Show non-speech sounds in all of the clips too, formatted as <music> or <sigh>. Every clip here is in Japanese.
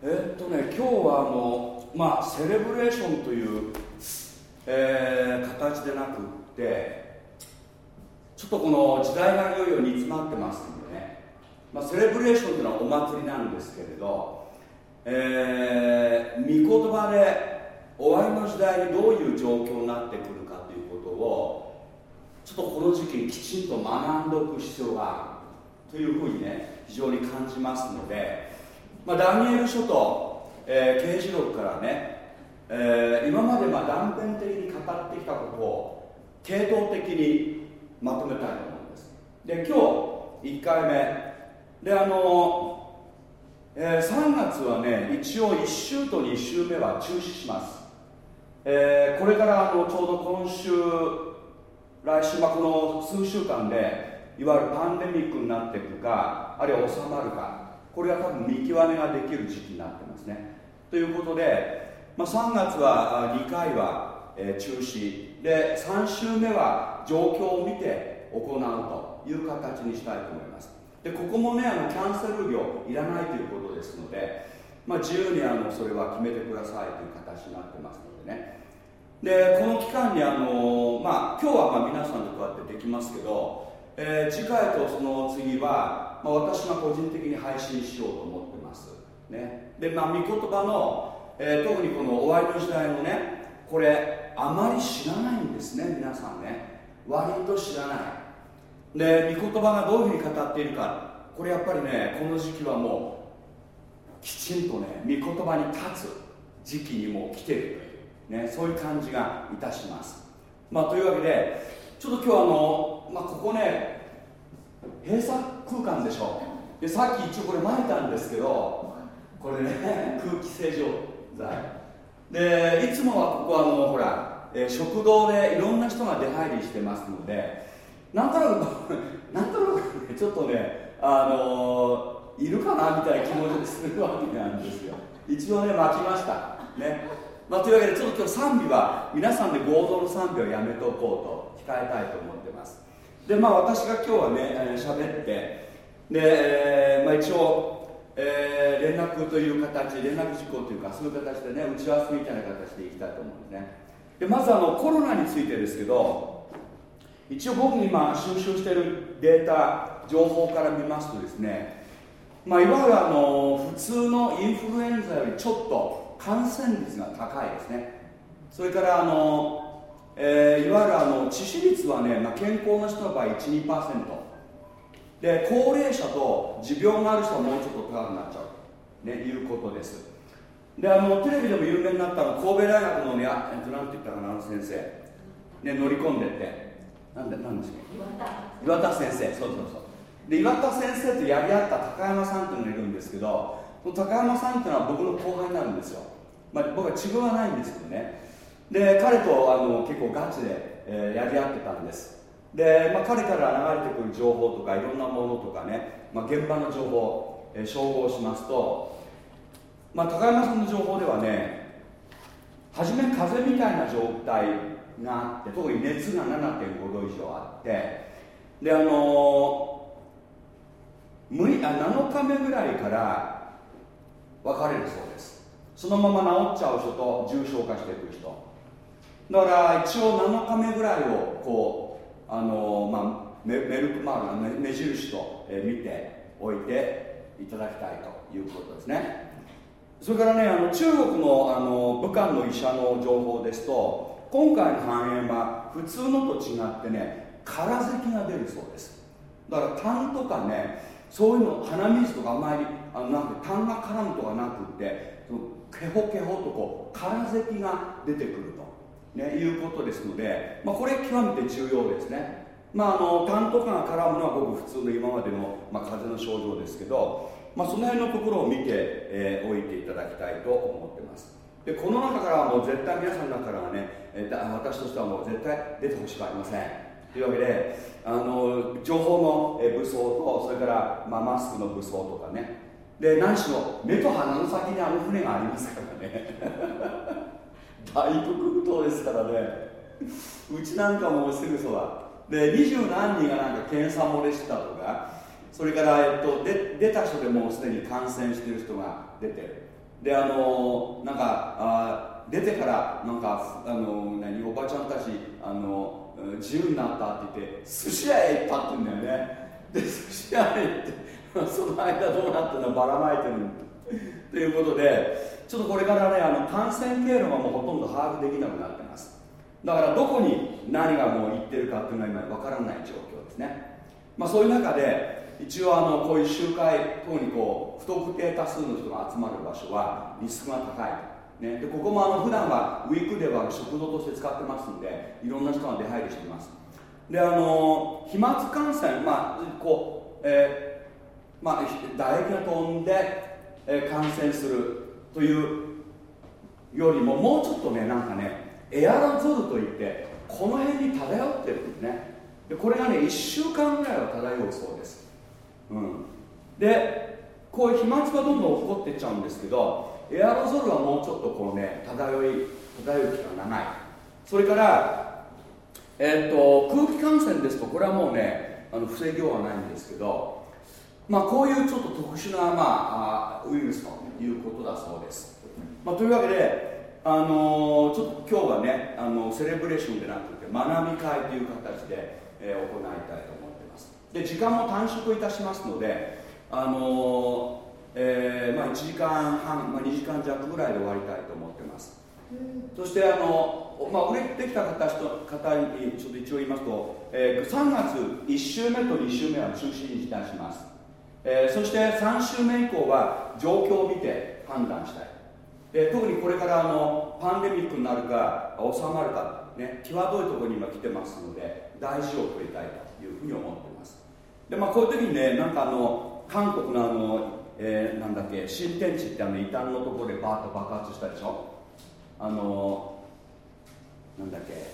えっとね今日はあのまあセレブレーションという、えー、形でなくってちょっとこの時代がいよいよ煮詰まってますんでね、まあ、セレブレーションというのはお祭りなんですけれど、えー、御言葉で終わりの時代にどういう状況になってくるかということをちょっとこの時期にきちんと学んでおく必要があるというふうにね非常に感じますので、まあ、ダニエル書と、えー、刑事録からね、えー、今までまあ断片的に語ってきたことを系統的にまとめたいと思うんです。で今日1回目。であの、えー、3月はね一応1週と2週目は中止します、えー、これからあのちょうど今週来週、この数週間でいわゆるパンデミックになっていくかあるいは収まるか。これは多分見極めができる時期になってますね。ということで、まあ、3月は2回は、え、中止。で3週目は状況を見て行うという形にしたいと思います。でここもねあのキャンセル料いらないということですので、まあ、自由にあのそれは決めてくださいという形になってますのでね。でこの期間にあの、まあ、今日はま皆さんとこうやってできますけどえー、次回とその次は、まあ、私が個人的に配信しようと思ってます、ね、でまあ御言葉の、えー、特にこの終わりの時代のねこれあまり知らないんですね皆さんね。割と知らない。で御言葉がどういうふうに語っているか。これやっぱりねこの時期はもうきちんとね御言葉に立つ時期にも来ているという、ね、そういう感じがいたします。まあというわけでちょっと今日あの、まあ、ここね閉鎖空間でしょ。でさっき一応これ巻いたんですけどこれね <laughs> 空気清浄剤。でいつもはここはあのほら、えー、食堂でいろんな人が出入りしてますのでなんとなく <laughs> なんとなくねちょっとねあのー、いるかなみたいな気持ちするわけなんですよ。一応ね巻きました。ね。まあ、というわけでちょっと今日賛美は皆さんで合同の賛美をやめておこうと控えたいと思ってますでまあ私が今日はね喋、えー、ってで、え、まあ、一応、えー、連絡という形連絡事項というかそういう形でね打ち合わせみたいな形でいきたいと思うんですね。でまずあのコロナについてですけど一応僕今収集しているデータ情報から見ますとですねまあ、いわゆるあの普通のインフルエンザよりちょっと感染率が高いですね。それからあの、えー、いわゆるあの致死率はね、まあ、健康な人の場合12%で高齢者と持病がある人はもうちょっと高くなっちゃう。ねいうことです。であのテレビでも有名になったの神戸大学のねあえっと何て言ったかなあの先生。ね乗り込んでって。なんでなんですか岩田先生。そうそうそう。で岩田先生とやり合った高山さんっていうのがいるんですけど高山さんっていうのは僕の後輩になるんですよ、まあ、僕は違うはないんですけどね。で彼とあの結構ガチで、えー、やり合ってたんです。で、まあ、彼から流れてくる情報とかいろんなものとかね、まあ、現場の情報、えー、照合しますと、まあ、高山さんの情報ではね初め風邪みたいな状態があって特に熱が7.5度以上あってであのー、7日目ぐらいから分かれるそうです。そのまま治っちゃう人と重症化していく人。だから一応7日目ぐらいをこうあのまあメルクマールの目印と、見ておいていただきたいということですね。それからねあの中国のあの武漢の医者の情報ですと今回の肺炎は普通のと違ってね空咳が出るそうです。だから痰とかねそういうの鼻水とかあんまりあのなんか痰が絡むとかなくってそのケホケホとこう空咳が出てくると、ね、いうことですので、まあ、これ極めて重要ですね。まあ、あの痰とかが絡むのはごく普通の今までの、まあ、風邪の症状ですけど、まあ、その辺のところを見て、えー、おいていただきたいと思ってます。でこの中からはもう絶対皆さんの中からはね、えー、私としてはもう絶対出てほしくありません。というわけであの情報の武装とそれから、まあ、マスクの武装とかね。で何しろ目と鼻の先にあの船がありますからね。大極不ですからね。うちなんかもすぐそば。で二十何人がなんか検査漏れしたとかそれから、えっと、で出た人でもうすでに感染してる人が出て。であのなんかあ出てからなんかあの何おばちゃんたちあの自由になったって言って寿司屋へ行ったって言うんだよね。で寿司屋へ行ってその間どうなってるの？ばらまいてるということでちょっとこれからねあの感染経路がもうほとんど把握できなくなってます。だからどこに何がもう行ってるかっていうのは今分からない状況ですね。まあそういう中で一応あのこういう集会等にこう不特定多数の人が集まる場所はリスクが高い。ね、でここもあの普段はウィークでは食堂として使ってますんでいろんな人が出入りしています。であの飛沫感染まあこうえー、まあ唾液が飛んで、感染するというよりももうちょっとねなんかねエアロゾルといってこの辺に漂ってるんですね。でこれがね1週間ぐらいは漂うそうです。うん。でこういう飛沫がどんどん起こってっちゃうんですけどエアロゾルはもうちょっとこうね漂い漂う期間長い。それからえー、っと空気感染ですとこれはもうねあの防ぎようがないんですけどまあこういうちょっと特殊な、まあ、ウイルスということだそうです、まあ、というわけであのー、ちょっと今日はねあのセレブレーションでなくて学び会という形で、えー、行いたいと思ってます。で時間も短縮いたしますのであのーえまあ、1時間半、まあ、2時間弱ぐらいで終わりたいと思ってます、そしてあの、まあ、売れてきた方方にちょっと一応言いますと、えー、3月1週目と2週目は中止にいたします、えー、そして3週目以降は状況を見て判断したい。で特にこれからあのパンデミックになるか収まるか、ね、際どいところに今来てますので大事を取りたいというふうに思っています。で、まあ、こういう時にねなんかあの韓国のあのえー、なんだっけ新天地ってあの異端のところでバーッと爆発したでしょ？あのなんだっけ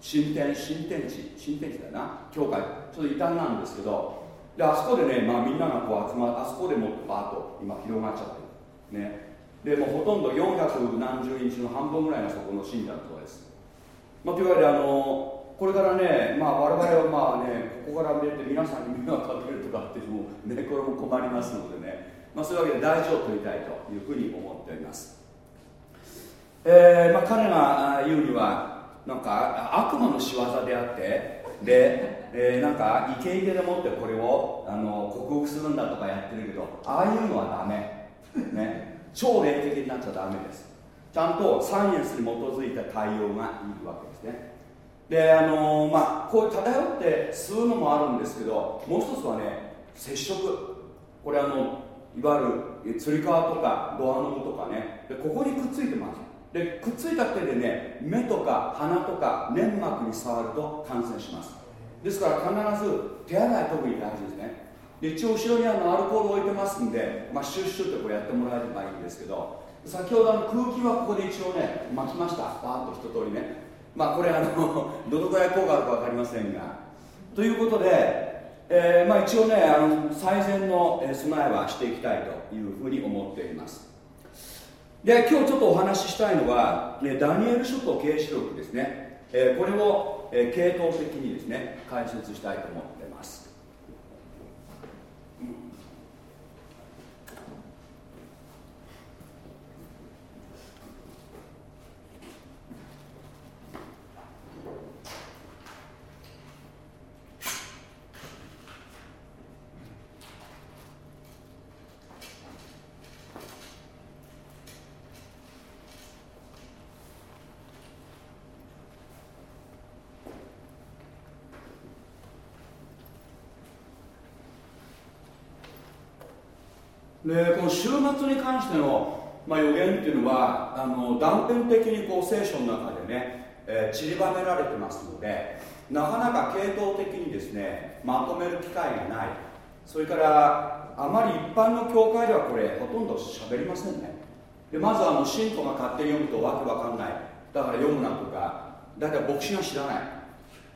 新天新天地？新天地だな？教会。ちょっと異端なんですけどであそこでね、まあ、みんながこう集まあそこでもっとバーッと今広がっちゃってる。ね。でもうほとんど400何十インチの半分ぐらいがそこの信者のそうです、まあ、というわけであのこれからね、まあ、我々はまあねここから見て皆さんに迷惑かけるとかっていうのも、ね、これも困りますのでね、まあ、そういうわけで大事を取りたいというふうに思っております、えーまあ、彼が言うにはなんか悪魔の仕業であってで、えー、なんかイケイケでもってこれをあの克服するんだとかやってるけどああいうのはダメ、ね、超霊的になっちゃダメです。ちゃんとサイエンスに基づいた対応がいいわけですね。であのー、まあこう漂って吸うのもあるんですけどもう一つはね接触。これあのいわゆるつり革とかドアノブとかね。でここにくっついてます。でくっついた手でね目とか鼻とか粘膜に触ると感染します。ですから必ず手洗い特に大事ですね。で一応後ろにあのアルコール置いてますんで、まあ、シュッシュッとこうやってもらえればいいんですけど先ほどあの空気はここで一応ね巻きました。バーッと一通りね。まあこれあの <laughs> どのくらい効果あるか分かりませんが。ということで、えー、まあ、一応ねあの最善の備えはしていきたいというふうに思っています。で今日ちょっとお話ししたいのは、ね、ダニエル書と啓示録ですね、え、これを、え、系統的にですね解説したいと思ってでこの週末に関しての、まあ、予言っていうのはあの断片的にこう聖書の中でね、えー、散りばめられてますのでなかなか系統的にですねまとめる機会がない。それからあまり一般の教会ではこれほとんど喋りませんね。でまずあの信徒が勝手に読むとわけわかんない。だから読むなとかだいたい牧師が知らない、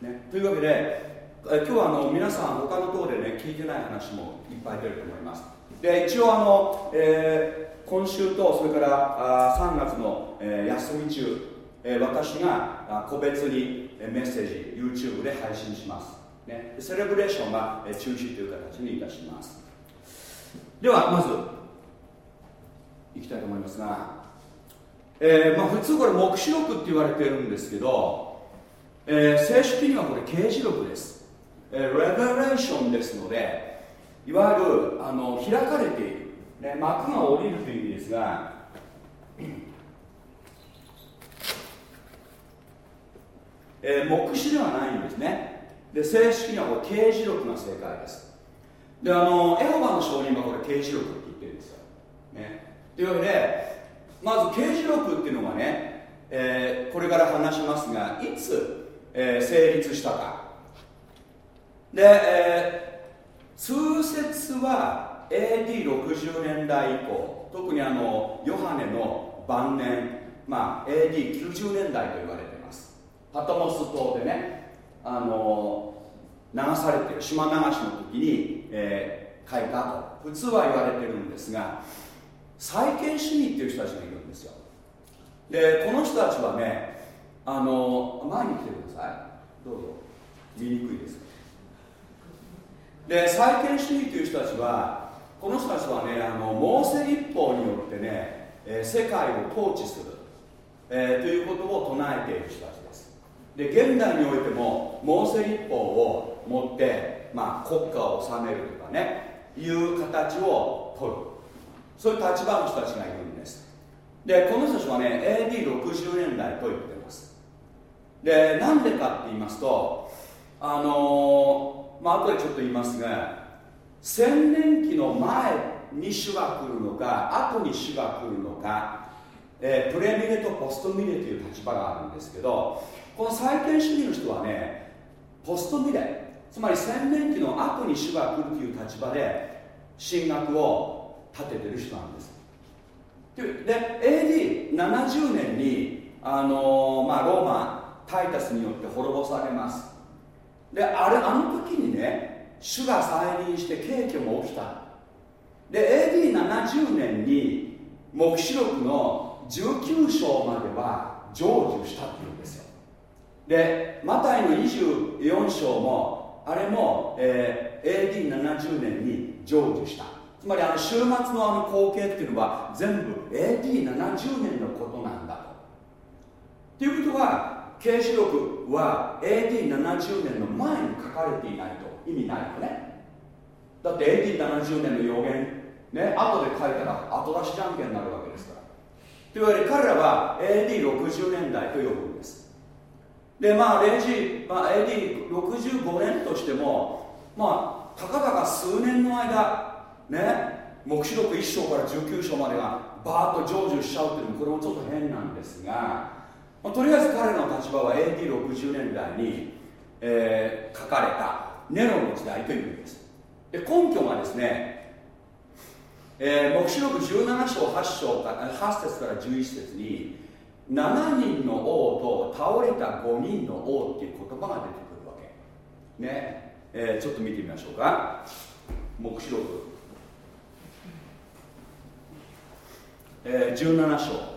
ね、というわけで今日はあの皆さん他の党でね聞いてない話もいっぱい出ると思います。で一応あの、えー、今週とそれからあ3月の、えー、休み中、えー、私が個別にメッセージ YouTube で配信します、ね、セレブレーションは中止という形にいたします。ではまずいきたいと思いますが、えーまあ、普通これ黙示録って言われてるんですけど、えー、正式にはこれ刑事録です、えー、レベレーションですのでいわゆるあの開かれている、ね、幕が下りるという意味ですがえー、目視ではないんですね。で正式にはこれ刑事録が正解です。であのエホバの証人はこれ刑事録って言ってるんですよ、ね、というわけでまず刑事録っていうのがね、えー、これから話しますがいつ、えー、成立したか。で、えー、通説は AD60 年代以降特にあのヨハネの晩年、まあ、AD90 年代と言われています。パトモス島でねあの流されてる島流しの時に、えー、書いたと普通は言われてるんですが再建主義っていう人たちがいるんですよ。でこの人たちはねあの前に来てください。どうぞ。見にくいですで再建主義という人たちはこの人たちはねあのモーセ立法によってね、えー、世界を統治する、えー、ということを唱えている人たちです。で現代においてもモーセ立法を持って、まあ、国家を治めるとかねいう形を取る。そういう立場の人たちがいるんです。でこの人たちはね AD60 年代と言ってます。でなんでかって言いますとあのー、まあ後でちょっと言いますが千年期の前に主が来るのか後に主が来るのか、えー、プレミネとポストミネという立場があるんですけどこの再建主義の人はねポストミネつまり千年期の後に主が来るという立場で神学を立ててる人なんです。で AD70 年にあのー、まあ、ローマタイタスによって滅ぼされます。であれあの時にね主が再臨して景挙も起きたで AD70 年に黙示録の19章までは成就したっていうんですよ。でマタイの24章もあれも、えー、AD70 年に成就した。つまりあの週末のあの光景っていうのは全部 AD70 年のことなんだと。ということは啓示録は AD70 年の前に書かれていないと意味ないよね。だって AD70 年の予言ね後で書いたら後出しじゃんけんになるわけですから。というわけで彼らは AD60 年代と呼ぶんです。でまあ0時、まあ、AD65 年としてもまあたかだか数年の間ね黙示録1章から19章までがバーッと成就しちゃうっていうのもこれもちょっと変なんですが、まあ、とりあえず彼の立場は AD60 年代に、えー、書かれたネロの時代という意味です。で根拠がですね、えー、黙示録17章8章から8節から11節に7人の王と倒れた5人の王っていう言葉が出てくるわけ。ね、えー、ちょっと見てみましょうか。黙示録、えー、17章。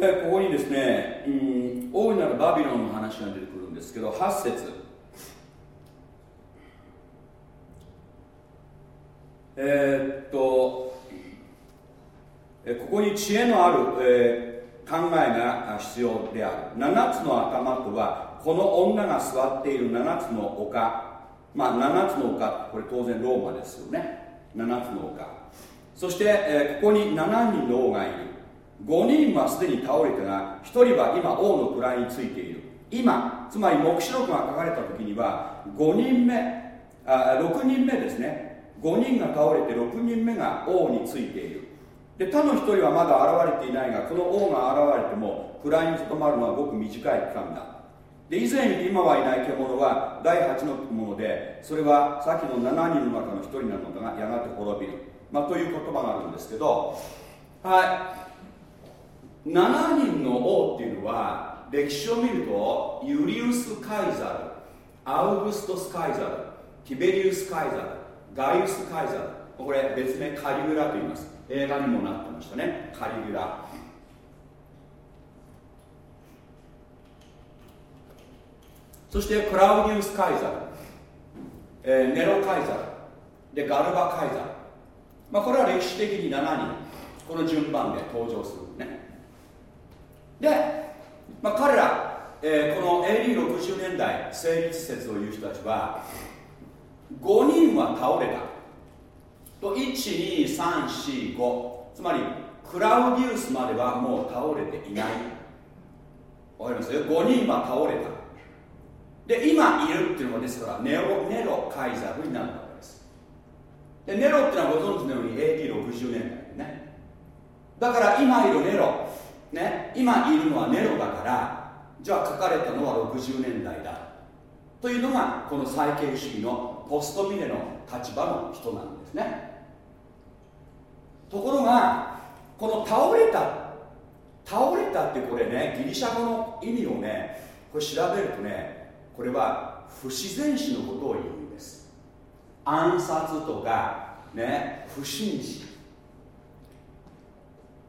ここにですね、うん、大いなるバビロンの話が出てくるんですけど8節。えー、っとここに知恵のある、えー、考えが必要である。7つの頭とはこの女が座っている7つの丘。まあ7つの丘これ当然ローマですよね。7つの丘。そして、えー、ここに7人の王がいる。5人はすでに倒れてが1人は今王の位についている。今つまり黙示録が書かれた時には5人目あ6人目ですね。5人が倒れて6人目が王についている。で他の1人はまだ現れていないがこの王が現れても位にとどまるのはごく短い期間だ。で以前今はいない獣は第8のものでそれはさっきの7人の中の1人なのだがやがて滅びる、まあ、という言葉があるんですけどはい。7人の王っていうのは歴史を見るとユリウス・カイザルアウグストス・カイザルティベリウス・カイザルガイウス・カイザル。これ別名カリグラと言います。映画にもなってましたね。カリグラ。そしてクラウディウス・カイザル、えー、ネロ・カイザル。でガルバ・カイザル、まあ、これは歴史的に7人。この順番で登場する。で、まあ、彼ら、えー、この AD60 年代成立説を言う人たちは5人は倒れた。と12345つまりクラウディウスまではもう倒れていない。わかります？よ5人は倒れた。で今いるっていうのはですからネロネロカイザルになるわけです。でネロっていうのはご存知のように AD60 年代ね。だから今いるネロね今いるのはネロだからじゃあ書かれたのは60年代だ。というのがこの再建主義のポストミネの立場の人なんですね。ところがこの倒れた倒れたってこれねギリシャ語の意味をねこれ調べるとねこれは不自然死のことを言うんです。暗殺とかね不審死。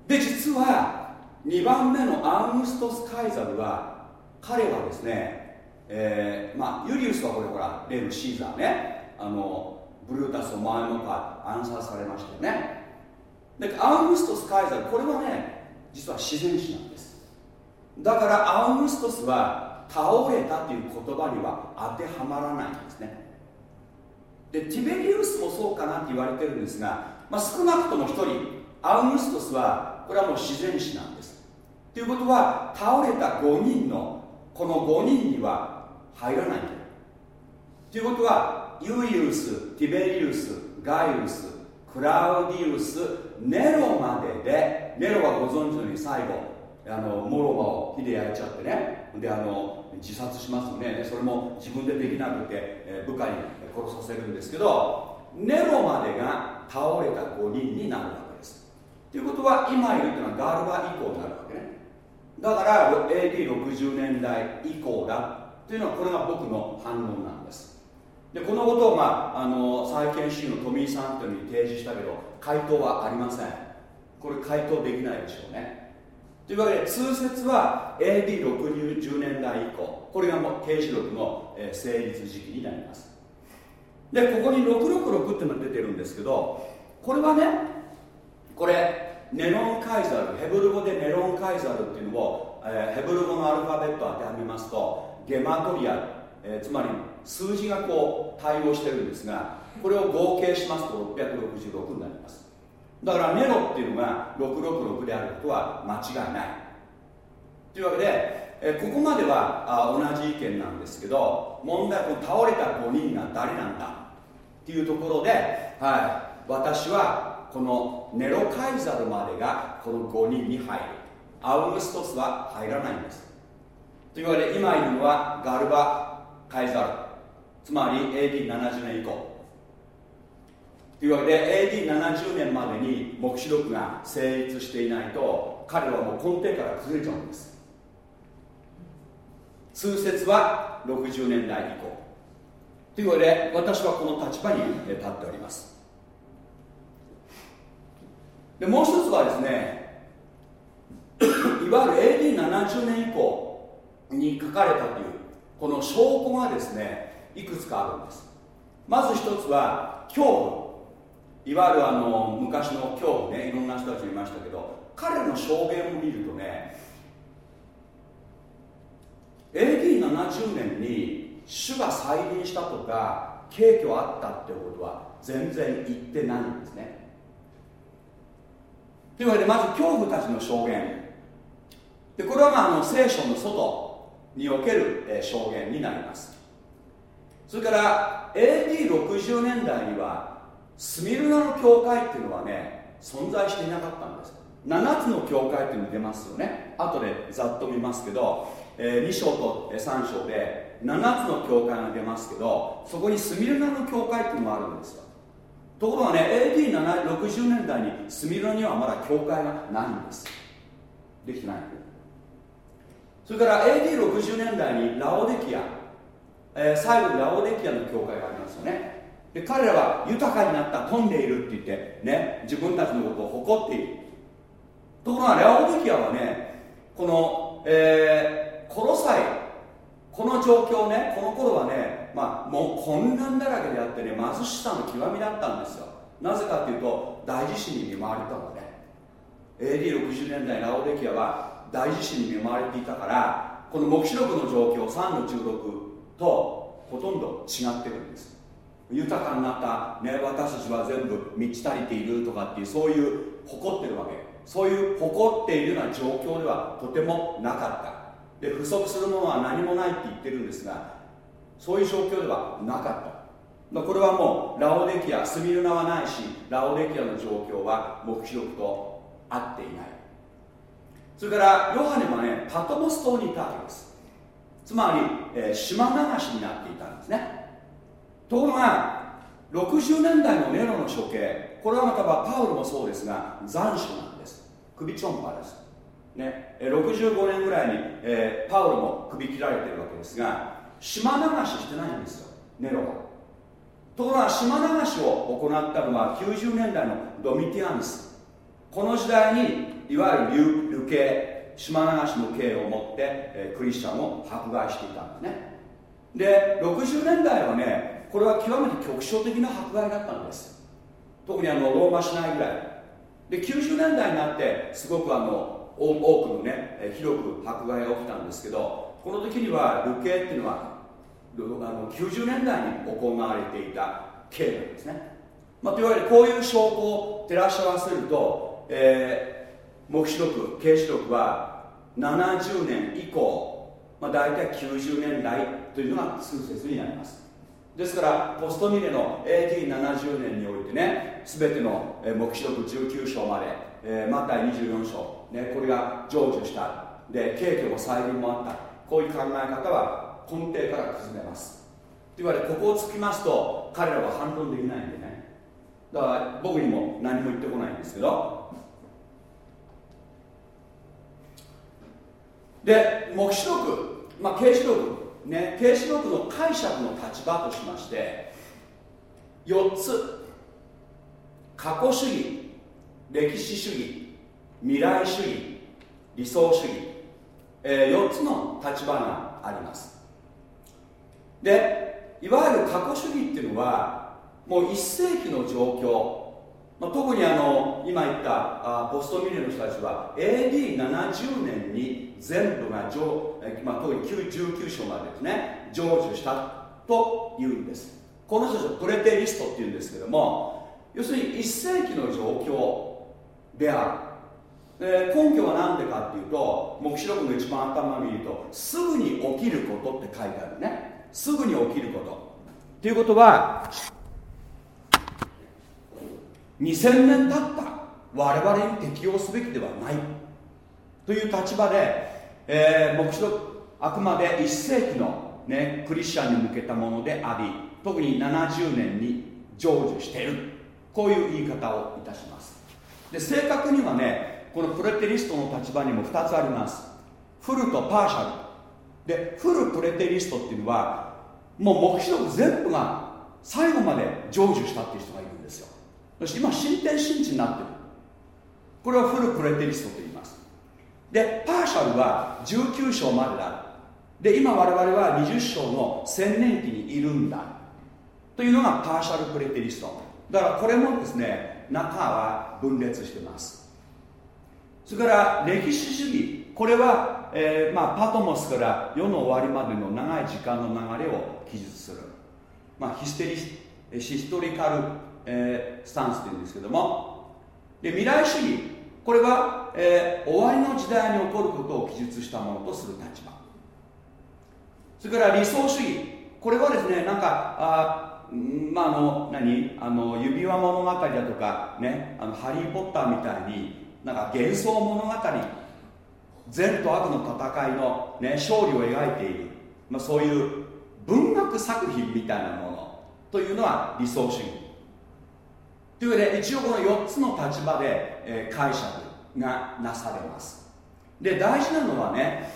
で実は2番目のアウグストス・カイザルは彼はですね、えー、まあユリウスはこれほら例のシーザーね。あのブルータスを前のか暗殺されましたよね。でアウグストス・カイザルこれはね実は自然死なんです。だからアウグストスは倒れたという言葉には当てはまらないんですね。でティベリウスもそうかなって言われてるんですが、まあ、少なくとも1人アウグストスはこれはもう自然史なんです。ということは倒れた5人のこの5人には入らないということはユイウスティベリウスガイウスクラウディウスネロまででネロはご存知のように最後あのモロマを火で焼いちゃってね。であの自殺しますよね。それも自分でできなくて、え部下に殺させるんですけどネロまでが倒れた5人になるわけです。ということは今いるというのはガルバ以降になるわけね。だから AD60 年代以降だというのはこれが僕の反論なんです。でこのことを、まあ、あの再建主義のトミー・サントに提示したけど回答はありません。これ回答できないでしょうね。というわけで通説は AD60 年代以降これがもう刑事録の、成立時期になります。でここに666っていうのが出てるんですけどこれはねこれネロンカイザル。ヘブル語でネロンカイザルっていうのを、えー、ヘブル語のアルファベットを当てはめますとゲマトリア、えー、つまり数字がこう対応してるんですがこれを合計しますと666になります。だからネロっていうのが666であることは間違いない。というわけで、えここまではあ同じ意見なんですけど問題はこの倒れた5人が誰なんだっていうところで、はい、私はこのネロカイザルまでがこの5人に入る。アウグストスは入らないんです。というわけで今いるのはガルバ・カイザル。つまり AD70 年以降。というわけで AD70 年までに黙示録が成立していないと彼はもう根底から崩れちゃうんです。通説は60年代以降。というわけで私はこの立場に立っております。でもう一つはですね <coughs> いわゆる AD70 年以降に書かれたというこの証拠がですねいくつかあるんです。まず一つは恐怖。いわゆるあの昔の恐怖ね。いろんな人たちいましたけど彼の証言を見るとね AD70 年に主が再臨したとか景挙あったってことは全然言ってないんですね。というわけでまず恐怖たちの証言。でこれはまああの聖書の外における、え証言になります。それから AD60 年代にはスミルナの教会っていうのはね存在していなかったんです。7つの教会っていうの出ますよね。後でざっと見ますけど、え、2章と3章で7つの教会が出ますけどそこにスミルナの教会っていうのがあるんですよ。ところがね AD60 年代にスミルナにはまだ教会がないんです。できてないそれから AD60 年代にラオデキア、えー、最後にラオデキアの教会がありますよね。で彼らは豊かになった富んでいるって言ってね自分たちのことを誇っている。ところがレオデキアはねこの、えー、コロサイこの状況ねこの頃はねまあもう混乱だらけであってね貧しさの極みだったんですよ。なぜかっていうと大地震に見舞われたのね AD60 年代ラオデキアは大地震に見舞われていたからこの黙示録の状況3の16とほとんど違ってるんです。豊かになった、ね、私たちは全部満ち足りているとかっていうそういう誇ってるわけ。そういう誇っているような状況ではとてもなかった。で不足するものは何もないって言ってるんですがそういう状況ではなかった。これはもうラオデキアスミルナはないしラオデキアの状況は黙示録と合っていない。それからヨハネはねパトモス島にいたわけです。つまり、えー、島流しになっていたんですね。ところが60年代のネロの処刑これはまたパウロもそうですが斬首なんです。首ちょんぱです。ね、65年ぐらいに、えー、パウロも首切られてるわけですが島流ししてないんですよネロは。ところが島流しを行ったのは90年代のドミティアヌス。この時代にいわゆる流刑島流しの刑を持って、えー、クリスチャンを迫害していたんですね。で60年代はねこれは極めて局所的な迫害だったんです。特にあのローマ市内ぐらい。で90年代になってすごくあの多くのね広く迫害が起きたんですけどこの時には流刑っていうのは90年代に行われていた刑なんですね、まあ、といわゆるこういう証拠を照らし合わせると、えー、黙示録刑事録は70年以降、まあ、大体90年代というのが通説になります。ですからポストミレの AD70 年においてね全ての黙示録19章まで、えー、マタイ24章、ね、これが成就した。で景挙も再臨もあった。こういう考え方は根底から崩れます。と言われここをつきますと彼らは反論できないんでね。だから僕にも何も言ってこないんですけど。で黙示録まあ啓示録ね、啓示録の解釈の立場としまして4つ。過去主義歴史主義未来主義理想主義、えー、4つの立場があります。でいわゆる過去主義っていうのはもう1世紀の状況。まあ、特にあの今言ったあポストミレの人たちは AD70 年に全部が上、まあ、特に19章までですね成就したというんです。この人たちはプレテリストっていうんですけども要するに1世紀の状況である。で根拠は何でかっていうと黙示録の一番頭見るとすぐに起きることって書いてあるね。すぐに起きること。っていうことは2000年経った。我々に適用すべきではない。という立場で、えー、黙示録あくまで1世紀の、ね、クリスチャンに向けたものであり特に70年に成就している。こういう言い方をいたします。で正確にはねこのプレテリストの立場にも2つあります。フルとパーシャルでフルプレテリストっていうのはもう黙示録全部が最後まで成就したっていう人がいるそして今新天新地になってる。これはフルプレテリストと言います。でパーシャルは19章までだ。で今我々は20章の千年期にいるんだ。というのがパーシャルプレテリスト。だからこれもですね中は分裂してます。それから歴史主義これは、えーまあ、パトモスから世の終わりまでの長い時間の流れを記述する、まあ、ヒステリシストリカルえー、スタンスというんですけども。で未来主義。これは、えー、終わりの時代に起こることを記述したものとする立場。それから理想主義。これはですねなんかあまああの何？あの指輪物語だとかね？あのハリー・ポッターみたいになんか幻想物語善と悪の戦いの、ね、勝利を描いている、まあ、そういう文学作品みたいなものというのは理想主義。というわけで一応この4つの立場で、えー、解釈がなされます。で大事なのはね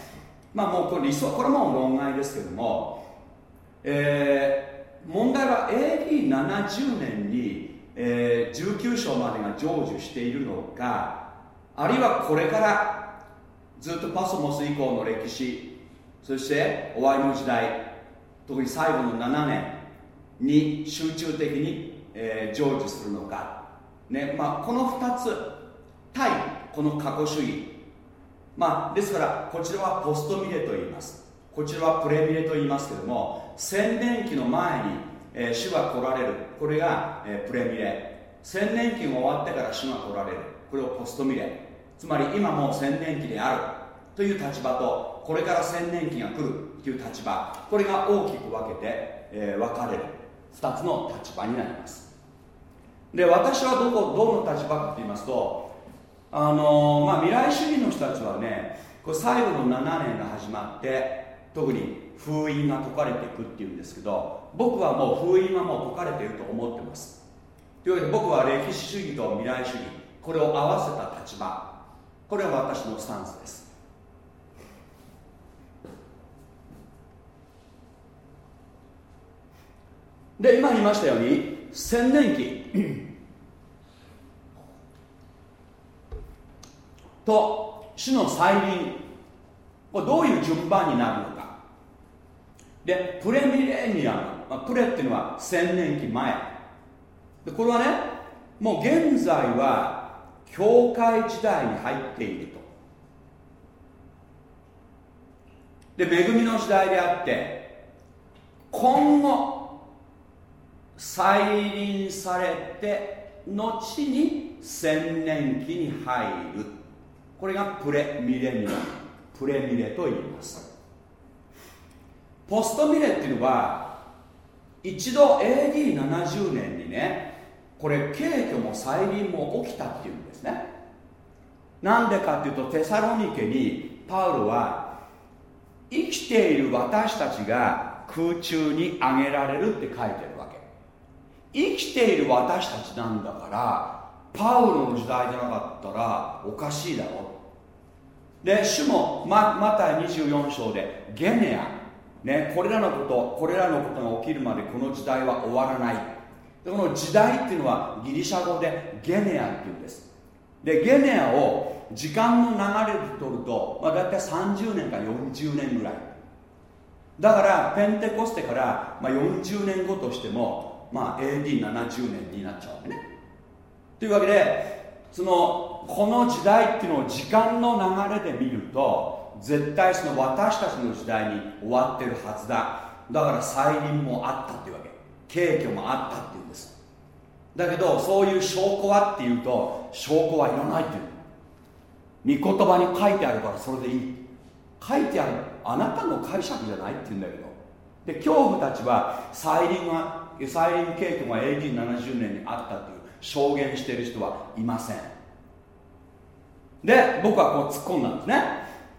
まあもうこれ理想これも論外ですけども、えー、問題は AD70 年に、えー、19章までが成就しているのかあるいはこれからずっとパソモス以降の歴史そして終わりの時代特に最後の7年に集中的に、えー、成就するのか、ねまあ、この2つ対この過去主義。まあですからこちらはポストミレと言います。こちらはプレミレと言いますけども千年期の前に、えー、主が来られる。これが、えー、プレミレ。千年期が終わってから主が来られる。これをポストミレ。つまり今もう千年期であるという立場とこれから千年期が来るという立場これが大きく分けて、えー、分かれる2つの立場になります。で私はどこどの立場かと言いますとあのー、まあ、未来主義の人たちはねこれ最後の7年が始まって特に封印が解かれていくっていうんですけど僕はもう封印はもう解かれていると思ってます。というわけで僕は歴史主義と未来主義これを合わせた立場。これは私のスタンスです。で今言いましたように千年期。と主の再臨。これどういう順番になるのか。でプレミレニアム、まあ、プレっていうのは千年期前。でこれはねもう現在は教会時代に入っていると。で恵みの時代であって今後再臨されて後に千年期に入る。これがプレミレニアムプレミレと言います。ポストミレっていうのは一度 AD70 年にねこれ軽挙も再臨も起きたっていうんですね。なんでかっていうとテサロニケにパウロは生きている私たちが空中に上げられるって書いてるわけ。生きている私たちなんだからパウロの時代じゃなかったらおかしいだろ。で主もママタイ24章でゲネア、ね、これらのことこれらのことが起きるまでこの時代は終わらない。でこの時代っていうのはギリシャ語でゲネアっていうんです。でゲネアを時間の流れで取ると、まあ、大体30年か40年ぐらい。だからペンテコステから、まあ、40年後としても、まあ、AD70 年になっちゃうわけね。というわけでそのこの時代っていうのを時間の流れで見ると絶対その私たちの時代に終わってるはずだ。だから再臨もあったっていうわけ。景挙もあったっていうんです。だけどそういう証拠はっていうと証拠はいらないっていう。御言葉に書いてあるからそれでいい。書いてあるあなたの解釈じゃないって言うんだけど。で恐怖たちは再臨は再臨景挙が AD70 年にあったっていう証言してる人はいません。で僕はこう突っ込んだんですね。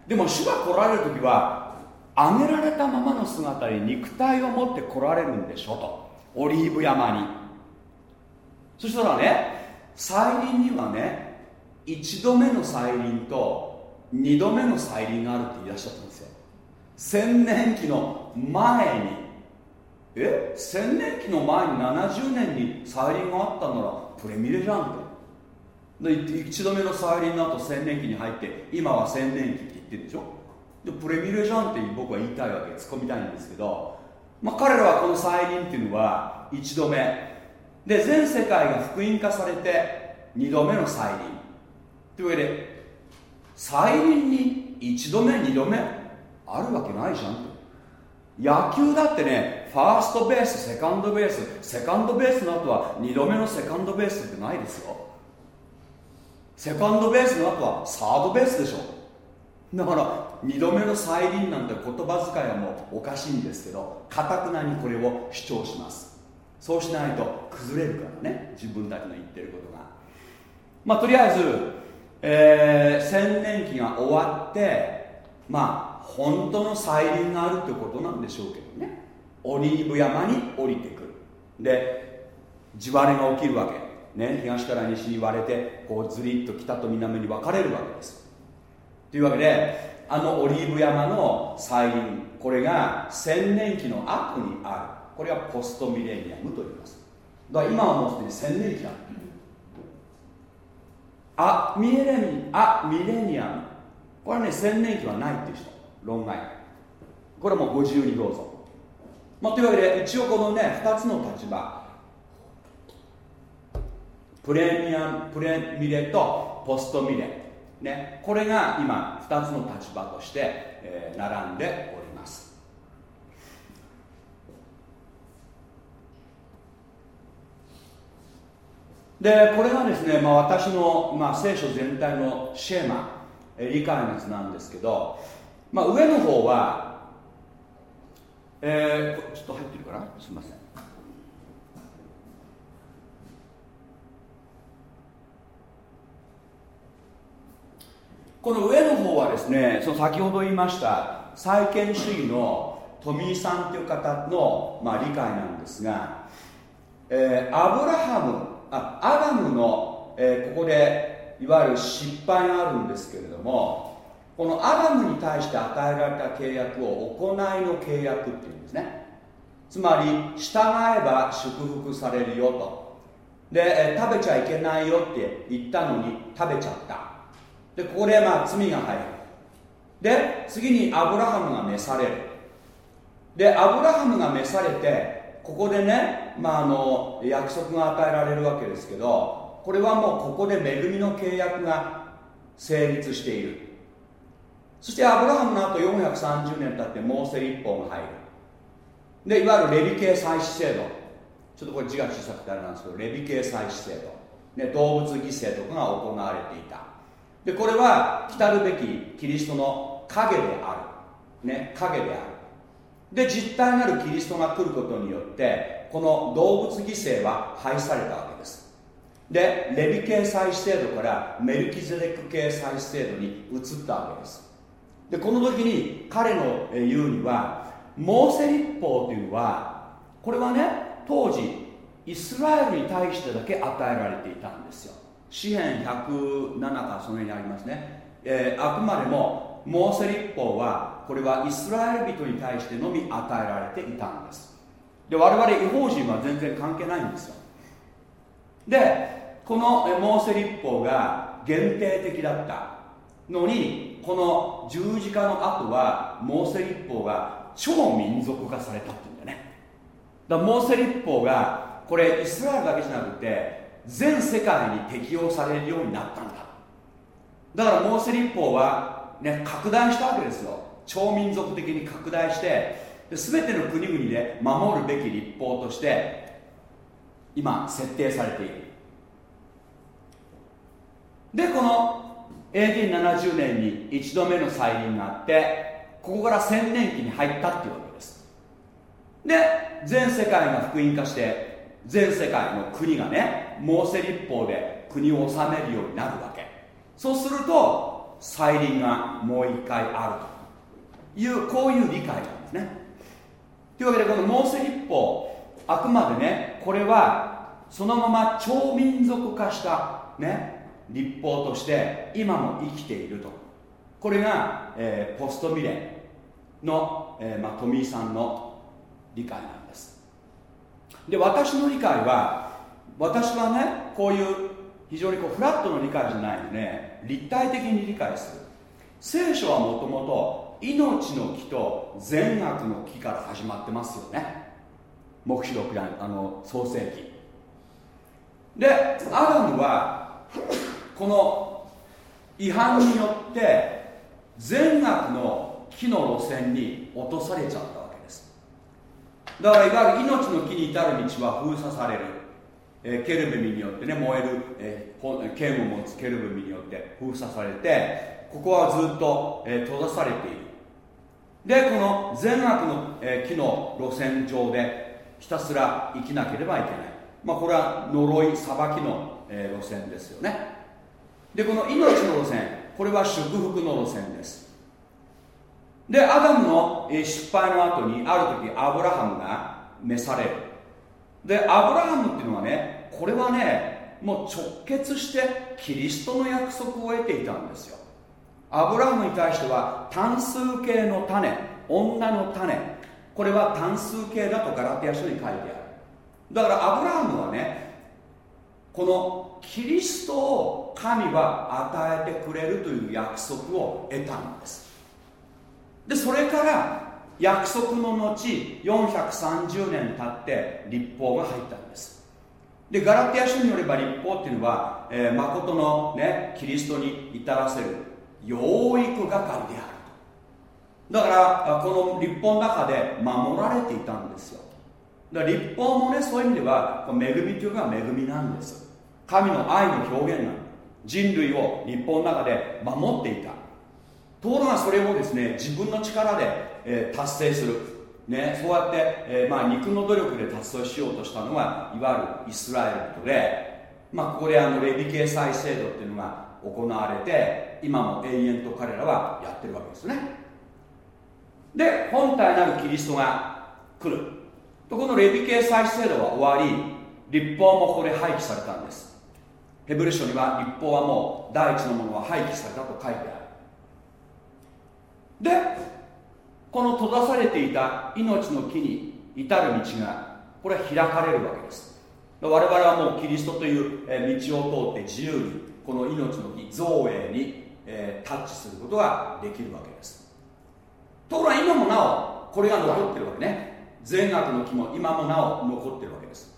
でも主が来られる時は挙げられたままの姿に肉体を持って来られるんでしょと。オリーブ山に。そしたらね再臨にはね1度目の再臨と2度目の再臨があるって言い出しちゃったんですよ。千年期の前に。え？千年期の前に70年に再臨があったならプレミレじゃんってで1度目の再臨の後千年期に入って今は千年期って言ってるでしょ？でプレミレじゃんって僕は言いたいわけ突っ込みたいんですけど、まあ、彼らはこの再臨っていうのは1度目。で全世界が福音化されて2度目の再臨。というわけで再臨に1度目2度目あるわけないじゃんと。野球だってねファーストベースセカンドベース。セカンドベースの後は2度目のセカンドベースってないですよ。セカンドベースの後はサードベースでしょ。だから2度目の再臨なんて言葉遣いはもうおかしいんですけどかたくなにこれを主張します。そうしないと崩れるからね自分たちの言ってることが。まあとりあえず、えー、千年期が終わってまあ本当の再臨があるってことなんでしょうけどね。オリーブ山に降りてくる。で地割れが起きるわけ。ね東から西に割れてこうずりっと北と南に分かれるわけです。というわけであのオリーブ山の再臨これが千年期の後にある。これがポストミレニアムと言います。だから今はもうすでに千年期だあミレニあミレニアム。これはね千年期はないっていう人論外。これもご自由にどうぞ、まあ、というわけで一応このね2つの立場。プレミアムプレミレとポストミレ、ね、これが今2つの立場として、えー、並んでおります。でこれがですね、まあ、私の、まあ、聖書全体のシェーマ、えー、理解のやつなんですけど、まあ、上の方は、えー、ちょっと入ってるかな？すみません。この上の方はですねその先ほど言いました再建主義のトミーさんという方の、まあ、理解なんですが、えー、アブラハムあアダムの、えー、ここでいわゆる失敗があるんですけれどもこのアダムに対して与えられた契約を行いの契約っていうんですね。つまり従えば祝福されるよと。で、えー、食べちゃいけないよって言ったのに食べちゃった。でここでまあ罪が入る。で次にアブラハムが召される。でアブラハムが召されてここでね、まあ、あの約束が与えられるわけですけどこれはもうここで恵みの契約が成立している。そしてアブラハムの後430年経ってモーセ立法が入る。でいわゆるレビ系祭祀制度。ちょっとこれ字が小さくてあれなんですけどレビ系祭祀制度、ね、動物犠牲とかが行われていた。でこれは来るべきキリストの影である。ね影である。で実体なるキリストが来ることによってこの動物犠牲は廃されたわけです。でレビ系祭祀制度からメルキゼデク系祭祀制度に移ったわけです。でこの時に彼の言うにはモーセ立法というのはこれはね当時イスラエルに対してだけ与えられていたんですよ。詩篇107かその辺にありますね、えー、あくまでもモーセ立法はこれはイスラエル人に対してのみ与えられていたんです。で我々違法人は全然関係ないんですよ。でこのモーセ立法が限定的だったのにこの十字架の後はモーセ立法が超民族化されたっていうんだよね。だからモーセ立法がこれイスラエルだけじゃなくて全世界に適用されるようになったんだ。だからモーセ立法は、ね、拡大したわけですよ。超民族的に拡大してで全ての国々で守るべき立法として今設定されている。でこの AD70 年に一度目の再臨があってここから千年期に入ったっていうわけです。で全世界が福音化して全世界の国がねモーセ立法で国を治めるようになるわけ。そうすると再臨がもう一回あるというこういう理解なんですね。というわけでこのモーセ立法あくまでねこれはそのまま超民族化したね立法として今も生きていると。これが、えー、ポストミレの、えーまあ、富井さんの理解なんです。で私の理解は私はねこういう非常にこうフラットの理解じゃないのでね。立体的に理解する。聖書はもともと命の木と善悪の木から始まってますよね。黙示録やあの創世記。でアダムはこの違反によって善悪の木の路線に落とされちゃったわけです。だからいわゆる命の木に至る道は封鎖される、えー、ケルベミによってね燃える、えー、剣を持つケルベミによって封鎖されてここはずっと、えー、閉ざされている。でこの善悪の、えー、木の路線上でひたすら生きなければいけない。まあこれは呪い裁きの、えー、路線ですよね。でこの命の路線これは祝福の路線です。でアダムの失敗の後にある時アブラハムが召される。でアブラハムっていうのはねこれはねもう直結してキリストの約束を得ていたんですよ。アブラハムに対しては単数形の種女の種。これは単数形だとガラテヤ書に書いてある。だからアブラハムはねこのキリストを神は与えてくれるという約束を得たんです。でそれから約束の後430年経って立法が入ったんです。でガラテヤ書によれば立法っていうのは、えー、誠の、ね、キリストに至らせる養育係であると。だからこの立法の中で守られていたんですよ。だから立法もねそういう意味では恵みというのは恵みなんです。神の愛の表現なの人類を日本の中で守っていた。ところがそれをですね自分の力で、えー、達成する、ね、そうやって、えー、まあ、肉の努力で達成しようとしたのがいわゆるイスラエルとで、まあ、ここであのレビ系再制度っていうのが行われて今も永遠と彼らはやってるわけですね。で本体なるキリストが来る。とこのレビ系再制度は終わり立法もここで廃棄されたんです。ヘブル書には立法はもう第一のものは廃棄されたと書いてある。でこの閉ざされていた命の木に至る道がこれは開かれるわけです。我々はもうキリストという道を通って自由にこの命の木造営に、タッチすることができるわけです。ところが今もなおこれが残ってるわけね。善悪の木も今もなお残ってるわけです。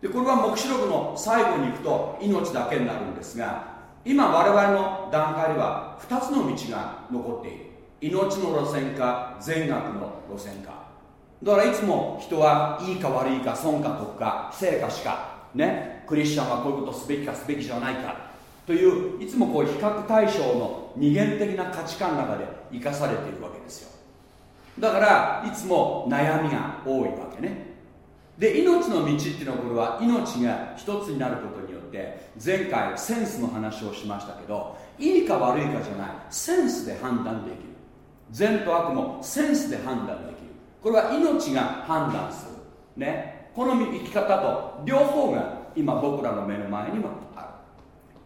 でこれは黙示録の最後に行くと命だけになるんですが今我々の段階では2つの道が残っている。命の路線か善悪の路線か。だからいつも人はいいか悪いか損か得か成かしかねクリスチャンはこういうことすべきかすべきじゃないか。といういつもこう比較対象の二元的な価値観の中で生かされているわけですよ。だからいつも悩みが多いわけね。で命の道っていうのはこれは命が一つになることによって前回センスの話をしましたけどいいか悪いかじゃない。センスで判断できる。善と悪もセンスで判断できる。これは命が判断する。ね。この生き方と両方が今僕らの目の前にもある。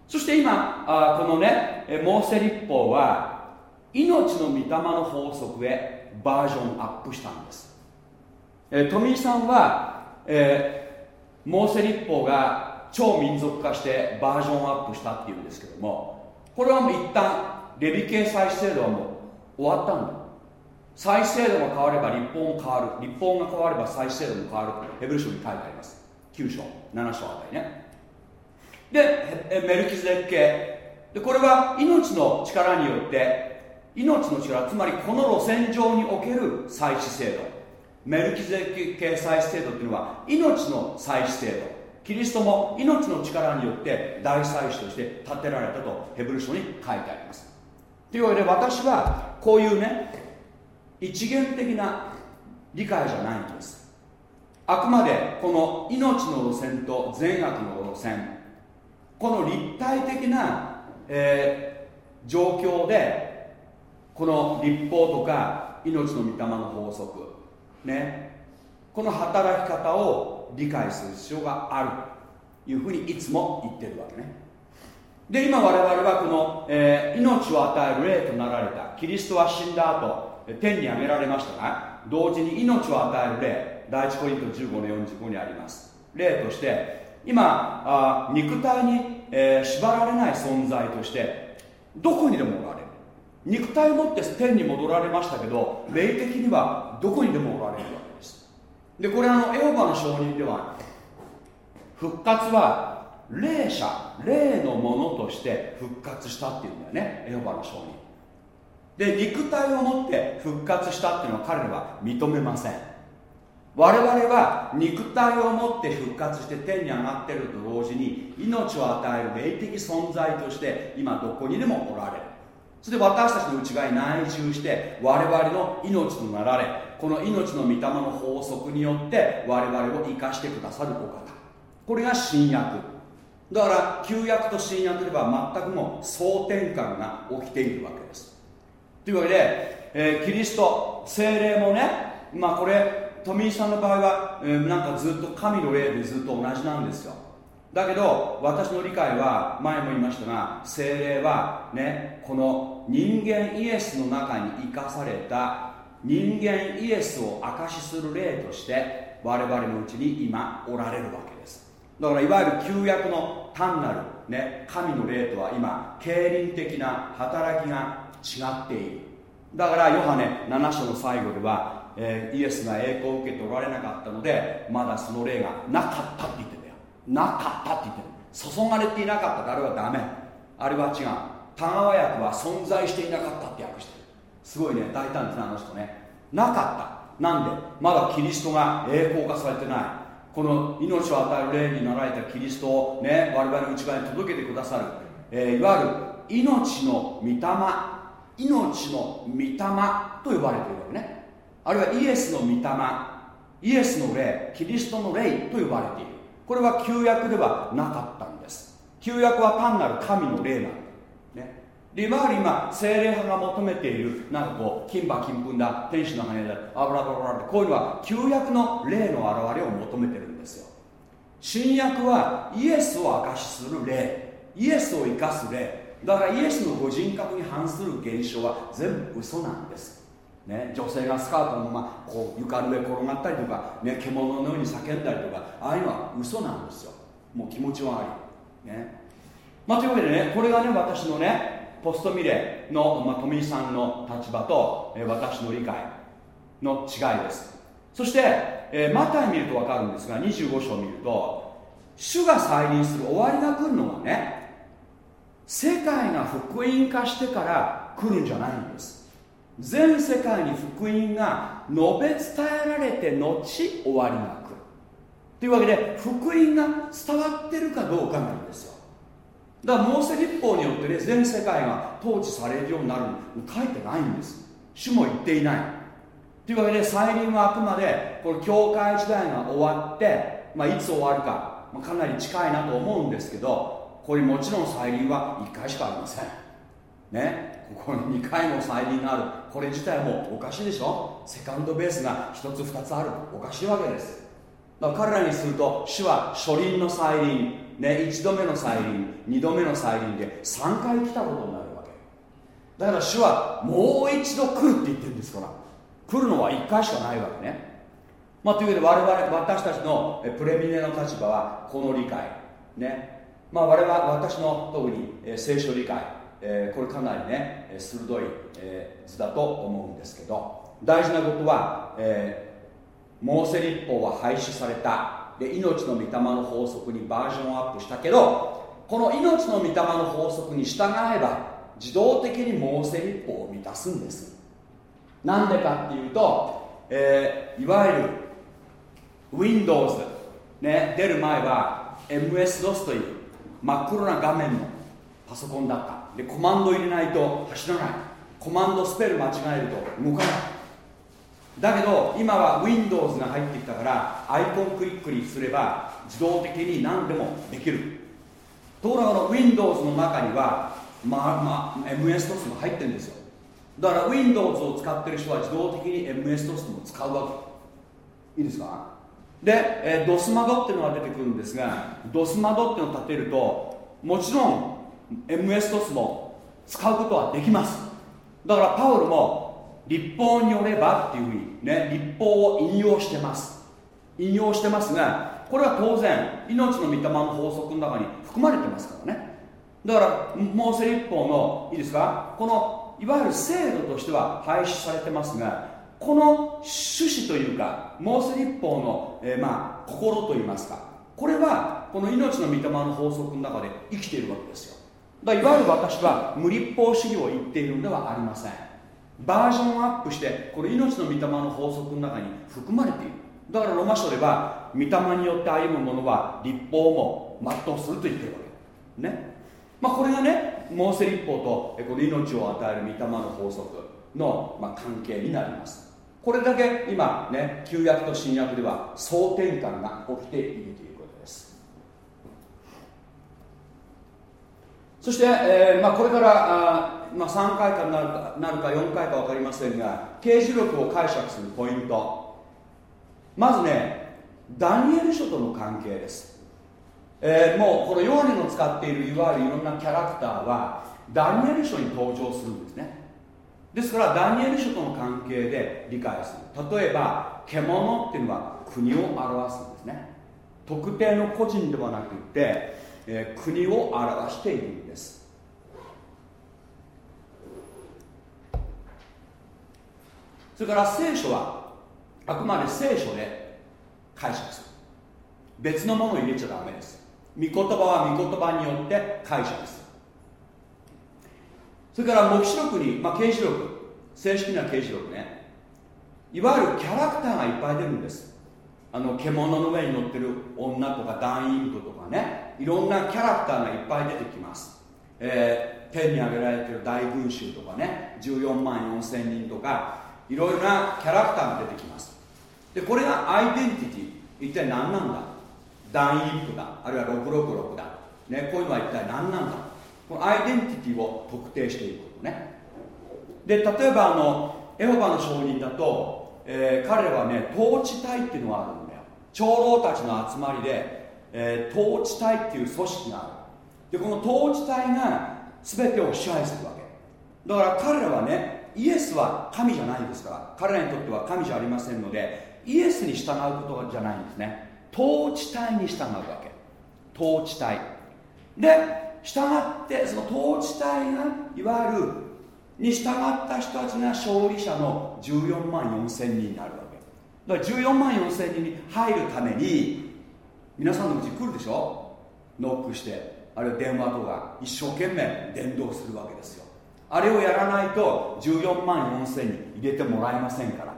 そして今あこのねモーセ立法は命の御霊の法則へバージョンアップしたんです、え富井さんはえー、モーセ立法が超民族化してバージョンアップしたっていうんですけどもこれはもう一旦レビ系再制度はもう終わったんだ。再制度が変われば立法も変わる。立法が変われば再制度も変わるヘブル書に書いてあります。9章7章あたりね。でメルキズデッケ。でこれは命の力によって命の力つまりこの路線上における祭祀制度。メルキゼ系祭祀制度っていうのは命の祭祀制度。キリストも命の力によって大祭司として建てられたとヘブル書に書いてあります。というわけで私はこういうね一元的な理解じゃないんです。あくまでこの命の路線と善悪の路線。この立体的な、えー、状況でこの立法とか命の御霊の法則ね。この働き方を理解する必要がある。というふうにいつも言ってるわけね。で今我々はこの、えー、命を与える霊となられた。キリストは死んだ後天に上げられましたが同時に命を与える霊。第一コリント15の45にあります。霊として今あ肉体に、えー、縛られない存在としてどこにでもおられる。肉体を持って天に戻られましたけど霊的にはどこにでもおられるわけです。でこれあのエホバの証人では復活は霊者霊のものとして復活したっていうんだよね。エホバの証人。で肉体を持って復活したっていうのは彼らは認めません。我々は肉体を持って復活して天に上がってると同時に命を与える霊的存在として今どこにでもおられる。それで私たちの内側に内住して我々の命となられこの命の御霊の法則によって我々を生かしてくださるお方。これが新約。だから旧約と新約では全くも総転換が起きているわけです。というわけで、えー、キリスト精霊もねまあこれ富井さんの場合は、えー、なんかずっと神の霊でずっと同じなんですよ。だけど私の理解は前も言いましたが精霊はねこの人間イエスの中に生かされた人間イエスを証しする例として我々のうちに今おられるわけです。だからいわゆる旧約の単なる、ね、神の霊とは今経輪的な働きが違っている。だからヨハネ7章の最後では、えー、イエスが栄光を受けておられなかったのでまだその霊がなかったって言ってんだよ。なかったって言ってる注がれていなかったあれはダメ。あれは違う。田川役は存在していなかったって訳してる。すごいね大胆ですねあの人ね。なかった。なんで？まだキリストが栄光化されてない。この命を与える霊になられたキリストをね我々の内側に届けてくださる、えー、いわゆる命の御霊。命の御霊と呼ばれているわけね。あるいはイエスの御霊。イエスの霊。キリストの霊と呼ばれている。これは旧約ではなかったんです。旧約は単なる神の霊なんだで今今精霊派が求めているなんかこう金馬金粉だ天使の羽だ油ブラブラこういうのは旧約の霊の現れを求めてるんですよ。新約はイエスを証しする霊イエスを生かす霊。だからイエスのご人格に反する現象は全部嘘なんです。ね、女性がスカートのままこう床の上転がったりとか、ね、獣のように叫んだりとかああいうのは嘘なんですよ。もう気持ち悪い、ね。まあ、というわけでねこれがね私のねポストミレの、まあ、富井さんの立場と、え、私の理解の違いです。そして、えー、マタイ見ると分かるんですが25章を見ると主が再臨する終わりが来るのはね世界が福音化してから来るんじゃないんです。全世界に福音が述べ伝えられて後終わりが来る。というわけで福音が伝わってるかどうかなんですよ。だからモーセ立法によってね全世界が統治されるようになるの書いてないんです。主も言っていない。というわけで再臨はあくまでこの教会時代が終わって、まあ、いつ終わるか、まあ、かなり近いなと思うんですけどこれもちろん再臨は1回しかありません。ね。ここに2回も再臨がある。これ自体もおかしいでしょ。セカンドベースが1つ2つある。おかしいわけです。だから彼らにすると主は初臨の再臨ね、1度目の再臨2度目の再臨で3回来たことになるわけ。だから主はもう一度来るって言ってるんですから。来るのは1回しかないわけね。まあ、というわけで我々私たちのプレミネの立場はこの理解。ね。まあ我々私の特に、え聖書理解、え、これかなりね鋭い、え、図だと思うんですけど。大事なことは、え、モーセ立法は廃止された。で命の御霊の法則にバージョンアップしたけどこの命の御霊の法則に従えば自動的にモーセ立法を満たすんです。なんでかっていうと、えー、いわゆる Windows、ね、出る前は MS-DOS という真っ黒な画面のパソコンだった。でコマンド入れないと走らない。コマンドスペル間違えると動かない。だけど今は Windows が入ってきたからアイコンクリックにすれば自動的に何でもできる。ところがの Windows の中にはまあまあ MS-DOS も入ってるんですよ。だから Windows を使ってる人は自動的に MS-DOS も使うわけ。いいですか？で、えー、DOS 窓っていうのが出てくるんですが DOS 窓っていうのを立てるともちろん MS-DOS も使うことはできます。だからパウルも立法によればっていうふうにね立法を引用してます。引用してますがこれは当然命の御霊の法則の中に含まれてますからね。だからモーセ立法のいいですか？このいわゆる制度としては廃止されてますがこの趣旨というかモーセ立法の、えー、まあ心といいますかこれはこの命の御霊の法則の中で生きているわけですよ。だからいわゆる私は無立法主義を言っているんではありません。バージョンアップしてこれ命の御霊の法則の中に含まれている。だからロマ書では御霊によって歩む者は立法も全うすると言ってるわけ。ね。まあこれがねモーセ立法とこの命を与える御霊の法則の、ま、関係になります。これだけ今ね旧約と新約では総転換が起きているということですそして、えーまあ、これからあまあ、3回かなるかなるか4回か分かりませんが刑事録を解釈するポイント。まずねダニエル書との関係です、えー、もうこのヨハネの使っているいわゆるいろんなキャラクターはダニエル書に登場するんですね。ですからダニエル書との関係で理解する。例えば獣っていうのは国を表すんですね。特定の個人ではなくて、えー、国を表しているんです。それから聖書はあくまで聖書で解釈する。別のものを入れちゃダメです。御言葉は御言葉によって解釈する。それから黙示録に、まあ、刑事録。正式な刑事録ね。いわゆるキャラクターがいっぱい出るんです。あの獣の上に乗ってる女とか団員とかね。いろんなキャラクターがいっぱい出てきます、えー、天に挙げられてる大群衆とかね14万4千人とかいろいろなキャラクターが出てきます。でこれがアイデンティティ一体何なんだ？団員部だ。あるいは666だ、ね、こういうのは一体何なんだ？このアイデンティティを特定していくことね。で例えばあのエホバの証人だと、えー、彼はね統治隊っていうのがあるんだよ。長老たちの集まりで、えー、統治隊っていう組織がある。でこの統治隊が全てを支配するわけ。だから彼らはねイエスは神じゃないですから彼らにとっては神じゃありませんのでイエスに従うことじゃないんですね。統治隊に従うわけ。統治隊。で従ってその統治隊がいわゆるに従った人たちが勝利者の14万4千人になるわけ。だから14万4千人に入るために皆さんのうち来るでしょ？ノックして。あるいは電話とか一生懸命伝道するわけですよ。あれをやらないと14万4千人入れてもらえませんから。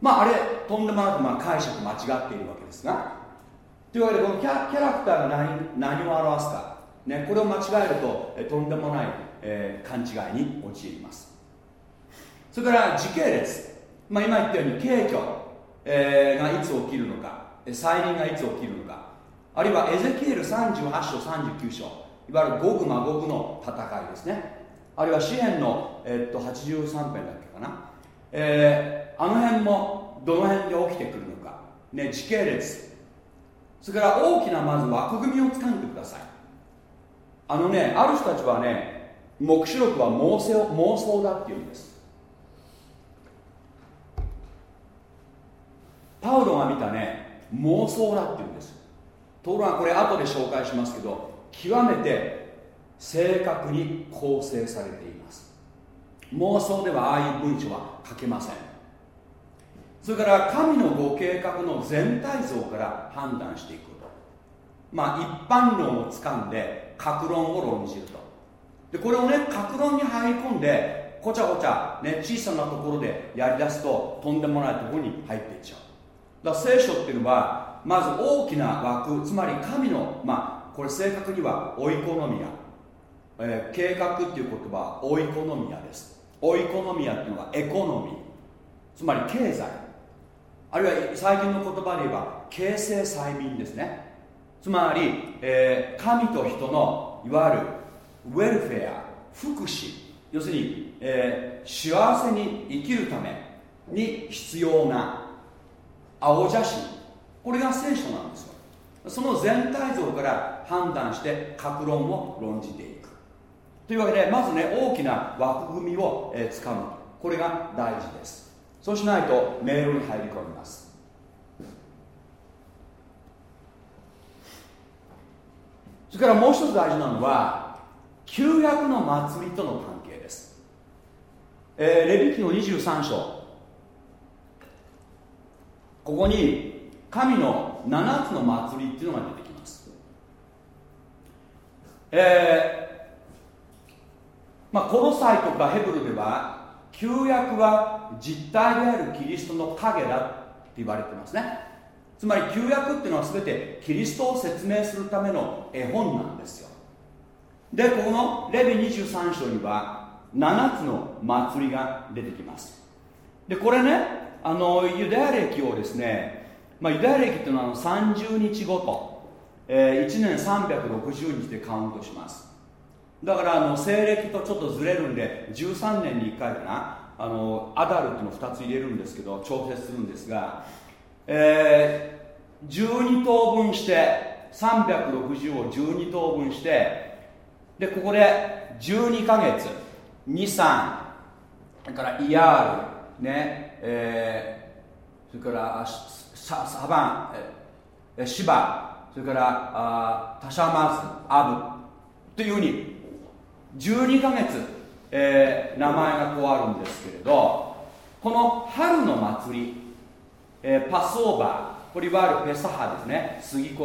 まああれとんでもなくまあ解釈間違っているわけですが。というわけでこのキャキャラクターが何何を表すか、ね、これを間違えるとえとんでもない、えー、勘違いに陥ります。それから時系列、まあ、今言ったように景挙、えー、がいつ起きるのか。再臨がいつ起きるのか。あるいはエゼキエル38章39章。いわゆるゴグマゴグの戦いですね。あるいは詩篇の、え、っと83編だっけかな、えー、あの辺もどの辺で起きてくるのか、ね、時系列。それから大きなまず枠組みを掴んでください。あのねある人たちはね黙示録は妄想妄想だっていうんです。パウロが見たね妄想だっていうんです。ところがこれ後で紹介しますけど極めて正確に構成されています。妄想ではああいう文章は書けません。それから神のご計画の全体像から判断していくと。まあ一般論をつかんで格論を論じると。でこれをね格論に入り込んでこちゃこちゃ、ね、小さなところでやりだすととんでもないところに入っていっちゃう。だ聖書っていうのはまず大きな枠つまり神のまあこれ正確にはオイコノミア、えー、計画っていう言葉はオイコノミアです。オイコノミアっていうのはエコノミー。つまり経済。あるいは最近の言葉で言えば形成催眠ですね。つまり、えー、神と人のいわゆるウェルフェア福祉。要するに、えー、幸せに生きるために必要な青写真。これが聖書なんですよ。その全体像から判断して格論を論じていく。というわけでまずね大きな枠組みを、えー、つかむ。これが大事です。そうしないとメールに入り込みます。それからもう一つ大事なのは旧約の祭りとの関係です、えー、レビキの23章。ここに神の7つの祭りっていうのが出てきます。えー、まあ、コロサイとかヘブルでは旧約は実体であるキリストの影だって言われてますね。つまり旧約っていうのは全てキリストを説明するための絵本なんですよ。でここのレビ23章には7つの祭りが出てきます。でこれねあのユダヤ歴をですね、まあ、ユダヤ歴っていうのは30日ごと、えー、1年360日でカウントします。だからあの西暦とちょっとずれるんで13年に1回かなあのアダルっていうのを2つ入れるんですけど調節するんですが、えー、12等分して360を12等分してでここで12ヶ月23それからイヤールねえー、それからササバン、えシバそれからあタシャマズアブというふうに12ヶ月、えー、名前がこうあるんですけれどこの春の祭り、えー、パスオーバーこれいわゆるペサハですね杉越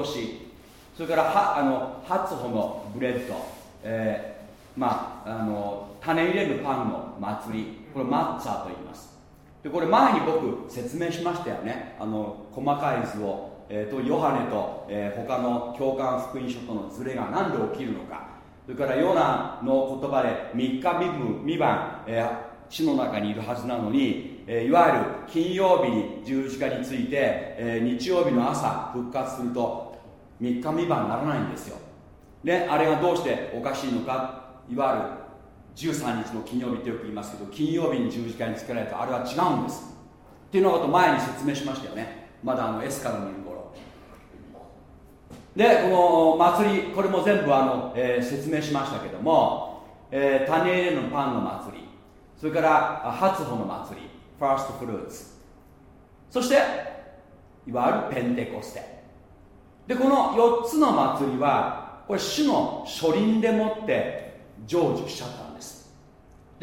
それからはあのハツホのブレッド、えー、まああの種入れるパンの祭りこれマッツァと言います。でこれ前に僕説明しましたよね。あの細かい図を、えーと、ヨハネと、えー、他の教官福音書とのズレが何で起きるのか。それからヨナの言葉で3日未晩、えー、死の中にいるはずなのに、えー、いわゆる金曜日に十字架について、えー、日曜日の朝復活すると3日未晩ならないんですよ。であれがどうしておかしいのか。いわゆる13日の金曜日ってよく言いますけど金曜日に十字架につけられたあれは違うんです。っていうのこと前に説明しましたよね。まだあのエスカルにいる頃。でこの祭りこれも全部あの、えー、説明しましたけども、えー、種入れのパンの祭り。それから初穂の祭り。ファーストフルーツ。そしていわゆるペンテコステ。でこの4つの祭りはこれ主の書輪でもって成就しちゃった。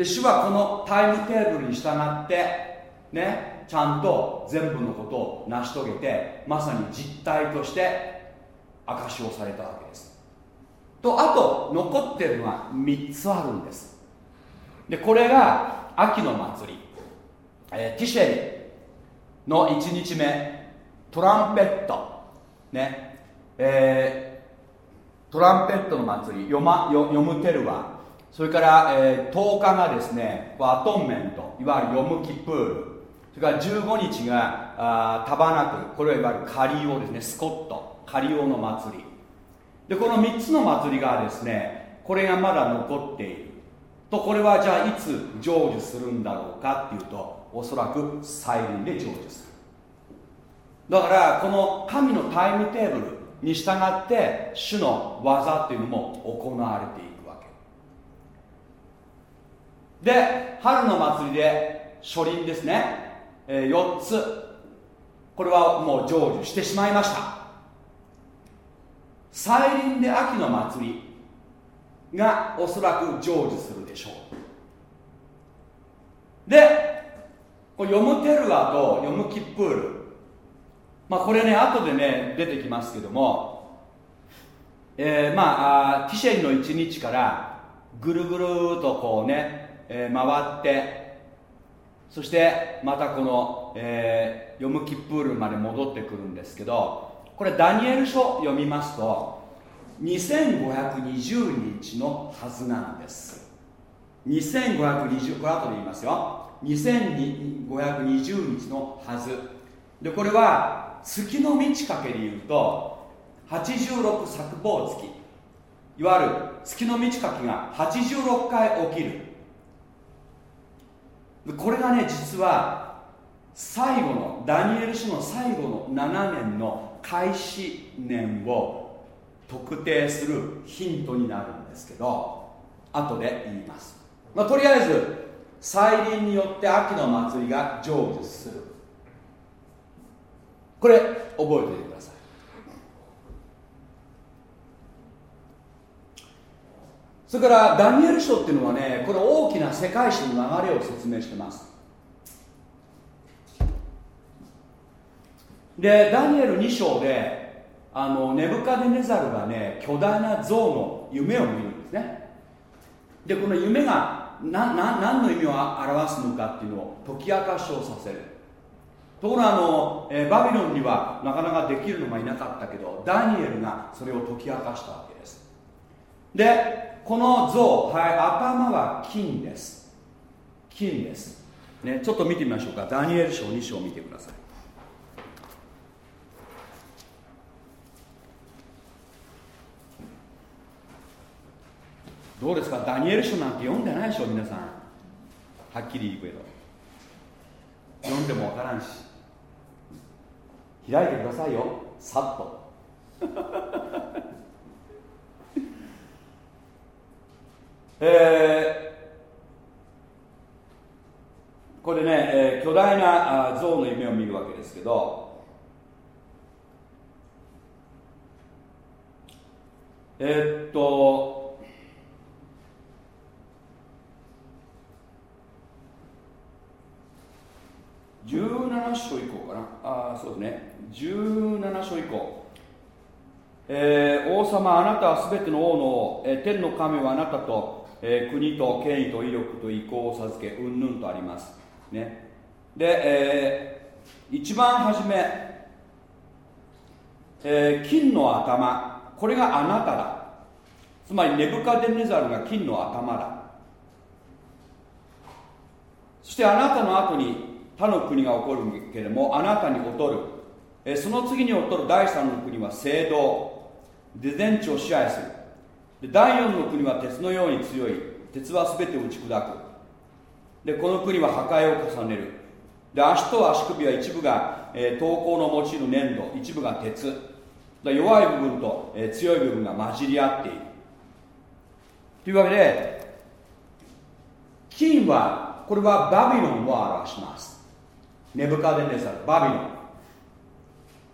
で主はこのタイムテーブルに従ってねちゃんと全部のことを成し遂げてまさに実体として証しをされたわけです。とあと残ってるのは3つあるんです。でこれが秋の祭り、えー、ティシェリ。の1日目。トランペット。ね。えー、トランペットの祭り。ヨマヨヨムテルワそれから、えー、10日がですねアトンメントいわゆるヨムキプール。それから15日があタバナクこれはいわゆるカリオですね。スコット。カリオの祭り。でこの3つの祭りがですねこれがまだ残っている。とこれはじゃあいつ成就するんだろうかっていうとおそらく再臨で成就する。だからこの神のタイムテーブルに従って主の技っていうのも行われている。で春の祭りで初輪ですね、えー、4つ。これはもう成就してしまいました。再臨で秋の祭りがおそらく成就するでしょう。でこれヨムテルアとヨムキップールまあこれね後でね出てきますけども。えー、まあティシェリの1日からぐるぐるとこうねえー、回ってそしてまたこの、えー、ヨムキプールまで戻ってくるんですけどこれダニエル書読みますと2520日のはずなんです。2520これ後で言いますよ。2520日のはず。でこれは月の満ち欠けで言うと86作望月。いわゆる月の満ち欠けが86回起きる。これがね実は最後のダニエル書の最後の7年の開始年を特定するヒントになるんですけど後で言います、まあ、とりあえず再臨によって秋の祭りが成就する。これ覚えておいてください。それからダニエル書っていうのはねこれ大きな世界史の流れを説明してます。でダニエル2章であのネブカデネザルがね巨大な像の夢を見るんですね。でこの夢がなな何の意味を表すのかっていうのを解き明かしをさせる。ところがあの、えバビロンにはなかなかできるのがいなかったけどダニエルがそれを解き明かしたわけです。でこの像、はい、頭は金です。金です、ね、ちょっと見てみましょうか。ダニエル書2章見てください。どうですか？ダニエル書なんて読んでないでしょ皆さん。はっきり言うけど。読んでもわからんし。開いてくださいよ。さっと。えー、これね、えー巨大な象の夢を見るわけですけどえー、っと17章以降かな？あそうですね。17章以降。えー、王様あなたは全ての王の、えー、天の神はあなたと、えー、国と権威と威力と意向を授けうんぬんとあります。ね。で、えー、一番初め、えー、金の頭。これがあなただ。つまりネブカデネザルが金の頭だ。そしてあなたの後に他の国が起こるけれどもあなたに劣る、えー、その次に劣る第三の国は聖堂。で全地を支配する。で第四の国は鉄のように強い。鉄は全て打ち砕く。でこの国は破壊を重ねる。で足と足首は一部が、えー、投稿の用いる粘土。一部が鉄。弱い部分と、えー、強い部分が混じり合っている。というわけで金はこれはバビロンを表します。ネブカデネザルバビロン。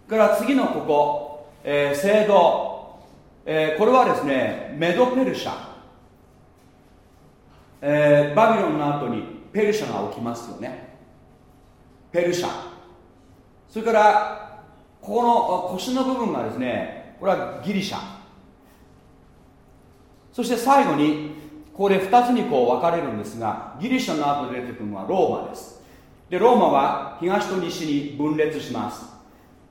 から次のここ、えー、聖堂。えー、これはですねメドペルシャ、えー、バビロンの後にペルシャが起きますよね。ペルシャ。それからここの腰の部分がですねこれはギリシャ。そして最後にここで2つにこう分かれるんですがギリシャの後で出てくるのはローマです。でローマは東と西に分裂します。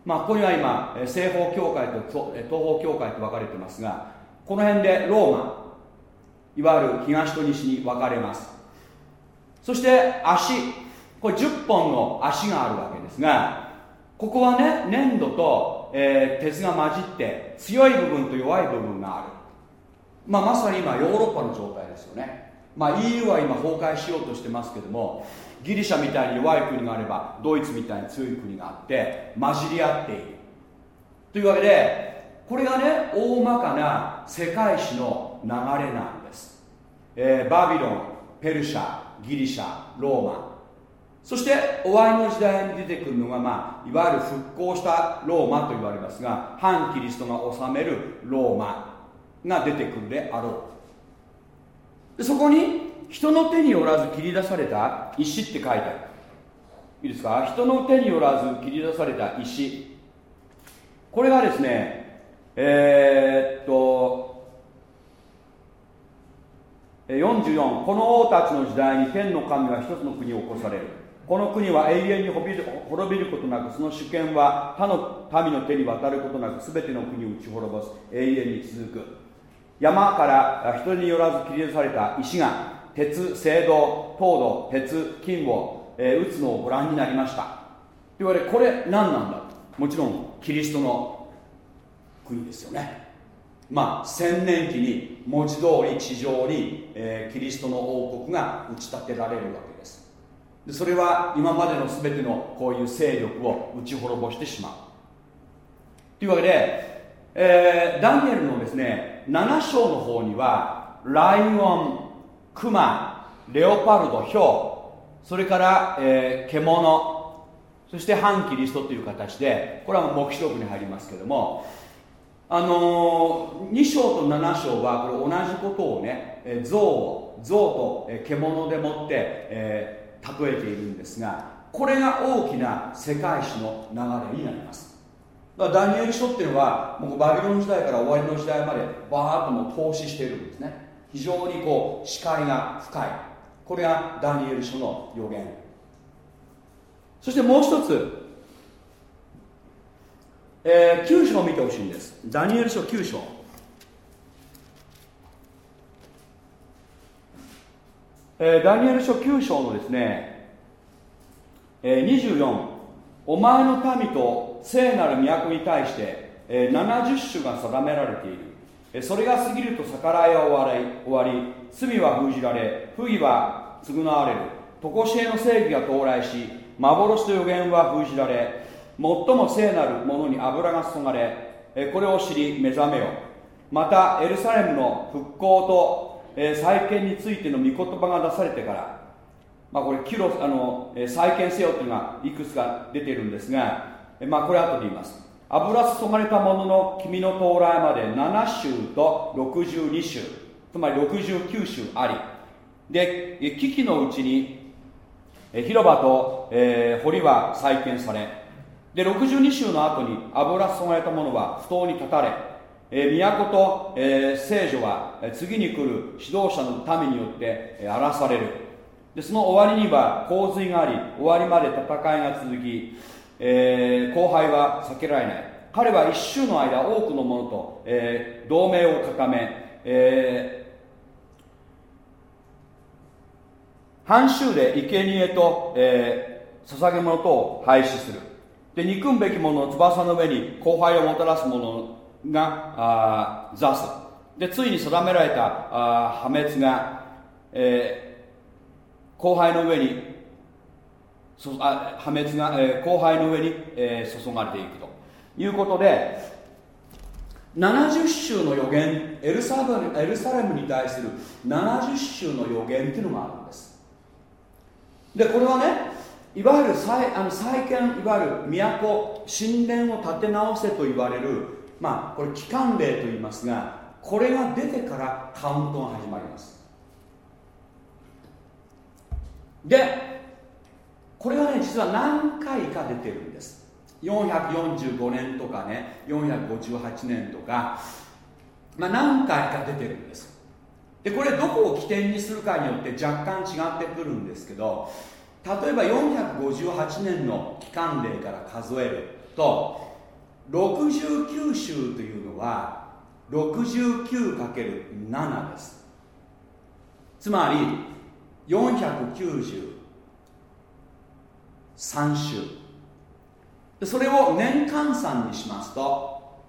まあ、ここには今西方教会と東方教会と分かれてますがこの辺でローマいわゆる東と西に分かれます。そして足。これ10本の足があるわけですがここはね粘土と、えー、鉄が混じって強い部分と弱い部分がある、まあ、まさに今ヨーロッパの状態ですよね、まあ、EU は今崩壊しようとしてますけどもギリシャみたいに弱い国があればドイツみたいに強い国があって混じり合っている。というわけでこれがね大まかな世界史の流れなんです、えー、バビロンペルシャギリシャローマ。そして終わりの時代に出てくるのが、まあ、いわゆる復興したローマと言われますが反キリストが治めるローマが出てくるであろう。でそこに人の手によらず切り出された石って書いてある。いいですか？人の手によらず切り出された石。これがですねえー、っと44この王たちの時代に天の神は一つの国を起こされる。この国は永遠に滅びることなくその主権は他の民の手に渡ることなく全ての国を打ち滅ぼす永遠に続く。山から人によらず切り出された石が鉄青銅糖度鉄金を、えー、打つのをご覧になりました。と言われこれ何なんだもちろんキリストの国ですよね。まあ千年期に文字通り地上に、えー、キリストの王国が打ち立てられるわけです。でそれは今までの全てのこういう勢力を打ち滅ぼしてしまう。というわけで、えー、ダニエルのですね7章の方にはライオンクマレオパルドヒョウそれから、えー、獣そして反キリストという形でこれは黙示録に入りますけどもあのー、2章と7章はこれ同じことをね、えー、象を象と、獣でもって、えー、例えているんですがこれが大きな世界史の流れになります。だからダニエル書っていうのはもうバビロン時代から終わりの時代までバーッとも投資しているんですね。非常にこう視界が深い。これがダニエル書の予言。そしてもう一つ、えー、9章を見てほしいんです。ダニエル書9章。えー、ダニエル書9章のですね、えー、24お前の民と聖なる都に対して、えー、70種が定められている。それが過ぎると逆らいは終わり終わり罪は封じられ不義は償われる。常しえの正義が到来し幻と予言は封じられ最も聖なるものに油が注がれこれを知り目覚めよ。またエルサレムの復興と再建についての御言葉が出されてからまあ、これキロあの再建せよというのがいくつか出ているんですが、まあ、これ後で言います。油注がれたものの君の到来まで7週と62週つまり69週あり。で危機のうちに広場と、えー、堀は再建されで62週の後に油注がれたものは不当に立たれ、えー、都と、えー、聖女は次に来る指導者の民によって、荒らされる。でその終わりには洪水があり終わりまで戦いが続き、えー、後輩は避けられない。彼は一週の間多くの者と、えー、同盟を固め、えー、半周で生贄と、えー、捧げ物とを廃止する。で憎むべき者の翼の上に後輩をもたらす者があ座す。でついに定められたあ破滅が、えー後輩の上にそあ破滅が、えー、後輩の上に、えー、注がれていくと。いうことで70週の予言エルサレエルサレムに対する70週の予言っていうのがあるんです。でこれはねいわゆる再あの再建いわゆる都神殿を建て直せと言われるまあこれ期間例と言いますがこれが出てからカウントが始まります。でこれはね実は何回か出てるんです。445年とかね458年とか、まあ、何回か出てるんです。でこれどこを起点にするかによって若干違ってくるんですけど例えば458年の期間例から数えると69週というのは 69×7 です。つまり49 3週。それを年換算にしますと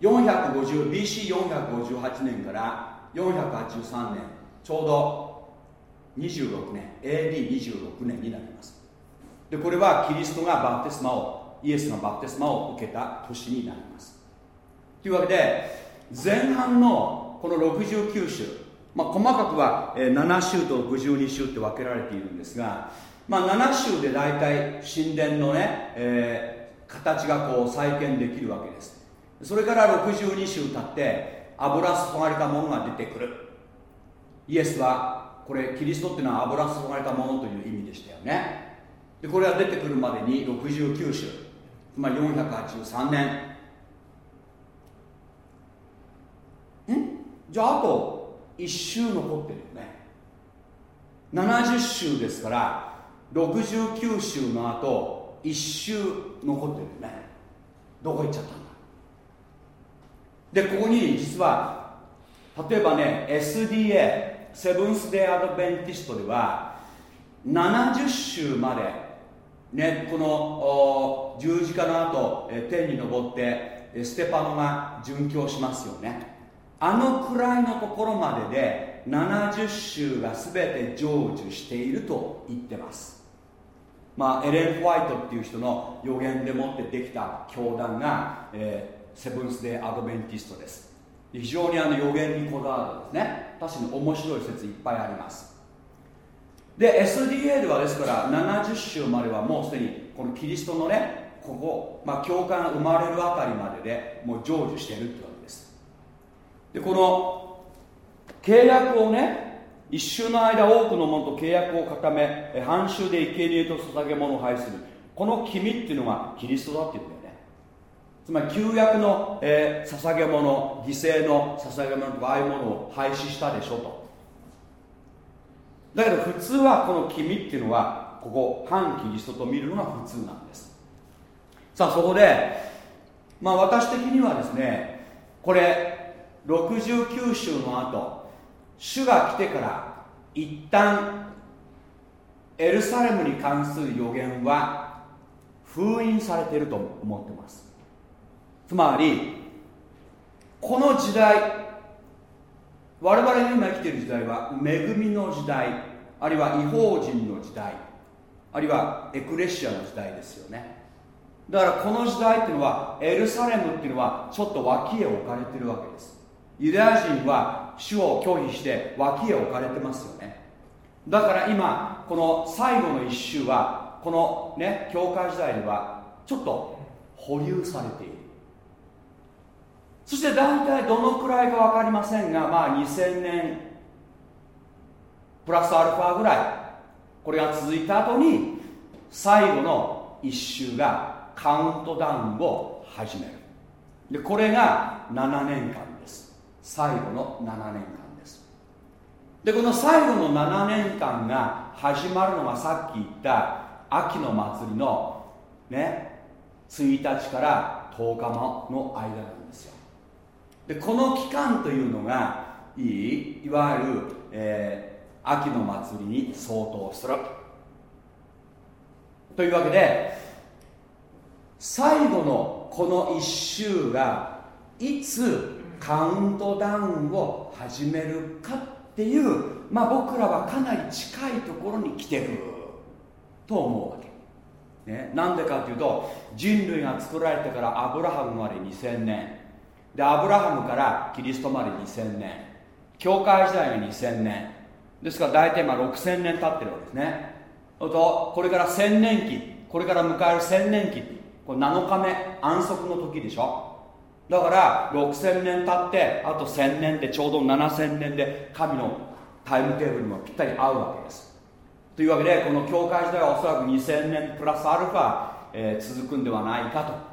BC458 年から483年ちょうど26年 AD26 年になります。でこれはキリストがバプテスマをイエスがバプテスマを受けた年になります。というわけで前半のこの69週まあ、細かくは、7週と62週って分けられているんですが、まあ、7週で大体神殿のね、えー、形がこう再建できるわけです。それから62週経って油注がれたものが出てくる。イエスはこれキリストっていうのは油注がれたものという意味でしたよね。でこれが出てくるまでに69週つまり483年。じゃああと1週残ってるよね。70週ですから69週の後1週残ってるよね。どこ行っちゃったんだ？でここに実は例えばね SDA セブンス・デイ・アドベンティストでは70週までねこの十字架の後天に昇ってステパノが殉教しますよね。あのくらいのところまでで70週が全て成就していると言ってます。まあエレン・ホワイトっていう人の予言でもってできた教団が、えー、セブンス・デイ・アドベンティストです。非常にあの予言にこだわるんですね。確かに面白い説いっぱいあります。で SDA ではですから70週まではもうすでにこのキリストのねここ、まあ、教会が生まれるあたりまででもう成就してるってわけです。でこの契約をね一週の間多くの者と契約を固め半週で生贄と捧げ物を拝する。この君っていうのがキリストだって言うんだよね。つまり旧約の、えー、捧げ物犠牲の捧げ物とかああいうものを廃止したでしょと。だけど普通はこの君っていうのはここ反キリストと見るのが普通なんです。さあそこでまあ私的にはですねこれ69週の後主が来てから一旦エルサレムに関する予言は封印されていると思ってます。つまりこの時代我々が今生きている時代は恵みの時代あるいは違法人の時代あるいはエクレシアの時代ですよね。だからこの時代っていうのはエルサレムっていうのはちょっと脇へ置かれてるわけです。ユダヤ人は主を拒否して脇へ置かれてますよね。だから今この最後の1週はこのね教会時代ではちょっと保留されている。そして大体どのくらいか分かりませんがまあ2000年プラスアルファぐらい。これが続いた後に最後の1週がカウントダウンを始める。でこれが7年間。最後の7年間です。でこの最後の7年間が始まるのがさっき言った秋の祭りのね1日から10日の間なんですよ。でこの期間というのがいいいわゆる、えー、秋の祭りに相当する。というわけで最後のこの1週がいつカウントダウンを始めるかっていうまあ僕らはかなり近いところに来てる。と思うわけ、ね、なんでかっていうと人類が作られてからアブラハムまで2000年。でアブラハムからキリストまで2000年。教会時代が2000年。ですから大体まあ6000年経ってるわけですね。とこれから1000年期。これから迎える1000年期。これ7日目。安息の時でしょ。だから6000年経ってあと1000年でちょうど7000年で神のタイムテーブルにもぴったり合うわけです。というわけでこの教会時代はおそらく2000年プラスアルファ、えー、続くんではないかと。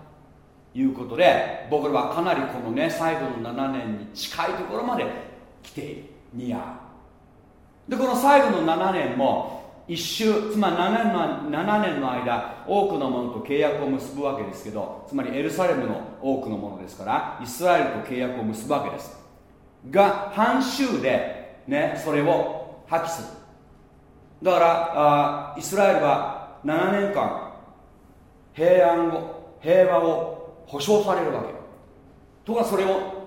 いうことで僕らはかなりこのね最後の7年に近いところまで来ている。ニアでこの最後の7年も一周つまり7年の ,7 年の間多くのものと契約を結ぶわけですけどつまりエルサレムの多くのものですからイスラエルと契約を結ぶわけです。が半周でねそれを破棄する。だからあイスラエルは7年間平安を平和を保障されるわけ。ところがそれを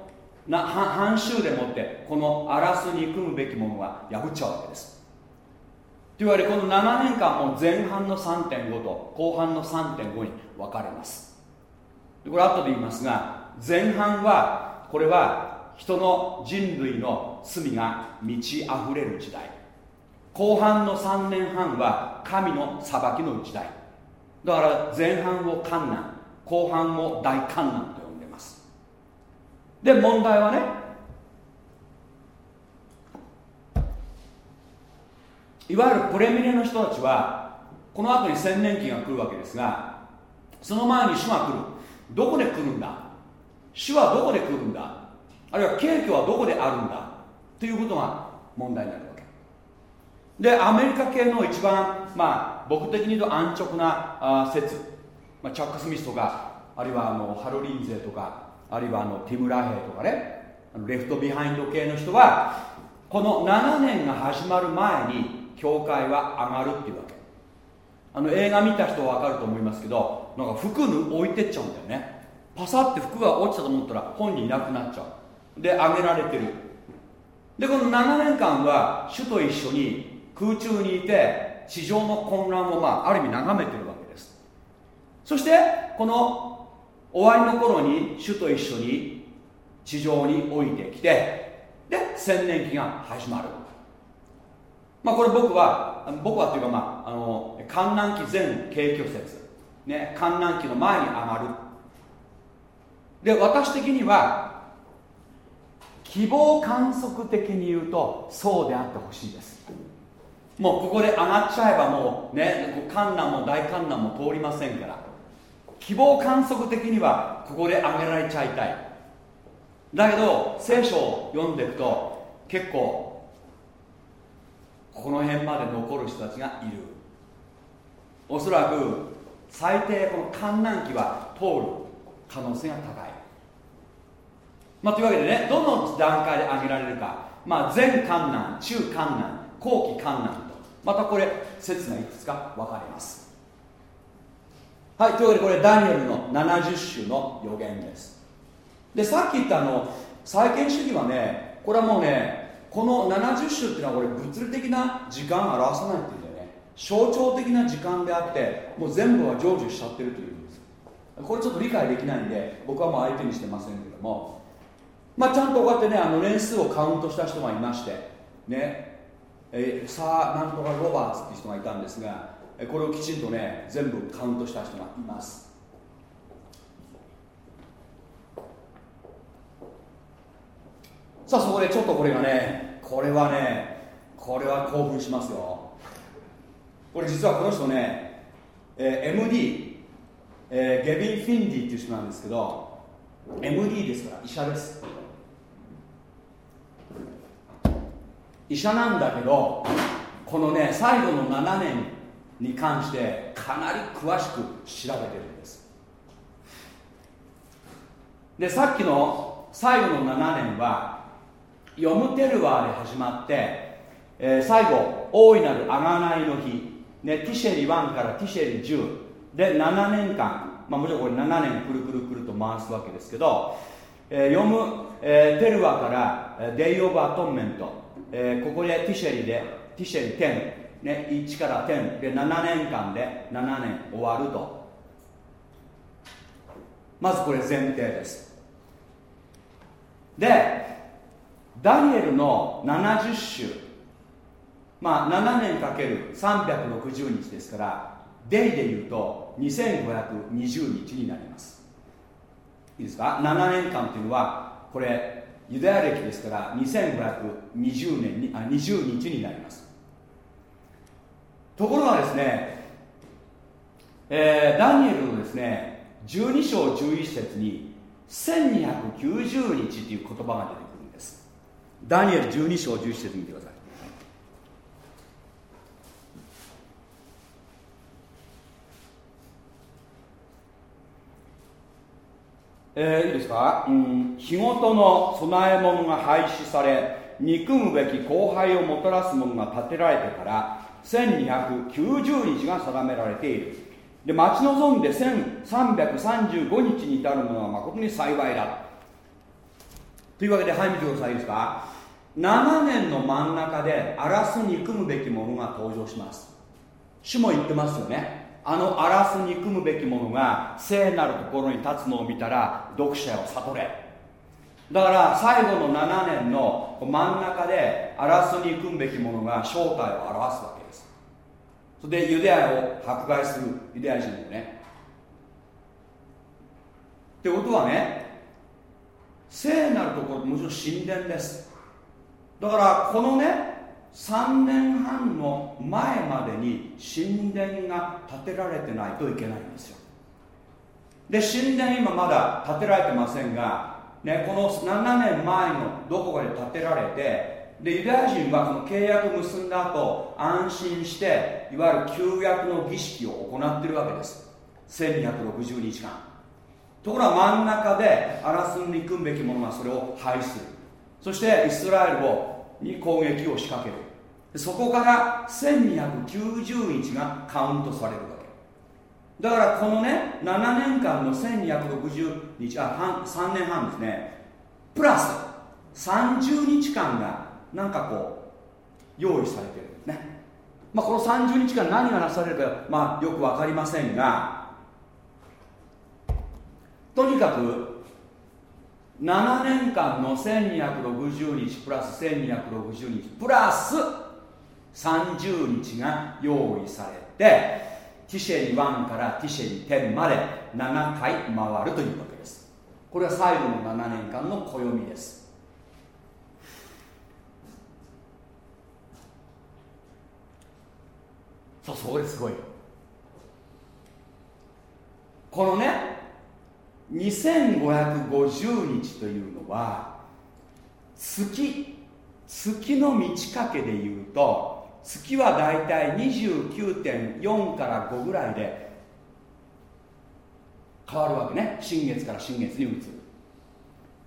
な半周でもってこの荒らす憎むべきものは破っちゃうわけです。というわけでこの7年間も前半の3.5と後半の3.5に分かれます。これ後で言いますが前半はこれは人の人類の罪が満ち溢れる時代。後半の3年半は神の裁きの時代。だから前半を観難後半を大観難と呼んでます。で問題はねいわゆるプレミネの人たちはこの後に千年期が来るわけですがその前に主が来る。どこで来るんだ？主はどこで来るんだ？あるいは携挙はどこであるんだ？ということが問題になるわけ。でアメリカ系の一番まあ僕的に言うと安直なあ説、まあ、チャック・スミスとかあるいはあのハル・リンゼイとかあるいはあのティム・ラヘイとかね Left Behind 系の人はこの7年が始まる前に教会は上がるっていうわけ。あの映画見た人は分かると思いますけどなんか服置いてっちゃうんだよね。パサって服が落ちたと思ったら本人いなくなっちゃう。で上げられてる。でこの7年間は主と一緒に空中にいて地上の混乱を、まあ、ある意味眺めてるわけです。そしてこの終わりの頃に主と一緒に地上に降りてきてで千年期が始まる。まあ、これ僕は僕はというか、まあ、あの観覧期前景挙説、ね、観覧期の前に上がる。で私的には希望観測的に言うとそうであってほしいです。もうここで上がっちゃえばもうね観覧も大観覧も通りませんから。希望観測的にはここで上げられちゃいたい。だけど聖書を読んでいくと結構この辺まで残る人たちがいる。おそらく最低この観覧期は通る可能性が高い、まあ、というわけでねどの段階で挙げられるか、まあ、前観覧中観覧後期観覧と。またこれ説がいくつか分かります。はいというわけでこれダニエルの70種の予言です。でさっき言ったあの再建主義はねこれはもうねこの70種っていうのはこれ物理的な時間を表さないっていうんだよね。象徴的な時間であってもう全部は成就しちゃってるというんです。これちょっと理解できないんで僕はもう相手にしてませんけども。まあちゃんとこうやってねあの年数をカウントした人がいましてね。えー、サーなんとかロバーツっていう人がいたんですがこれをきちんとね全部カウントした人がいます。さあそこでちょっとこれがねこれはねこれは興奮しますよ。これ実はこの人ね、えー、MD、えー、ゲビン・フィンディっていう人なんですけど MD ですから医者です。医者なんだけどこのね最後の7年に関してかなり詳しく調べてるんです。でさっきの最後の7年はヨムテルワーで始まって、えー、最後大いなる贖いの日、ね、ティシェリ1からティシェリ10で7年間、まあ、もちろんこれ7年くるくるくると回すわけですけど、えー、読む、えー、テルワからデイ・オブ・アトンメント。えー、ここでティシェリでティシェリ10、ね、1から10で7年間で7年終わると。まずこれ前提です。でダニエルの70週まあ7年かける360日ですからデイでいうと2520日になります。いいですか？7年間っていうのはこれユダヤ歴ですから2520年にあ20日になります。ところがですね、えー、ダニエルのですね12章11節に1290日という言葉が出てくるんです。ダニエル12章11節見てください。えー、いいですか、うん、日ごとの供え物が廃止され憎むべき後輩をもたらすものが建てられてから1290日が定められている。で待ち望んで1335日に至るものは誠に幸いだ。というわけではい見てください。いいですか？7年の真ん中で荒らす憎むべきものが登場します。主も言ってますよね。あの荒らす憎むべきものが聖なるところに立つのを見たら読者を悟れ。だから最後の7年の真ん中で荒らす憎むべきものが正体を表すわけです。それでユダヤを迫害するユダヤ人でね。ってことはね聖なるところもちろん神殿です。だからこのね3年半の前までに神殿が建てられてないといけないんですよ。で神殿今まだ建てられてませんが、ね、この7年前のどこかで建てられてでユダヤ人はこの契約を結んだ後安心していわゆる旧約の儀式を行っているわけです。1260日間。ところが真ん中で荒らすに組むべきものがそれを廃する。そしてイスラエルをに攻撃を仕掛ける。そこから1290日がカウントされるわけ。だからこのね7年間の1260日あ3年半ですね。プラス30日間がなんかこう用意されてる。んですね。まあこの30日間何がなされるかまあよく分かりませんがとにかく7年間の1260日プラス1260日プラス30日が用意されてティシェリ1からティシェリ10まで7回回るというわけです。これは最後の7年間の暦です。そうそこですごい。このね2550日というのは月月の満ち欠けでいうと月はだいたい29.4から5ぐらいで変わるわけね。新月から新月に移る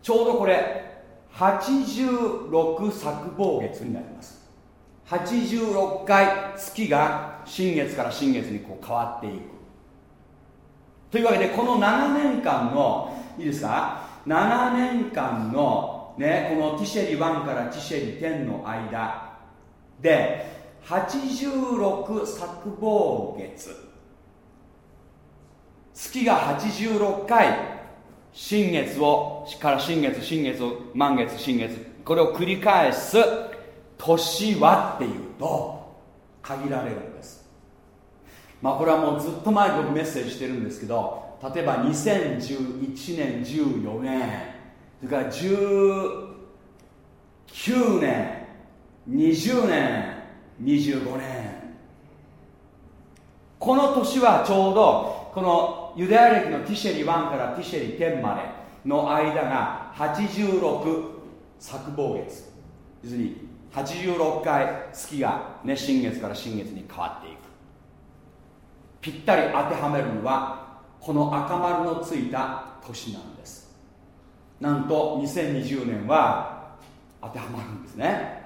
ちょうどこれ86作望月になります。86回月が新月から新月にこう変わっていく。というわけでこの7年間のいいですか？7年間のねこのティシェリ1からティシェリ10の間で86作望月。月が86回新月をから新月新月満月新月これを繰り返す年はっていうと限られる。まあこれはもうずっと前僕メッセージしてるんですけど例えば2011年14年それから19年20年25年。この年はちょうどこのユダヤ歴のティシェリ1からティシェリ10までの間が86作望月。要するに86回月が、ね、新月から新月に変わっていくぴったり当てはめるのはこの赤丸のついた年なんです。なんと2020年は当てはまるんですね。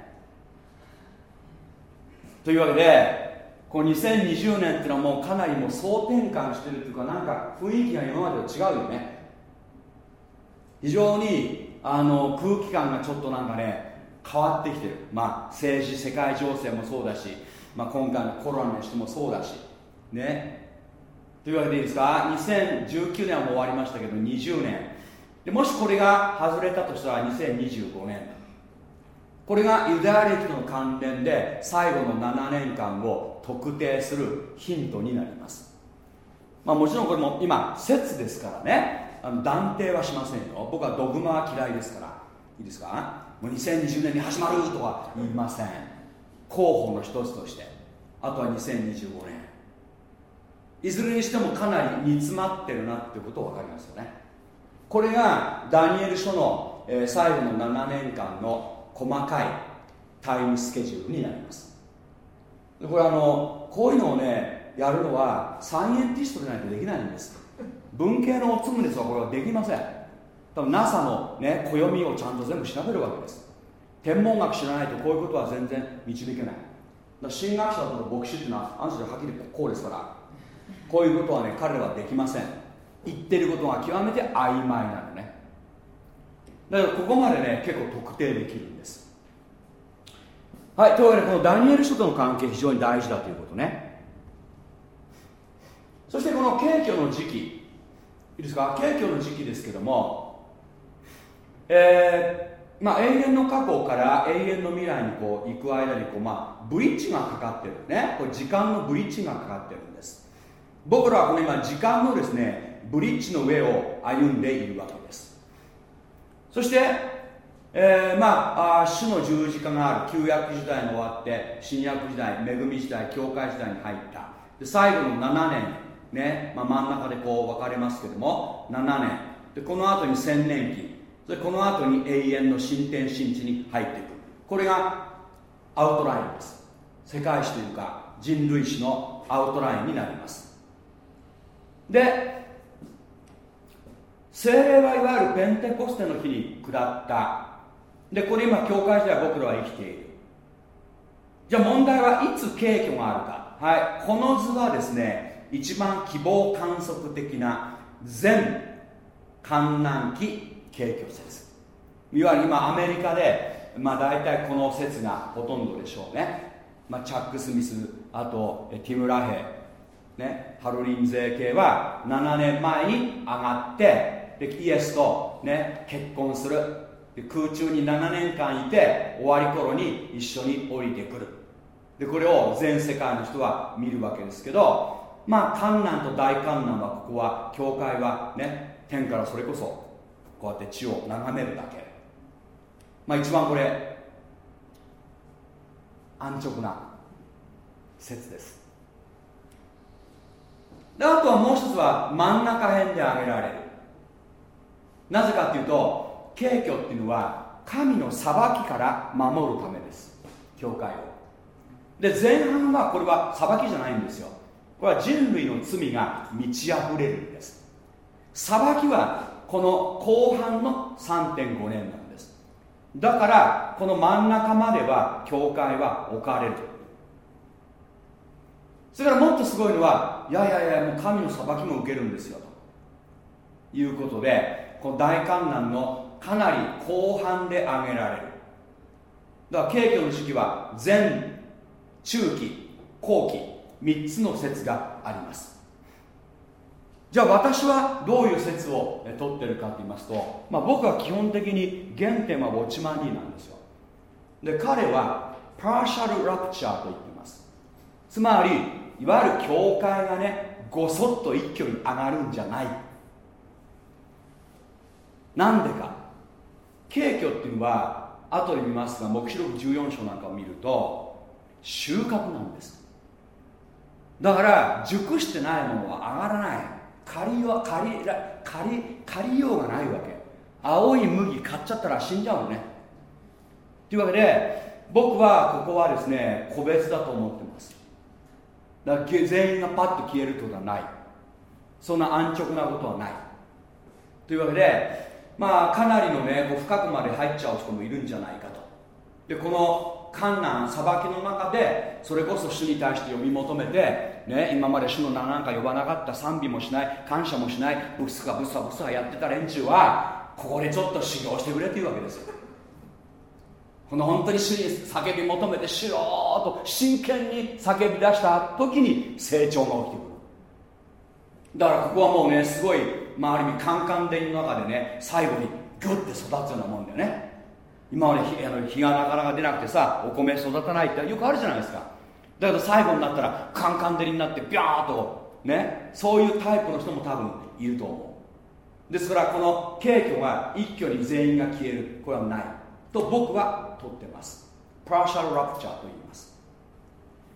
というわけでこの2020年っていうのはもうかなりもう総転換してるっていうかなんか雰囲気が今までと違うよね。非常にあの空気感がちょっとなんかね変わってきてる。まあ政治世界情勢もそうだし、まあ、今回のコロナにしてもそうだし。ね。というわけでいいですか？2019年はもう終わりましたけど20年。でもしこれが外れたとしたら2025年。これがユダヤ歴の関連で最後の7年間を特定するヒントになります。まあもちろんこれも今説ですからね。あの断定はしませんよ。僕はドグマは嫌いですから。いいですか？もう2020年に始まるとは言いません。候補の一つとして。あとは2025年。いずれにしてもかなり煮詰まってるなってこと分かりますよね。これがダニエル書の、最後の7年間の細かいタイムスケジュールになります。これあのこういうのをねやるのはサイエンティストでないとできないんです。文系のおつむですはこれはできません。多分 NASA の、ね、暦をちゃんと全部調べるわけです。天文学知らないとこういうことは全然導けない。だ神学者と牧師っていうのはあの人ははっきりこうですから。こういうことはね彼はできません。言ってることが極めて曖昧なのね。だからここまでね結構特定できるんです。はいというわけでこのダニエル書との関係非常に大事だということね。そしてこの景挙の時期いいですか？景挙の時期ですけどもえー、まあ永遠の過去から永遠の未来にこう行く間にこう、まあ、ブリッジがかかってるね。これ時間のブリッジがかかってるんです。僕らはこの今時間のですねブリッジの上を歩んでいるわけです。そして、えー、まあ主の十字架がある。旧約時代が終わって新約時代恵み時代教会時代に入った。で最後の7年ね、まあ、真ん中でこう分かれますけども7年。でこの後に千年期。それこの後に永遠の新天新地に入っていく。これがアウトラインです。世界史というか人類史のアウトラインになります。で精霊はいわゆるペンテコステの日に下った。でこれ今教会時代僕らは生きている。じゃあ問題はいつ景挙があるか。はい。この図はですね一番希望観測的な全観覧期景挙説。いわゆる今アメリカでまあ大体この説がほとんどでしょうね、まあ、チャック・スミスあとティム・ラヘね、ハロリン税系は7年前に上がってでイエスと、ね、結婚する。で空中に7年間いて終わり頃に一緒に降りてくる。でこれを全世界の人は見るわけですけどまあ観難と大観難はここは教会はね天からそれこそこうやって地を眺めるだけ。まあ一番これ安直な説です。であとはもう一つは真ん中辺で挙げられる。なぜかっていうと敬虚っていうのは神の裁きから守るためです。教会を。で前半はこれは裁きじゃないんですよ。これは人類の罪が満ち溢れるんです。裁きはこの後半の3.5年なんです。だからこの真ん中までは教会は置かれるそれからもっとすごいのはいやいやいやもう神の裁きも受けるんですよと。いうことでこの大観難のかなり後半で挙げられる。だから景挙の時期は前中期後期3つの説があります。じゃあ私はどういう説を取ってるかと言いますと、まあ、僕は基本的に原点はウォッチマン・リーなんですよ。で彼はパーシャルラプチャーと言っています。つまりいわゆる教会がねごそっと一挙に上がるんじゃない。なんでか。景挙っていうのは後で見ますが黙示録14章なんかを見ると収穫なんです。だから熟してないものは上がらない。借りよ借り借り借りようがないわけ。青い麦買っちゃったら死んじゃうのね。というわけで僕はここはですね個別だと思ってます。だから全員がパッと消えることはない。そんな安直なことはない。というわけでまあかなりのねこう深くまで入っちゃう人もいるんじゃないかと。でこの観難裁きの中でそれこそ主に対して読み求めて、ね、今まで主の名なんか呼ばなかった賛美もしない感謝もしないブスかブスかブスかやってた連中はここでちょっと修行してくれっていうわけですよ。この本当に主に叫び求めてしろーと真剣に叫び出した時に成長が起きてくる。だからここはもうねすごい、まあ、ある意味カンカン伝の中でね最後にグッて育つようなもんだよね。今まで日あの日がなかなか出なくてさお米育たないってよくあるじゃないですか。だけど最後になったらカンカン照りになってビャーっとねそういうタイプの人も多分いると思う。ですからこの景挙が一挙に全員が消える。これはない。と僕は取ってます。パーシャルラプチャーと言います。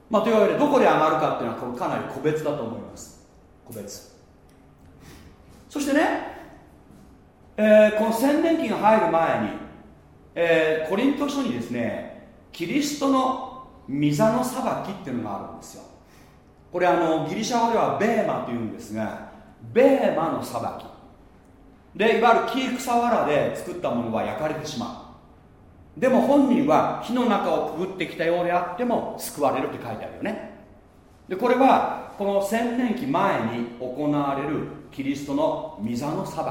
まあというわけでどこで上がるかっていうのはこれかなり個別だと思います。個別。そしてね、えー、この千年期が入る前にえー、コリント書にですねキリストの御座の裁きっていうのがあるんですよ。これあのギリシャ語ではベーマというんですがベーマの裁き。でいわゆる木草わらで作ったものは焼かれてしまうでも本人は火の中をくぐってきたようであっても救われるって書いてあるよね。でこれはこの千年期前に行われるキリストの御座の裁き。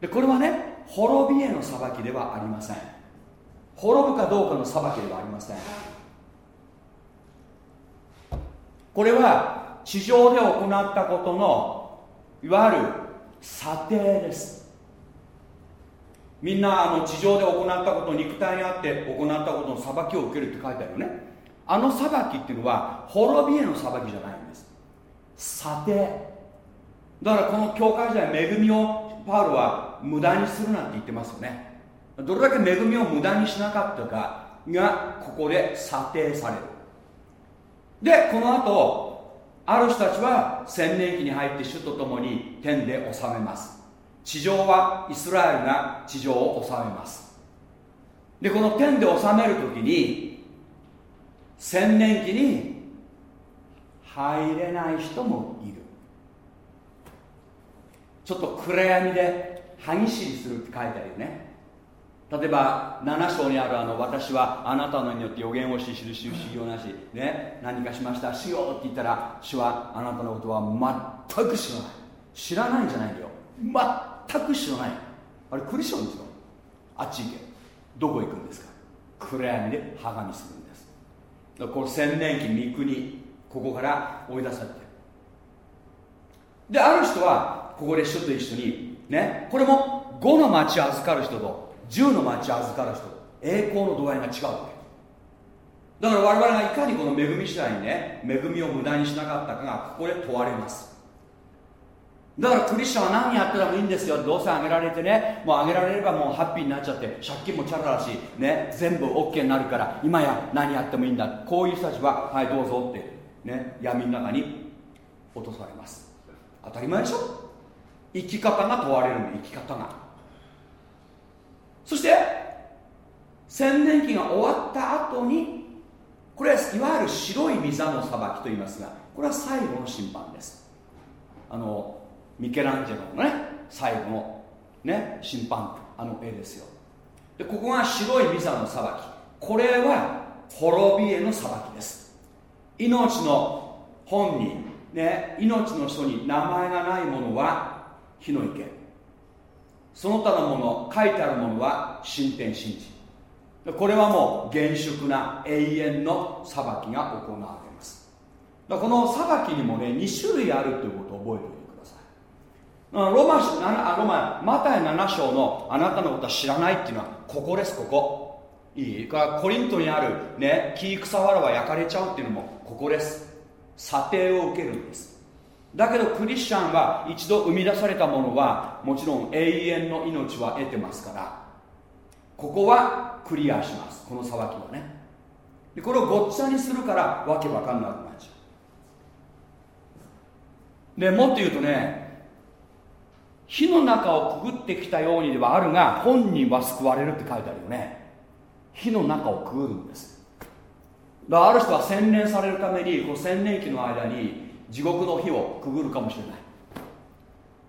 でこれはね滅びへの裁きではありません。滅ぶかどうかの裁きではありません。これは地上で行ったことのいわゆる査定です。みんなあの地上で行ったこと肉体にあって行ったことの裁きを受けるって書いてあるよね。あの裁きっていうのは滅びへの裁きじゃないんです。査定だからこの教会時代恵みをパウロは無駄にするなんて言ってますよね。どれだけ恵みを無駄にしなかったかがここで査定される。でこの後ある人たちは千年期に入って主と共に天で治めます。地上はイスラエルが地上を治めます。でこの天で治める時に千年期に入れない人もいる。ちょっと暗闇で歯ぎしりするって書いてあるよね。例えば7章にあるあの私はあなたのによって予言をし印を修行なし、ね、何かしました？主ようって言ったら主はあなたのことは全く知らない。知らないんじゃないよ。全く知らない。あれクリスチョンですよあっち行け。どこ行くんですか？暗闇で歯がみするんです。だからこれ千年期三国ここから追い出されて。である人はここで主と一緒にねこれも5の町預かる人と10の町預かる人栄光の度合いが違うわけ。だから我々がいかにこの恵み次第にね恵みを無駄にしなかったかがここで問われます。だからクリスチャンは何やってもいいんですよ。どうせあげられてね。もうあげられればもうハッピーになっちゃって。借金もチャラだしね。全部 OK になるから。今や何やってもいいんだ。こういう人たちははいどうぞってね。闇の中に落とされます。当たり前でしょ。生き方が問われるんで生き方が。そして千年期が終わった後にこれいわゆる白い御座の裁きと言いますがこれは最後の審判です。あのミケランジェロのね最後のね審判あの絵ですよ。でここが白い御座の裁き。これは滅びへの裁きです。命の本にね命の書に名前がないものは火の池。その他のもの書いてあるものは神天神事。これはもう厳粛な永遠の裁きが行われます。この裁きにもね2種類あるということを覚えてロマロママタイ7章のあなたのことは知らないっていうのはここですここ。いい。かコリントにあるね木草わらは焼かれちゃうっていうのもここです。査定を受けるんです。だけどクリスチャンは一度生み出されたものはもちろん永遠の命は得てますからここはクリアします。この裁きはね。でこれをごっちゃにするからわけわかんなくなっちゃう。でもっと言うとね火の中をくぐってきたようにではあるが本人は救われるって書いてあるよね。火の中をくぐるんです。だからある人は洗練されるためにこう洗年期の間に地獄の火をくぐるかもしれない。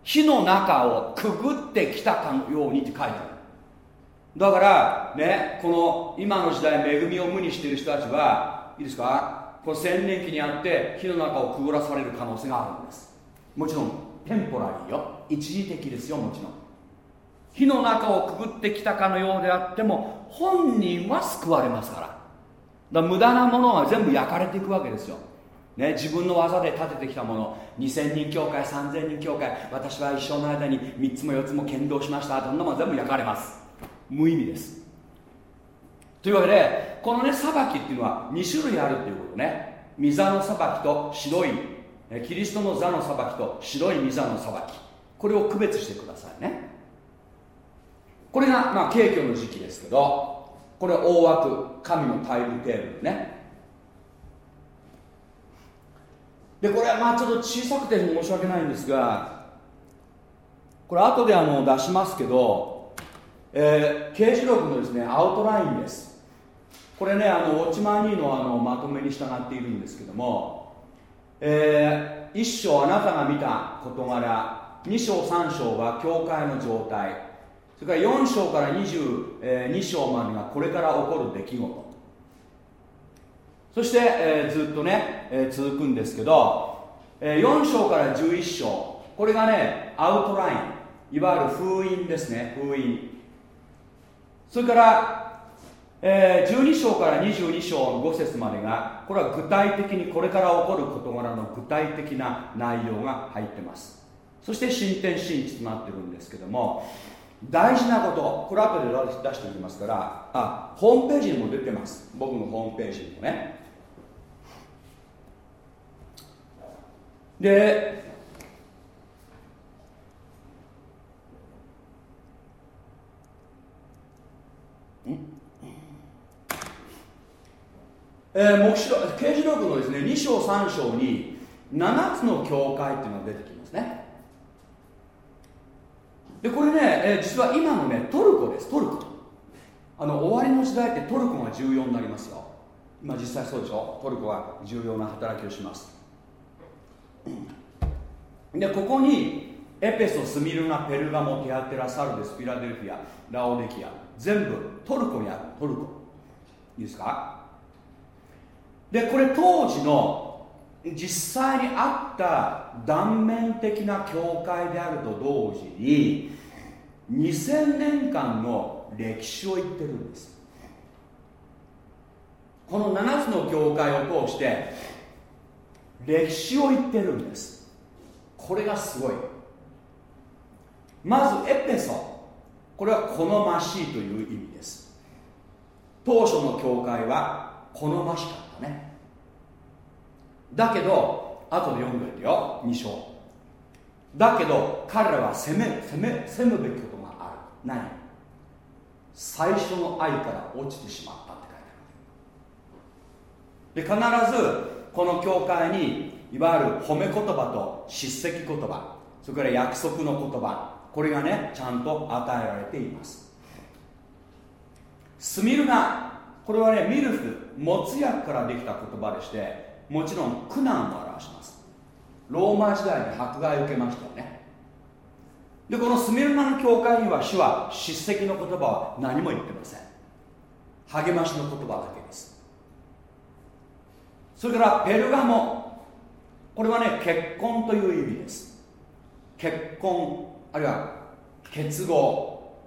火の中をくぐってきたかのようにって書いてある。だからねこの今の時代恵みを無にしている人たちはいいですか？この洗年期にあって火の中をくぐらされる可能性があるんです。もちろんテンポラリーよ。一時的ですよもちろん。火の中をくぐってきたかのようであっても本人は救われますから。だから無駄なものは全部焼かれていくわけですよ。ね、自分の技で立ててきたもの。2000人教会3000人教会。私は一生の間に3つも4つも剣道しました。どんなもの全部焼かれます。無意味です。というわけでこのね裁きっていうのは2種類あるっていうことね。御座の裁きと白いキリストの座の裁きと白い御座の裁き。これを区別してくださいね。これがまあ景挙の時期ですけどこれ大枠神のタイムテーブルね。でこれはまあちょっと小さくて申し訳ないんですがこれ後であの出しますけど、えー、刑事録のですねアウトラインです。これねあのウォッチマニーのあのまとめに従っているんですけども、えー、1章あなたが見た事柄2章3章は教会の状態。それから4章から22章までがこれから起こる出来事。そして、えー、ずっとね、えー、続くんですけど、えー、4章から11章。これがねアウトライン。いわゆる封印ですね封印。それから、えー、12章から22章の5節までがこれは具体的にこれから起こる事柄の具体的な内容が入ってます。そして進展真実となってるんですけども大事なことこれ後で出しておきますからあホームページにも出てます。僕のホームページにもね。でえー、目視刑事録のですね2章3章に7つの教会っていうのが出てきますね。でこれね、えー、実は今のねトルコですトルコ。あの終わりの時代ってトルコが重要になりますよ。今実際そうでしょ？トルコは重要な働きをします。でここにエペソスミルナペルガモテアテラサルデスフィラデルフィアラオデキア全部トルコにある。トルコ。いいですか？でこれ当時の実際にあった断面的な教会であると同時に2000年間の歴史を言ってるんです。この7つの教会を通して歴史を言ってるんです。これがすごい。まずエペソ。これは好ましいという意味です。当初の教会は好ましかった。だけど後で読んでいてよ。2章。だけど彼らは責め責め責むべきことがある。何？最初の愛から落ちてしまったって書いてある。で必ずこの教会にいわゆる褒め言葉と叱責言葉それから約束の言葉これがねちゃんと与えられています。スミルナこれはねミルフもつ薬からできた言葉でしてもちろん苦難を表します。ローマ時代に迫害を受けましたよね。でこのスミルナの教会には主は叱責の言葉は何も言ってません。励ましの言葉だけです。それからペルガモこれはね結婚という意味です。結婚あるいは結合。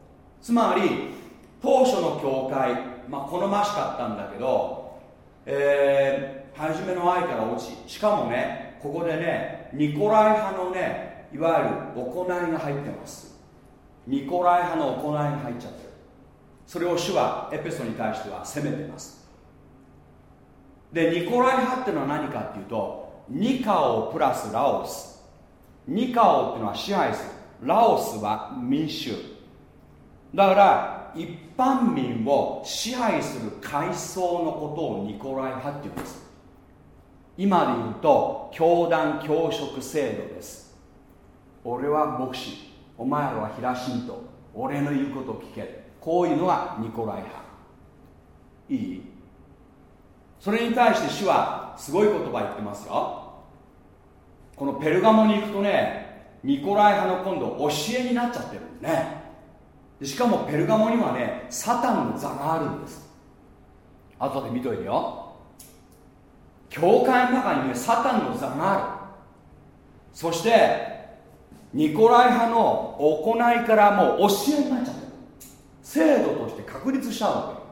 つまり当初の教会まあ好ましかったんだけど、えー、初めの愛から落ちしかもねここでねニコライ派のねいわゆる行いが入ってます。ニコライ派の行いが入っちゃってる。それを主はエペソに対しては責めてます。でニコライ派っていうのは何かっていうとニカオプラスラオス。ニカオっていうのは支配する。ラオスは民衆。だから一般民を支配する階層のことをニコライ派っていうんです。今で言うと教団教職制度です。俺は牧師。お前らは平信徒。俺の言うことを聞け。こういうのがニコライ派。いい？それに対して主はすごい言葉言ってますよ。このペルガモに行くとねニコライ派の今度教えになっちゃってるんですね。しかもペルガモにはねサタンの座があるんです。後で見といてよ。教会の中にねサタンの座がある。そしてニコライ派の行いからもう教えになっちゃってる。制度として確立しちゃうわ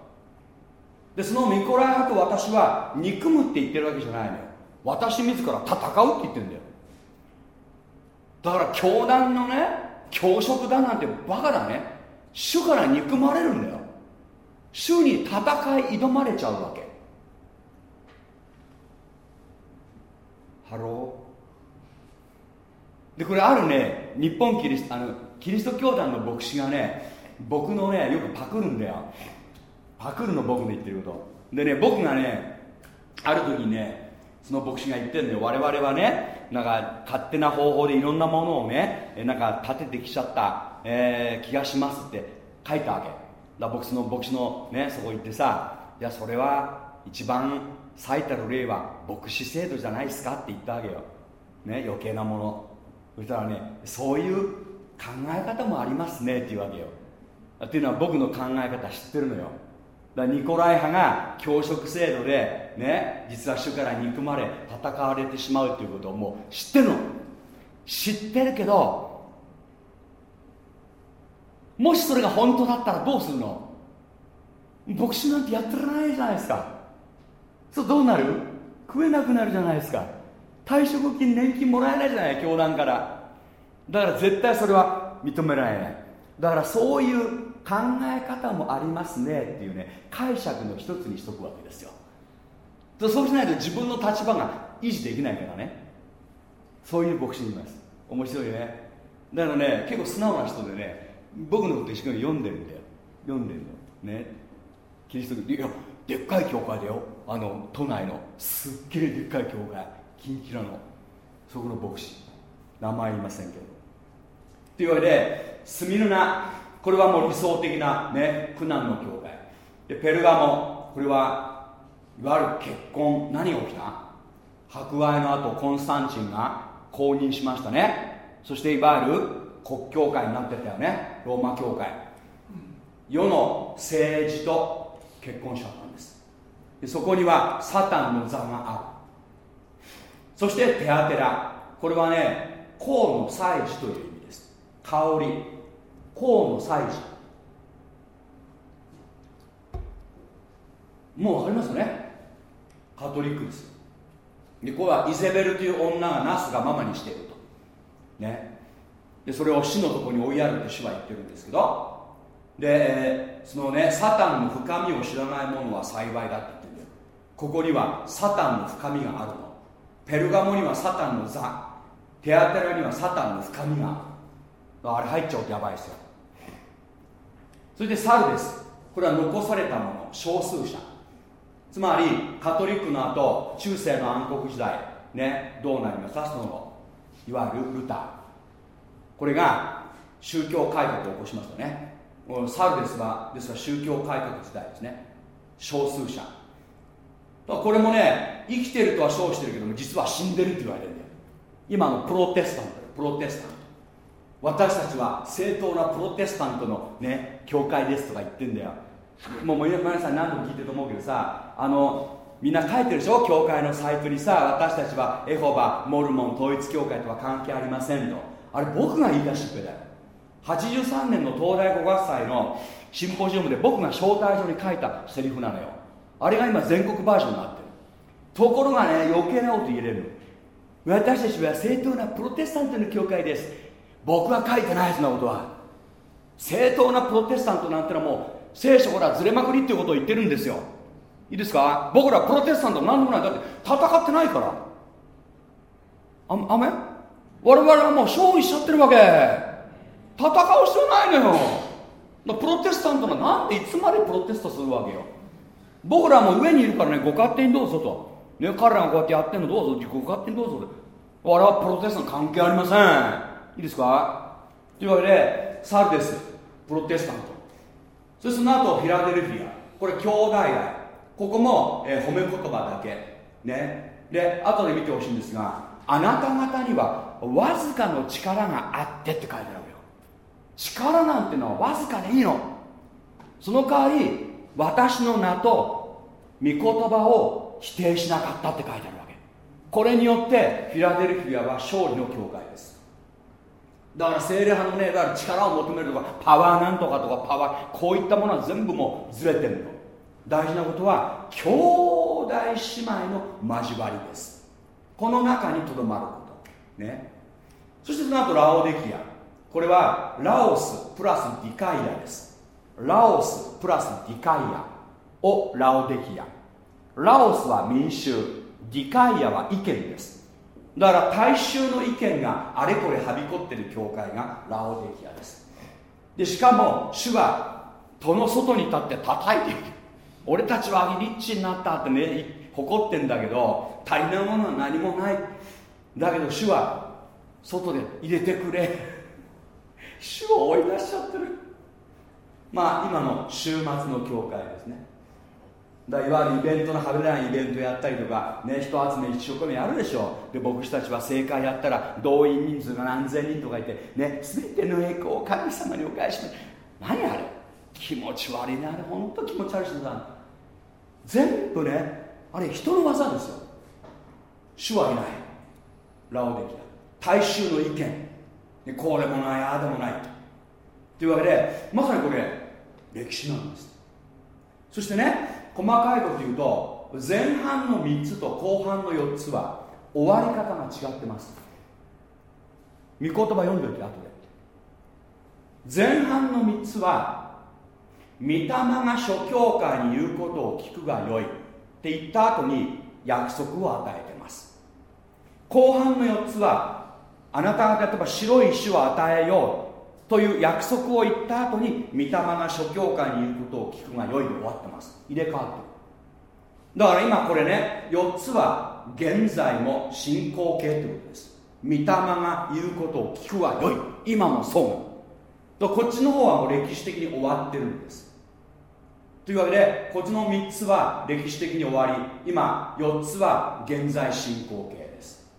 け。でそのニコライ派と私は憎むって言ってるわけじゃないのよ。私自ら戦うって言ってるんだよ。だから教団のね教職だなんてバカだね。主から憎まれるんだよ。主に戦い挑まれちゃうわけ。ハローでこれあるね日本キリスあのキリスト教団の牧師がね僕のねよくパクるんだよ。パクるの僕の言ってること。でね僕がねある時にねその牧師が言ってるんだよ。我々はねなんか勝手な方法でいろんなものをねなんか立ててきちゃった、えー、気がしますって書いたわけ。だ僕その牧師のねそこ行ってさいやそれは一番最たる例は牧師制度じゃないですかって言ったわけよ、ね、余計なもの。そしたらねそういう考え方もありますねっていうわけよ。っていうのは僕の考え方知ってるのよ。だニコライ派が教職制度でね実は主から憎まれ戦われてしまうっていうことをもう知ってるの。知ってるけどもしそれが本当だったらどうするの？牧師なんてやってられないじゃないですか。そうどうなる？食えなくなるじゃないですか。退職金年金もらえないじゃない教団から。だから絶対それは認められない。だからそういう考え方もありますねっていうね解釈の一つにしとくわけですよ。そうしないと自分の立場が維持できないからね。そういう牧師にいます。面白いね。だからね結構素直な人でね僕のこと一緒に読んでるんだよ。読んでるの。ね。キリスト教。いやでっかい教会だよ。あの都内のすっげえでっかい教会キンキラのそこの牧師。名前言いませんけど。というわけでスミルナこれはもう理想的なね苦難の教会。でペルガモこれはいわゆる結婚。何が起きた？迫害の後コンスタンチンが公認しましたね。そしていわゆる国教会になってたよね。ローマ教会。世の政治と結婚したんですでそこにはサタンの座がある。そしてテアテラ。これはね河の祭司という意味です。香り。河の祭司。もう分かりますよね？カトリックです。でこれはイゼベルという女がナスがママにしていると。ね。でそれを死のとこに追いやるって主は言ってるんですけど。でそのねサタンの深みを知らない者は幸いだってここにはサタンの深みがあるの。ペルガモにはサタンの座。テアテラにはサタンの深みが。あるあれ入っちゃうとやばいですよ。それでサルです。これは残されたもの。少数者。つまりカトリックの後中世の暗黒時代。ねどうなりますかそのいわゆるルター。これが宗教改革を起こしましたね。サルですがですから宗教改革時代ですね。少数者。これもね生きてるとは称してるけども実は死んでるって言われてるんだよ。今のプロテスタントプロテスタント。私たちは正当なプロテスタントのね教会ですとか言ってんだよ。もう皆さん何度も聞いてると思うけどさあのみんな書いてるでしょ？教会のサイトにさ私たちはエホバモルモン統一教会とは関係ありませんと。あれ僕が言い出しっぺだよ。83年の東大五合祭のシンポジウムで僕が招待状に書いたセリフなのよ。あれが今全国バージョンになってる。ところがね余計なこと言えれる私たちは正当なプロテスタントの教会です。僕は書いてないそんなことは。正当なプロテスタントなんてのはもう聖書ほらずれまくりっていうことを言ってるんですよ。いいですか？僕らプロテスタント何でもない。だって戦ってないから。ああめ我々はもう勝利しちゃってるわけ。戦う必要ないのよ。プロテスタントがなんでいつまでプロテストするわけよ。僕らも上にいるからねご勝手にどうぞと、ね、彼らがこうやってやってるのどうぞ。ご勝手にどうぞ。我々はプロテスタント関係ありません。いいですか？というわけでサルです。プロテスタント。そしてその後フィラデルフィア。これ兄弟愛。ここも、えー、褒め言葉だけ。ね。で後で見てほしいんですがあなた方にはわずかの力があってって書いてあるわけよ。力なんてのはわずかでいいの。その代わり私の名と御言葉を否定しなかったって書いてあるわけ。これによってフィラデルフィアは勝利の教会です。だから精霊派のねだから力を求めるとかパワーなんとかとかパワーこういったものは全部もうずれてるの。大事なことは兄弟姉妹の交わりです。この中にとどまること。ね。そしてその後ラオデキア。これはラオスプラスディカイアです。ラオスプラスディカイアをラオデキア。ラオスは民衆ディカイアは意見です。だから大衆の意見があれこれはびこってる教会がラオデキアです。でしかも主は戸の外に立って叩いている。俺たちはリッチになったってね誇ってんだけど足りないものは何もない。だけど主は外で入れてくれ。主を追い出しちゃってる。まあ今の週末の教会ですね。だいわゆるイベントの派手なイベントやったりとか、ね、人集め一生懸命やるでしょで僕たちは正解やったら動員人数が何千人とかいて、ね、全ての栄光を神様にお返しし何あれ？気持ち悪いねあれ本当気持ち悪い人だ全部ねあれ人の技ですよ。主はいない。ラオデキア大衆の意見。これもないああでもない。というわけでまさにこれ歴史なんです。そしてね細かいこと言うと前半の3つと後半の4つは終わり方が違ってます。御言葉読んでおいて後で。前半の3つは御霊が諸教会に言うことを聞くがよいって言った後に約束を与えてます。後半の4つはあなたが例えば白い石を与えようという約束を言った後に御霊が諸教会に言うことを聞くがよいで終わってます。入れ替わって。るだから今これね4つは現在も進行形ということです。御霊が言うことを聞くはよい。今もそうなこっちの方はもう歴史的に終わってるんです。というわけでこっちの3つは歴史的に終わり今4つは現在進行形です。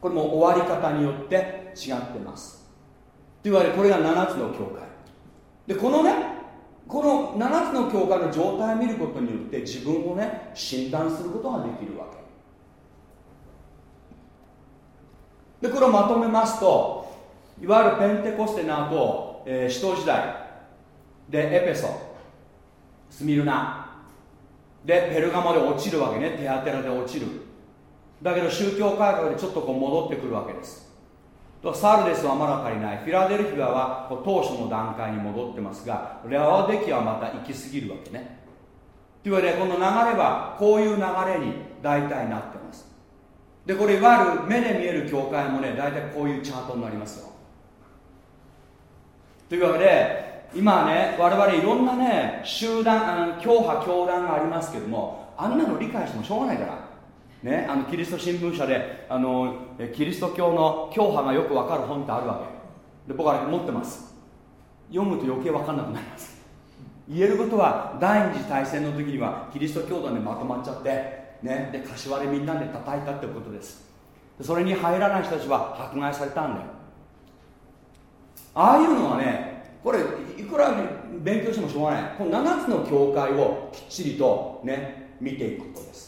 これも終わり方によって違ってます。というわけでこれが7つの教会。でこのねこの7つの教会の状態を見ることによって自分をね診断することができるわけ。でこれをまとめますといわゆるペンテコステの後、えー、使徒時代でエペソスミルナ。でペルガモで落ちるわけね。テアテラで落ちる。だけど宗教改革でちょっとこう戻ってくるわけです。サルデスはまだ足りない。フィラデルフィアは当初の段階に戻ってますがレアワデキはまた行き過ぎるわけね。というわけでこの流れはこういう流れに大体なってます。でこれいわゆる目で見える教会もね大体こういうチャートになりますよ。というわけで今ね我々いろんなね集団あの教派教団がありますけどもあんなの理解してもしょうがないから。ね、あのキリスト新聞社であのキリスト教の教派がよく分かる本ってあるわけ。で僕は持ってます。読むと余計分かんなくなります。言えることは第二次大戦の時にはキリスト教団でまとまっちゃって、ね、で柏でみんなで叩いたってことです。それに入らない人たちは迫害されたんだよ。ああいうのはねこれいくら勉強してもしょうがない。この7つの教会をきっちりとね見ていくことです。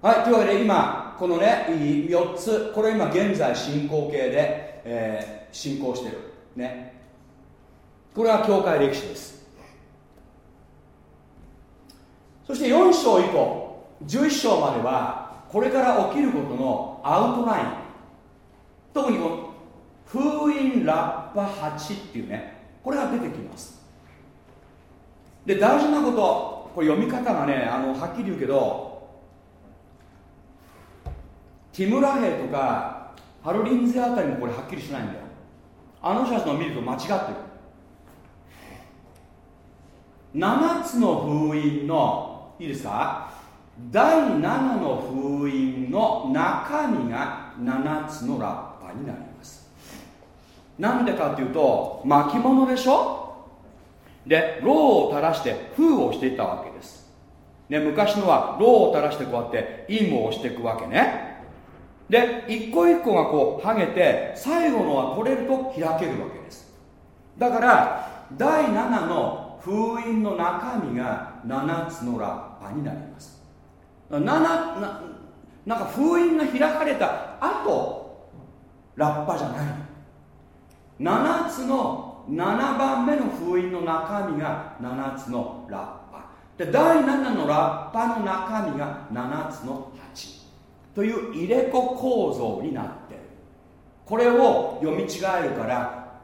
はいというわけで今このね4つこれ今現在進行形で、えー、進行してる。ね。これは教会歴史です。そして4章以降11章まではこれから起きることのアウトライン。特にこの封印ラッパ8っていうねこれが出てきます。で大事なことこれ読み方がねあのはっきり言うけどティム・ラヘイとかハルリンゼあたりもこれはっきりしないんだよ。あの人たちの見ると間違ってる。7つの封印のいいですか？第7の封印の中身が7つのラッパになります。なんでかっていうと巻物でしょ？でろうを垂らして封をしていったわけです、ね、昔のはろうを垂らしてこうやって陰を押していくわけね。で一個一個がこう剥げて最後のは取れると開けるわけです。だから第7の封印の中身が7つのラッパになります。7ななんか封印が開かれた後ラッパじゃない7つの7番目の封印の中身が7つのラッパ。で第7のラッパの中身が7つのという入れ子構造になってるこれを読み違えるから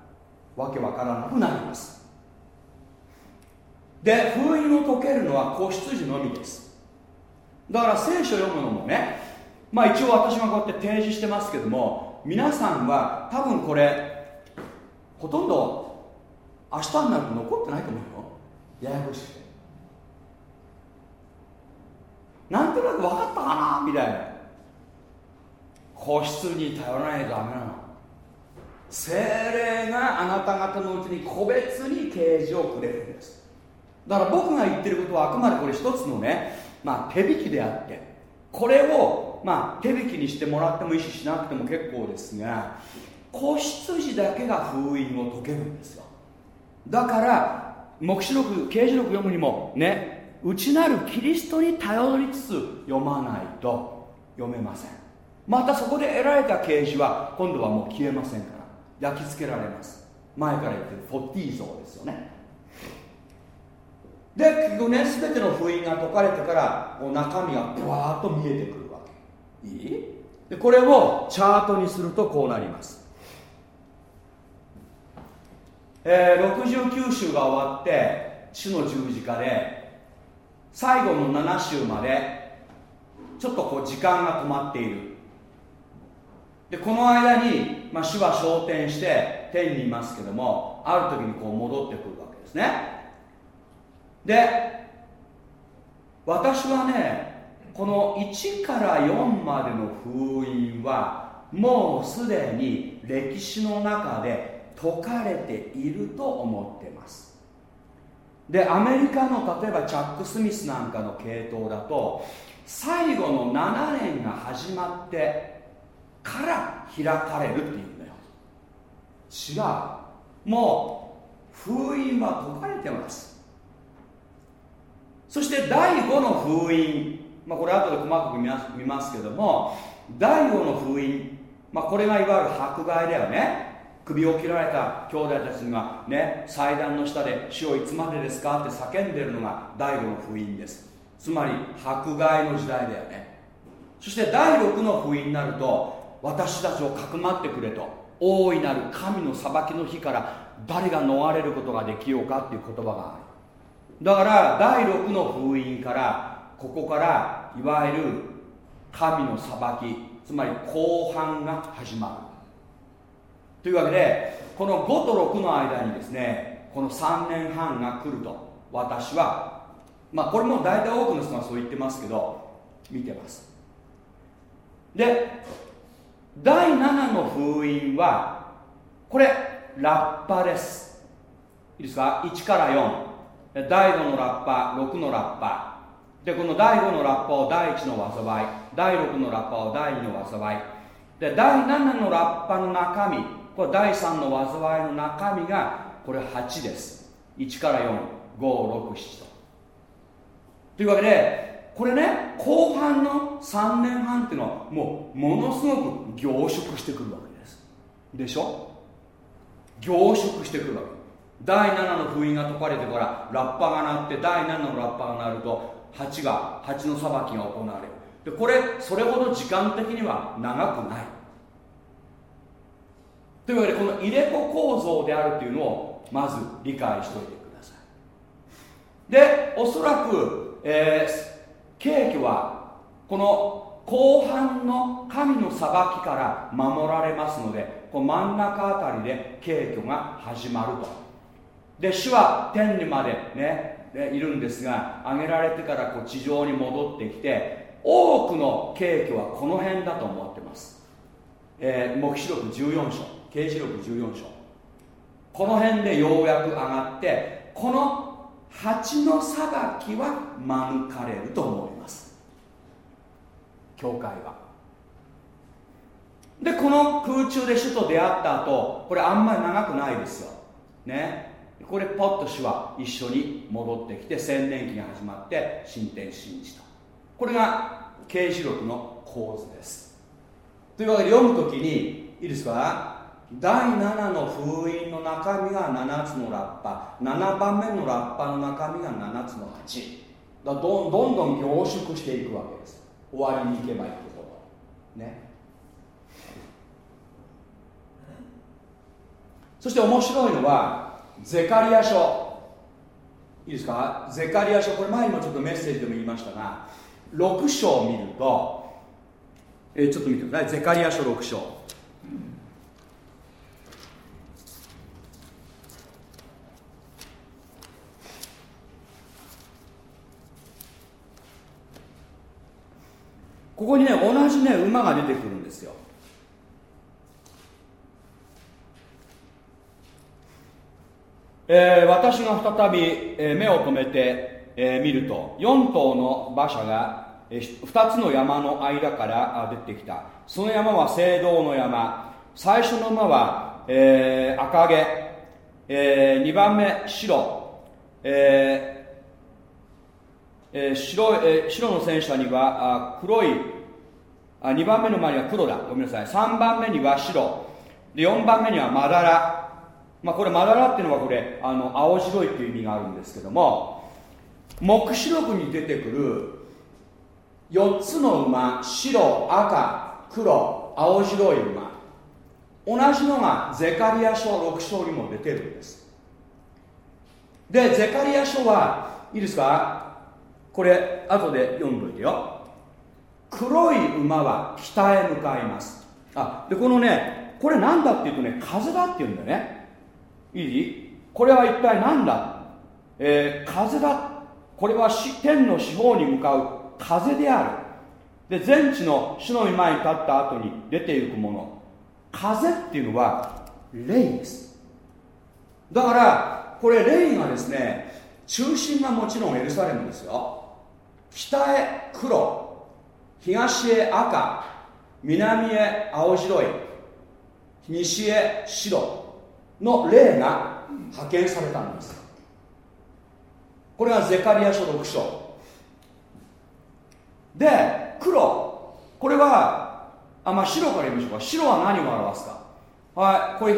わけわからなくなります。で封印を解けるのは子羊のみです。だから聖書読むのもねまあ一応私がこうやって提示してますけども皆さんは多分これほとんど明日になると残ってないと思うよ。ややこしくてなんとなく分かったかなみたいな。個室に頼らないとダメなの。精霊があなた方のうちに個別に啓示をくれるんです。だから僕が言ってることはあくまでこれ一つのね、まあ、手引きであってこれを、まあ、手引きにしてもらってもいいししなくても結構ですが子羊だけが封印を解けるんですよ。だから黙示録啓示録読むにもね内なるキリストに頼りつつ読まないと読めません。またそこで得られた啓示は今度はもう消えませんから。焼き付けられます。前から言ってるフォッティー像ですよね。で結局ね全ての封印が解かれてから中身がブワーッと見えてくるわけ。いい？でこれをチャートにするとこうなります。えー、69週が終わって主の十字架で最後の7週までちょっとこう時間が止まっている。でこの間に、まあ、主は昇天して天にいますけどもある時にこう戻ってくるわけですね。で私はねこの1から4までの封印はもうすでに歴史の中で解かれていると思ってます。でアメリカの例えばチャック・スミスなんかの系統だと最後の7年が始まってから開かれるっていうんだよ。違う。もう封印は解かれてます。そして第5の封印、まあ、これ後で細かく見ますけども第5の封印、まあ、これがいわゆる迫害だよね。首を切られた兄弟たちがね祭壇の下で「死をいつまでですか?」って叫んでるのが第5の封印です。つまり迫害の時代だよね。そして第6の封印になると私たちをかくまってくれと。大いなる神の裁きの日から誰が逃れることができようかっていう言葉がある。だから第6の封印からここからいわゆる神の裁きつまり後半が始まる。というわけでこの5と6の間にですねこの3年半が来ると。私はまあこれも大体多くの人がそう言ってますけど見てます。で第7の封印はこれラッパです。いいですか？1から4第5のラッパ6のラッパ。でこの第5のラッパを第1の災い第6のラッパを第2の災い。で第7のラッパの中身これ第3の災いの中身がこれ8です。1から4567と。というわけでこれね後半の3年半っていうのはもうものすごく凝縮してくるわけです。でしょ？凝縮してくるわけ。第7の封印が解かれてからラッパが鳴って第7のラッパが鳴ると8が8の裁きが行われる。でこれそれほど時間的には長くない。というわけでこの入れ子構造であるというのをまず理解しておいてください。でおそらく、えー、敬虚はこの後半の神の裁きから守られますのでこの真ん中あたりで敬虚が始まると。で主は天にまでねいるんですが挙げられてからこう地上に戻ってきて多くの敬虚はこの辺だと思ってます、えー、黙示録14章刑事録14章。この辺でようやく上がってこの蜂の裁きは免れると思います教会は。でこの空中で主と出会った後これあんまり長くないですよ。ね。これポッと主は一緒に戻ってきて千年期が始まって進展信じたこれが刑事録の構図です。というわけで読む時にいいですか？第7の封印の中身が7つのラッパ。7番目のラッパの中身が7つの8だどんどんどん凝縮していくわけです。終わりに行けばいいことね。そして面白いのはゼカリア書。いいですか？ゼカリア書。これ前にもちょっとメッセージでも言いましたが6章を見ると、えー、ちょっと見てください。ゼカリア書6章。ここにね同じね馬が出てくるんですよ。えー、私が再び、えー、目を留めて、えー、見ると4頭の馬車が、えー、2つの山の間から出てきた。その山は聖堂の山。最初の馬は、えー、赤毛、えー、2番目白、えーえー、白えー、白の戦車にはあ黒いあ2番目の前には黒だ。ごめんなさい。3番目には白。で4番目にはまだらまあこれまだらっていうのはこれあの青白いっていう意味があるんですけども黙示録に出てくる4つの馬白赤黒青白い馬。同じのがゼカリア書6章にも出てるんです。でゼカリア書はいいですか？これ後で読んどいてよ。黒い馬は北へ向かいます。あでこのねこれなんだっていうとね風だっていうんだよね。いい？これは一体何だ、えー、風だ。これは天の四方に向かう。風である。で全地の主の御前に立った後に出ていくもの。風っていうのは霊です。だからこれ霊がですね中心がもちろんエルサレムですよ。北へ黒。東へ赤南へ青白い西へ白の霊が派遣されたんです。これがゼカリア書6章。で黒。これはあまあ白から言いましょうか。白は何を表すか。はい。これ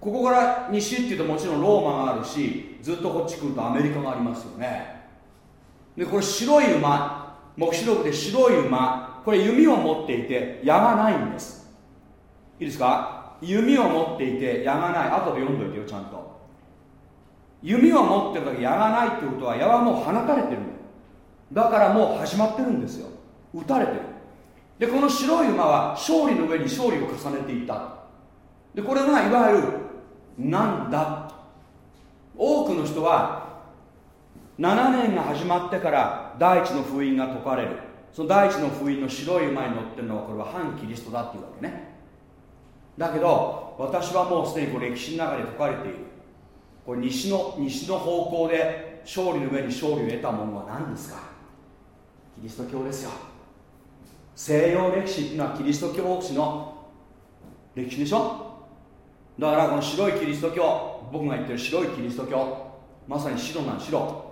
ここから西っていうともちろんローマがあるしずっとこっち来るとアメリカがありますよね。でこれ白い馬。黙示録で白い馬。これ弓を持っていて矢がないんです。いいですか？弓を持っていて矢がない。後で読んどいてよちゃんと。弓を持ってる時矢がないってことは矢はもう放たれてるだからもう始まってるんですよ。撃たれてる。でこの白い馬は勝利の上に勝利を重ねていた。でこれがいわゆるなんだ。多くの人は7年が始まってから第一の封印が解かれる。その第一の封印の白い馬に乗ってるのはこれは反キリストだっていうわけね。だけど私はもうすでにこれ歴史の中で解かれている。これ西の西の方向で勝利の上に勝利を得たものは何ですか？キリスト教ですよ。西洋歴史っていうのはキリスト教史の歴史でしょ？だからこの白いキリスト教僕が言ってる白いキリスト教まさに白なん白。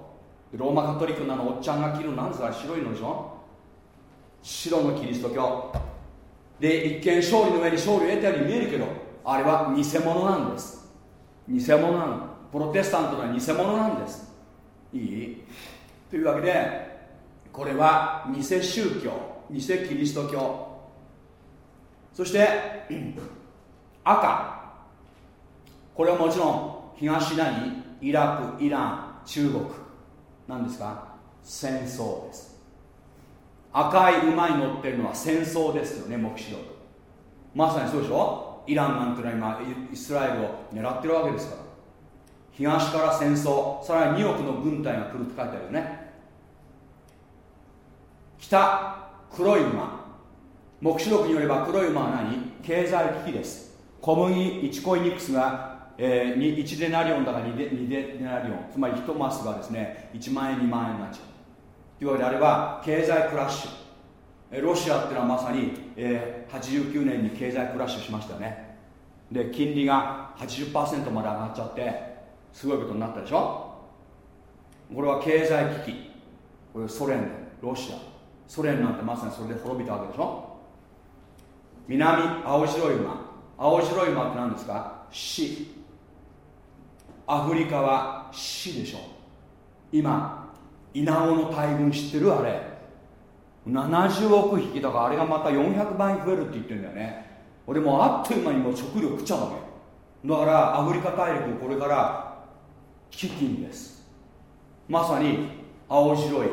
ローマカトリックなのおっちゃんが着るなんですか白いのでしょ？白のキリスト教。で一見勝利の上に勝利を得たように見えるけどあれは偽物なんです。偽物なの。プロテスタントの偽物なんです。いい？というわけでこれは偽宗教偽キリスト教。そして <clears throat> 赤。これはもちろん東何イラクイラン中国。何ですか？戦争です。赤い馬に乗ってるのは戦争ですよね黙示録。まさにそうでしょ？イランなんていうのは今イスラエルを狙ってるわけですから。東から戦争さらに2億の軍隊が来るって書いてあるよね。北黒い馬。黙示録によれば黒い馬は何？経済危機です。小麦1コイニックスが、えー、1デナリオンだから2デ ,2 デナリオン。つまり1マスがですね1万円2万円になっちゃう。というわけであれば経済クラッシュ。ロシアっていうのはまさに、えー、89年に経済クラッシュしましたね。で金利が80%まで上がっちゃってすごいことになったでしょ？これは経済危機。これソ連でロシア。ソ連なんてまさにそれで滅びたわけでしょ？南青白い馬。青白い馬って何ですか？死。アフリカは死でしょ。今イナゴの大群知ってる？あれ。70億匹。だからあれがまた400倍増えるって言ってるんだよね。俺もうあっという間にもう食料食っちゃうわけ。だからアフリカ大陸これから飢饉です。まさに青白い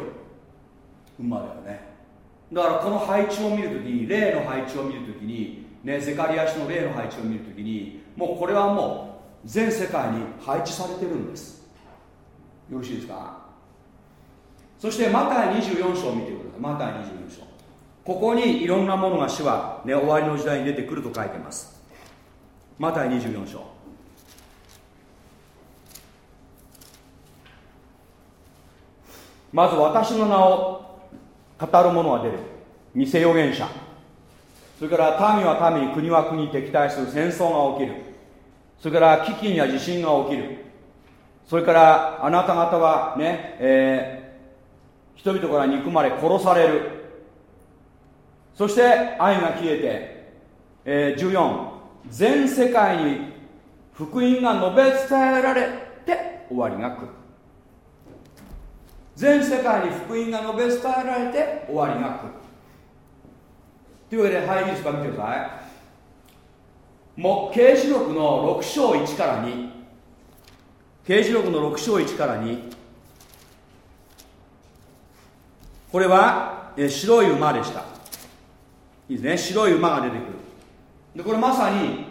馬だよね。だからこの配置を見るときに例の配置を見るときにねゼカリア氏の例の配置を見るときにもうこれはもう全世界に配置されてるんです。よろしいですか？そしてマタイ24章を見てください。マタイ24章。ここにいろんなものが主は、ね、終わりの時代に出てくると書いてます。マタイ24章。まず私の名を語る者は出る。偽預言者。それから民は民国は国敵対する戦争が起きる。それから飢饉や地震が起きる。それからあなた方はね、えー、人々から憎まれ殺される。そして愛が消えて、えー、14全世界に福音が述べ伝えられて終わりが来る。全世界に福音が述べ伝えられて終わりが来る。というわけではいいですか見てください。もう刑事録の6章1から2刑事録の6章1から2これはえ白い馬でした。いいですね。白い馬が出てくる。でこれまさに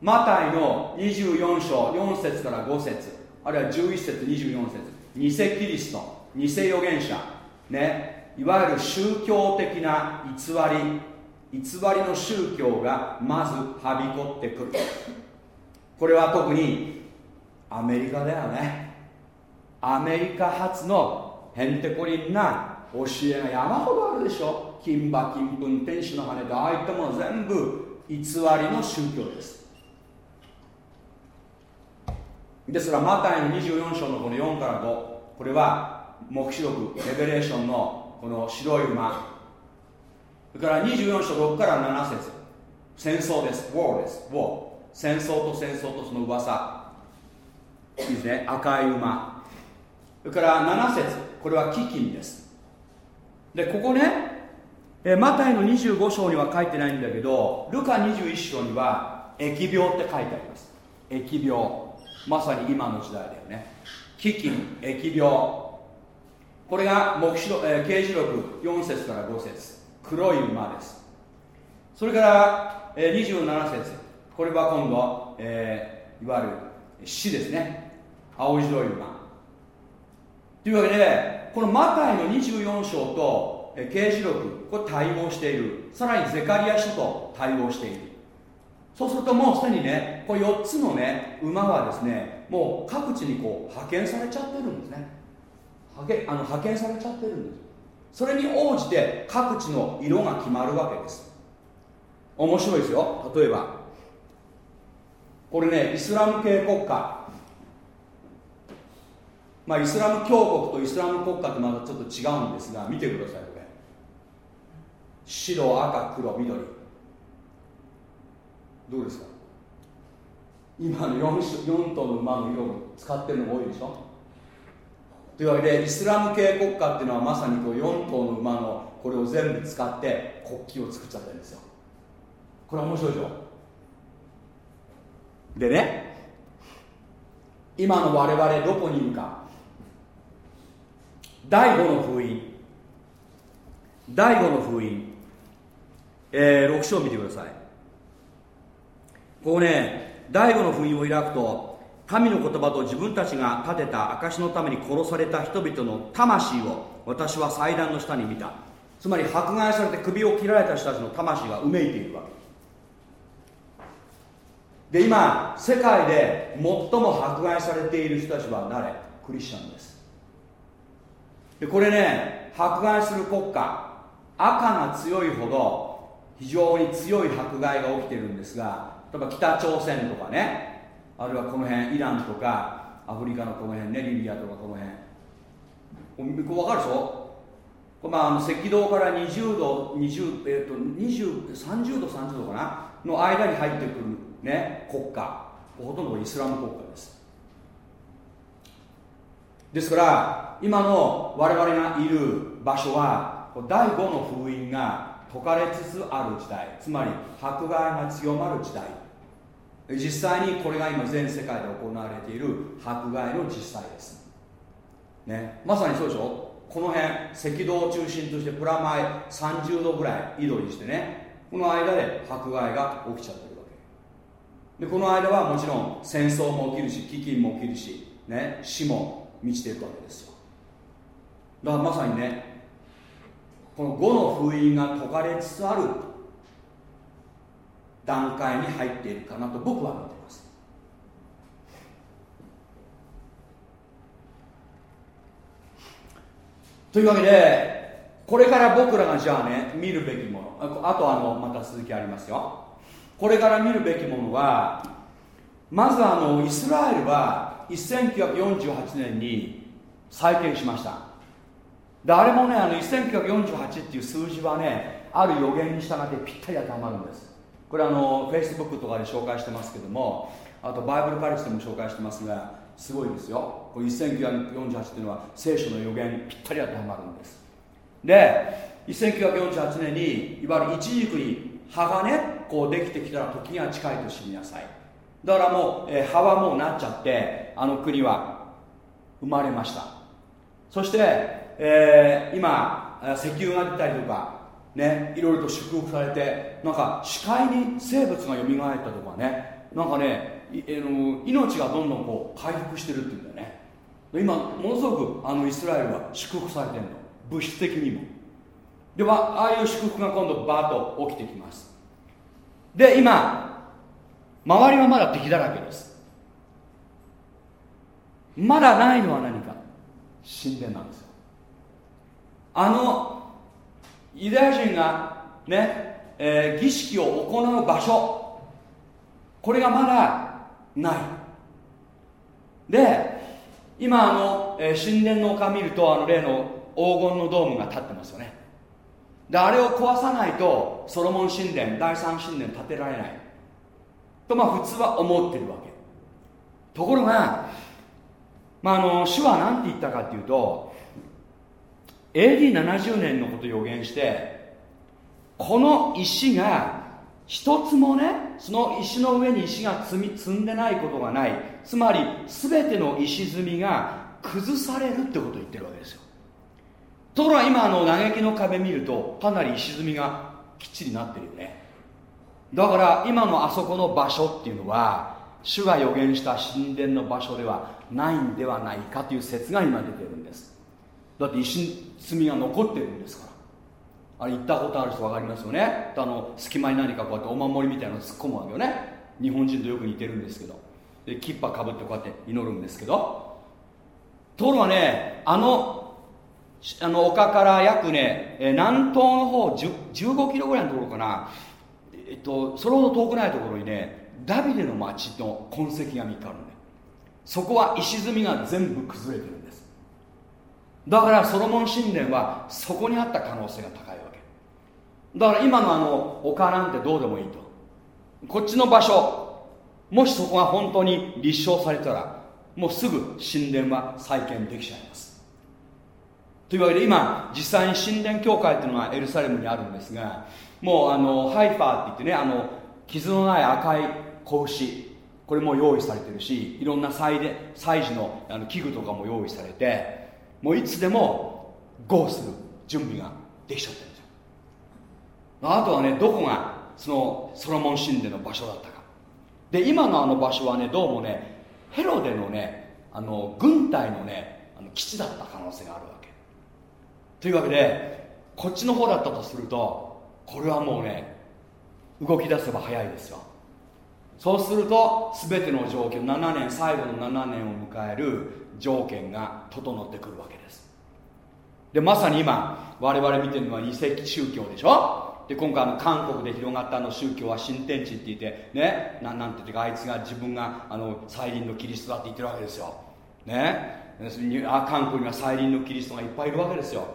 マタイの24章4節から5節。あるいは11節24節。偽キリスト。偽預言者。ね。いわゆる宗教的な偽り偽りの宗教がまずはびこってくる。これは特にアメリカだよね。アメリカ発のへんてこりんな教えが山ほどあるでしょ。金馬金粉天使の羽でああいったもの全部偽りの宗教です。ですからマタイの24章のこの4から5これは黙示録レベレーションのこの白い馬。それから24章6から7節。戦争です。ウォーです。ウォー戦争と戦争とその噂。いいですね。赤い馬。それから7節。これは飢饉です。でここねえマタイの25章には書いてないんだけどルカ21章には疫病って書いてあります。疫病。まさに今の時代だよね。飢饉疫病。これが黙示録、えー、刑事録4節から5節。黒い馬です。それから、えー、27節。これは今度、えー、いわゆる死ですね。青白い馬。というわけでこのマタイの24章と刑事録これ対応している。さらにゼカリア書と対応している。そうするともうすでにねこれ4つのね馬はですねもう各地にこう派遣されちゃってるんですね。派遣あの派遣されちゃってるんです。それに応じて各地の色が決まるわけです。面白いですよ。例えばこれねイスラム系国家。まあイスラム教国とイスラム国家ってまたちょっと違うんですが見てくださいこれ。白赤黒緑。どうですか？今の 4, 4頭の馬の色を使ってるのが多いでしょ？というわけでイスラム系国家っていうのはまさにこう4頭の馬のこれを全部使って国旗を作っちゃってるんですよ。これは面白いでしょ？でね今の我々どこにいるか。第5の封印。第5の封印、えー、6章見てください。ここね第5の封印を開くと神の言葉と自分たちが立てた証のために殺された人々の魂を私は祭壇の下に見た。つまり迫害されて首を切られた人たちの魂がうめいているわけ。で今世界で最も迫害されている人たちは誰？クリスチャンです。でこれね迫害する国家赤が強いほど非常に強い迫害が起きてるんですが例えば北朝鮮とかね。あるいはこの辺イランとかアフリカのこの辺ねリビアとかこの辺。これ分かるでしょ？まあ、あの赤道から20度20、えーと、20 30度30度かな？の間に入ってくる、ね、国家。ほとんどイスラム国家です。ですから今の我々がいる場所は第5の封印が解かれつつある時代。つまり迫害が強まる時代。実際にこれが今全世界で行われている迫害の実際です、ね、まさにそうでしょ？この辺赤道を中心としてプラマイ30度ぐらい緯度にしてねこの間で迫害が起きちゃってるわけ。でこの間はもちろん戦争も起きるし飢饉も起きるし、ね、死も満ちていくわけですよ。だからまさにねこの5の封印が解かれつつある段階に入っているかなと僕は見てます。というわけでこれから僕らがじゃあね見るべきものあとあのまた続きありますよ。これから見るべきものはまずあのイスラエルは1948年に再建しました。であれもねあの1948っていう数字はねある予言に従ってぴったり当てはまるんです。これあの Facebook とかで紹介してますけどもあとバイブルカレッジでも紹介してますがすごいですよ。これ1948っていうのは聖書の予言ぴったり当てはまるんです。で1948年にいわゆる一軸に葉がねこうできてきたら時が近いと知りなさい。だからもう、えー、葉はもうなっちゃってあの国は生まれました。そして、えー、今石油が出たりとかねいろいろと祝福されてなんか視界に生物が蘇ったとかね。なんかねの命がどんどんこう回復してるっていうんだよね。今ものすごくあのイスラエルは祝福されてるの。物質的にも。ではああいう祝福が今度バーッと起きてきます。で今周りはまだ敵だらけです。まだないのは何か。神殿なんですよ。あのユダヤ人がね、えー、儀式を行う場所。これがまだない。で今あの、えー、神殿の丘見るとあの例の黄金のドームが立ってますよね。であれを壊さないとソロモン神殿第三神殿建てられない。とまあ普通は思ってるわけ。ところが、まあ、あの主は何て言ったかっていうと AD70 年のこと予言してこの石が一つもねその石の上に石が積み積んでないことがない。つまり全ての石積みが崩されるってことを言ってるわけですよ。ところが今あの嘆きの壁見るとかなり石積みがきっちりなってるよね。だから今のあそこの場所っていうのは主が予言した神殿の場所ではないんではないかという説が今出てるんです。だって石積みが残ってるんですから。あれ行ったことある人分かりますよね。あの隙間に何かこうやってお守りみたいなの突っ込むわけよね。日本人とよく似てるんですけど。でキッパかぶってこうやって祈るんですけど。ところがねあのあの丘から約ね南東の方15キロぐらいのところかな、えっと、それほど遠くないところにねダビデの町の痕跡が見つかるんでそこは石積みが全部崩れてる。だからソロモン神殿はそこにあった可能性が高いわけ。だから今のあの丘なんてどうでもいいと。こっちの場所もしそこが本当に立証されたらもうすぐ神殿は再建できちゃいます。というわけで今実際に神殿教会っていうのがエルサレムにあるんですがもうあのハイファーって言ってねあの傷のない赤い子牛これも用意されてるしいろんな祭で祭事のあの器具とかも用意されてもういつでもゴーする準備ができちゃってるんですよ。あとはねどこがそのソロモン神殿の場所だったか。で今のあの場所はねどうもねヘロデのねあの軍隊のねあの基地だった可能性があるわけ。というわけでこっちの方だったとするとこれはもうね動き出せば早いですよ。そうすると全ての条件7年最後の7年を迎える条件が整ってくるわけです。でまさに今我々見てるのは異世宗教でしょ？で今回の韓国で広がったあの宗教は新天地って言ってねななんて言ってかあいつが自分があの再臨のキリストだって言ってるわけですよ。ね？あ韓国には再臨のキリストがいっぱいいるわけですよ、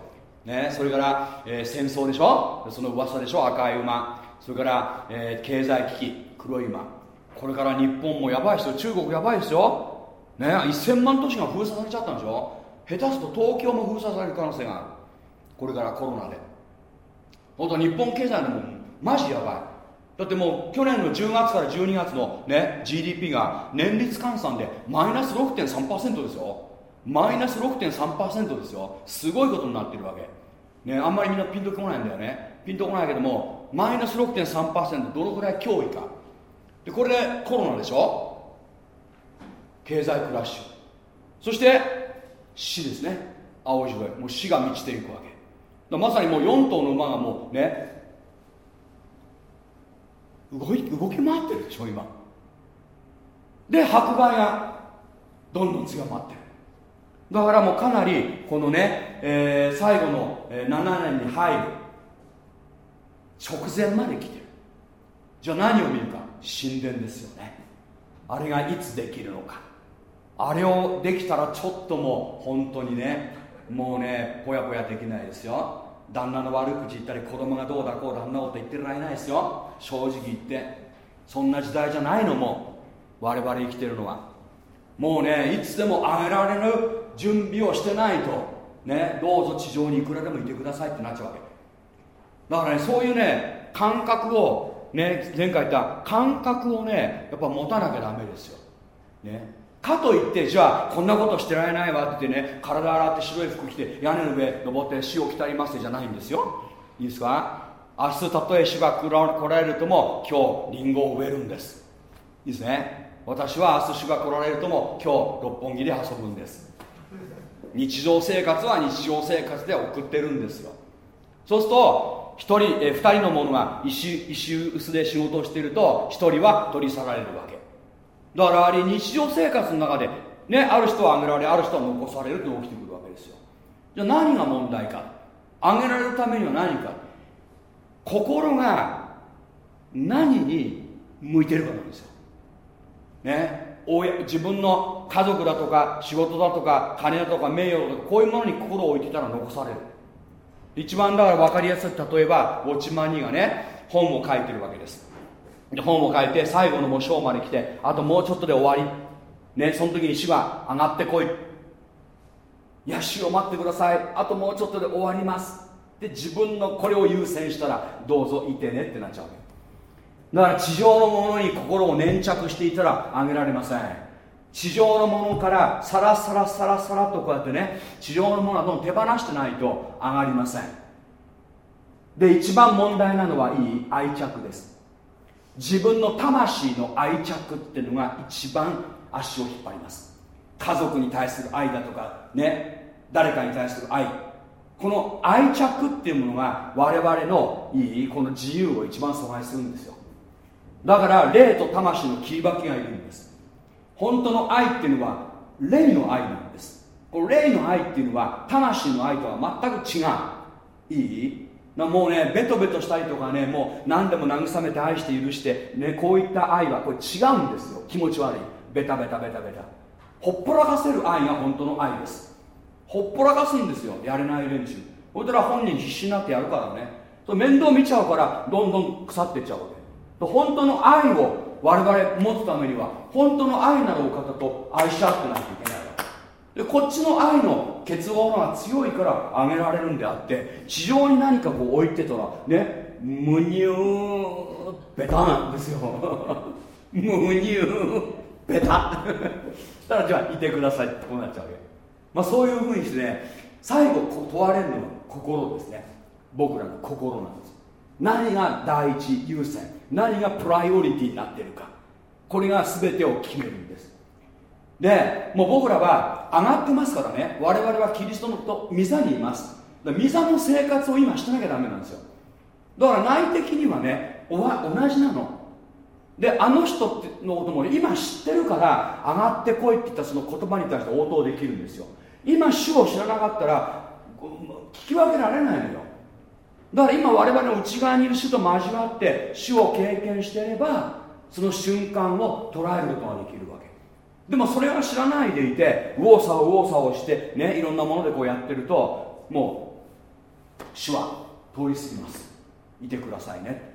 ね、それから、えー、戦争でしょ？その噂でしょ？赤い馬。それから、えー、経済危機。黒い馬。これから日本もやばいですよ。中国やばいですよ、ね、1000万都市が封鎖されちゃったんでしょ？下手すと東京も封鎖される可能性がある。これからコロナで。本当日本経済のもマジやばい。だってもう去年の10月から12月のね GDP が年率換算でマイナス6.3%ですよ。マイナス6.3%ですよ。すごいことになってるわけ。ねあんまりみんなピンとこないんだよね。ピンとこないけどもマイナス6.3%どのくらい脅威か。でこれでコロナでしょ？経済クラッシュ。そして死ですね。青白い。もう死が満ちていくわけ。まさにもう4頭の馬がもうね動い動き回ってるでしょ今。で迫害がどんどん強まってる。だからもうかなりこのね、えー、最後の7年に入る。直前まで来てる。じゃあ何を見るか。神殿ですよね。あれがいつできるのか。あれをできたらちょっともう本当にねもうねぽやぽやできないですよ。旦那の悪口言ったり子供がどうだこうだあんなこと言ってられないですよ。正直言って。そんな時代じゃないのも我々生きてるのは。もうねいつでもあげられる準備をしてないとねどうぞ地上にいくらでもいてくださいってなっちゃうわけ。だからねそういうね感覚をね前回言った感覚をねやっぱ持たなきゃダメですよ。ね。かといってじゃあこんなことしてられないわって言ってね体洗って白い服着て屋根の上登って死を来たりますじゃないんですよ。いいですか？明日たとえ死が来られるとも今日リンゴを植えるんです。いいですね？私は明日主が来られるとも今日六本木で遊ぶんです。日常生活は日常生活で送ってるんですよ。そうすると1人、え2人の者が石石臼で仕事をしていると1人は取り去られるわけ。だからあれ日常生活の中でねある人は挙げられある人は残されるって起きてくるわけですよ。じゃあ何が問題か。挙げられるためには何か。心が何に向いてるかなんですよ。ね。自分の家族だとか仕事だとか金だとか名誉だとかこういうものに心を置いてたら残される。一番だから分かりやすい例えばウォッチマニーがね本を書いてるわけです。で本を書いて最後のもう章まで来てあともうちょっとで終わり。ねその時に死は上がってこい。いや死を待ってください。あともうちょっとで終わります。で自分のこれを優先したらどうぞいてねってなっちゃうわけ。だから地上のものに心を粘着していたらあげられません。地上のものからサラサラサラサラとこうやってね地上のものはどんどん手放してないと上がりません。で一番問題なのはいい愛着です。自分の魂の愛着っていうのが一番足を引っ張ります。家族に対する愛だとかね誰かに対する愛。この愛着っていうものが我々のいいこの自由を一番阻害するんですよ。だから霊と魂の切り分けがいるんです。本当の愛っていうのは霊の愛なんです。この霊の愛っていうのは魂の愛とは全く違う。いいもうねベトベトしたりとかねもう何でも慰めて愛して許して、ね、こういった愛はこれ違うんですよ。気持ち悪い。ベタベタベタベタ。ほっぽらかせる愛が本当の愛です。ほっぽらかすんですよ。やれない連中。そしたら本人必死になってやるからね。そ面倒見ちゃうからどんどん腐っていっちゃうわけ。本当の愛を我々持つためには本当の愛なるお方と愛し合ってないといけない。でこっちの愛の結合が強いからあげられるんであって地上に何かこう置いてたらねむにゅーベタなんですよ。<laughs> むにゅーベタた <laughs> らじゃあいてくださいってこうなっちゃうわけ。まあそういうふうにしてね最後問われるのは心ですね。僕らの心なんです。何が第一優先？何がプライオリティになってるか。これが全てを決めるんです。でもう僕らは上がってますからね。我々はキリストのと御座にいます。御座の生活を今してなきゃダメなんですよ。だから内的にはねおわ同じなの。であの人のことも今知ってるから上がってこいって言ったその言葉に対して応答できるんですよ。今主を知らなかったら聞き分けられないのよ。だから今我々の内側にいる主と交わって主を経験していればその瞬間を捉えることができるわけ。でもそれは知らないでいて右往左往右往左往してねいろんなものでこうやってるともう主は通り過ぎます。いてくださいね。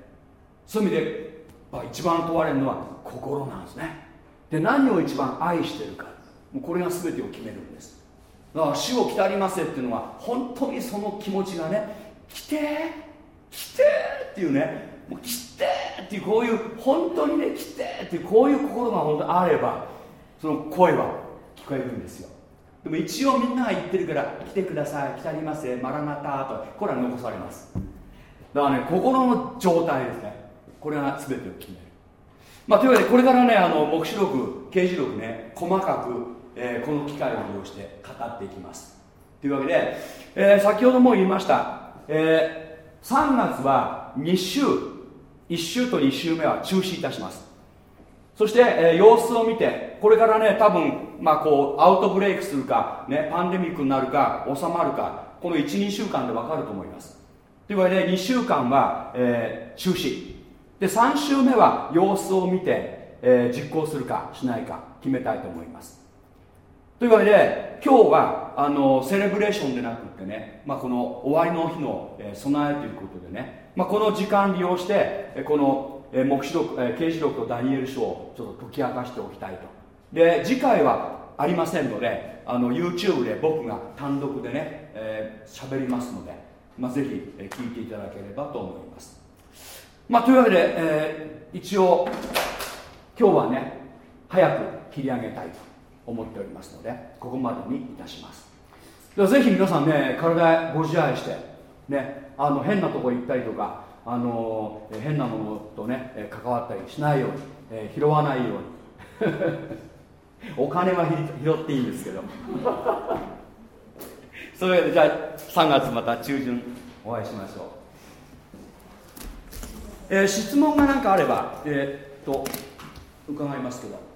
そういう意味で、まあ、一番問われるのは心なんですね。で何を一番愛してるか。もうこれが全てを決めるんです。だから主を来たりませっていうのは本当にその気持ちがね来て来てっていうねもう来てっていうこういう本当にね来てっていうこういう心が本当にあればその声は聞こえるんですよ。でも一応みんなが言ってるから来てください来たりませマラナタとこれは残されます。だからね心の状態ですね。これが全てを決める。まあというわけでこれからねあの黙示録刑事録ね細かく、えー、この機会を利用して語っていきます。というわけで、えー、先ほども言いました、えー、3月は2週。1週と2週目は中止いたします。そして、えー、様子を見てこれからね多分、まあ、こうアウトブレイクするか、ね、パンデミックになるか収まるかこの12週間で分かると思います。というわけで2週間は、えー、中止。で3週目は様子を見て、えー、実行するかしないか決めたいと思います。というわけで今日はあのセレブレーションでなくってね、まあ、この終わりの日の、え、備えということでね、まあ、この時間利用してこのえー、黙示録、え、刑事録とダニエル書をちょっと解き明かしておきたいと。で次回はありませんのであの YouTube で僕が単独でね喋、えー、りますので、まあ、ぜひ、え、聞いていただければと思います。まあというわけで、えー、一応今日はね早く切り上げたいと思っておりますのでここまでにいたします。ではぜひ皆さんね体ご自愛してねあの変なとこ行ったりとかあの変なものとね関わったりしないように、え拾わないように。<laughs> お金は拾っていいんですけど <laughs> そういうわけでじゃあ3月また中旬お会いしましょう、えー、質問が何かあればえー、っと伺いますけど。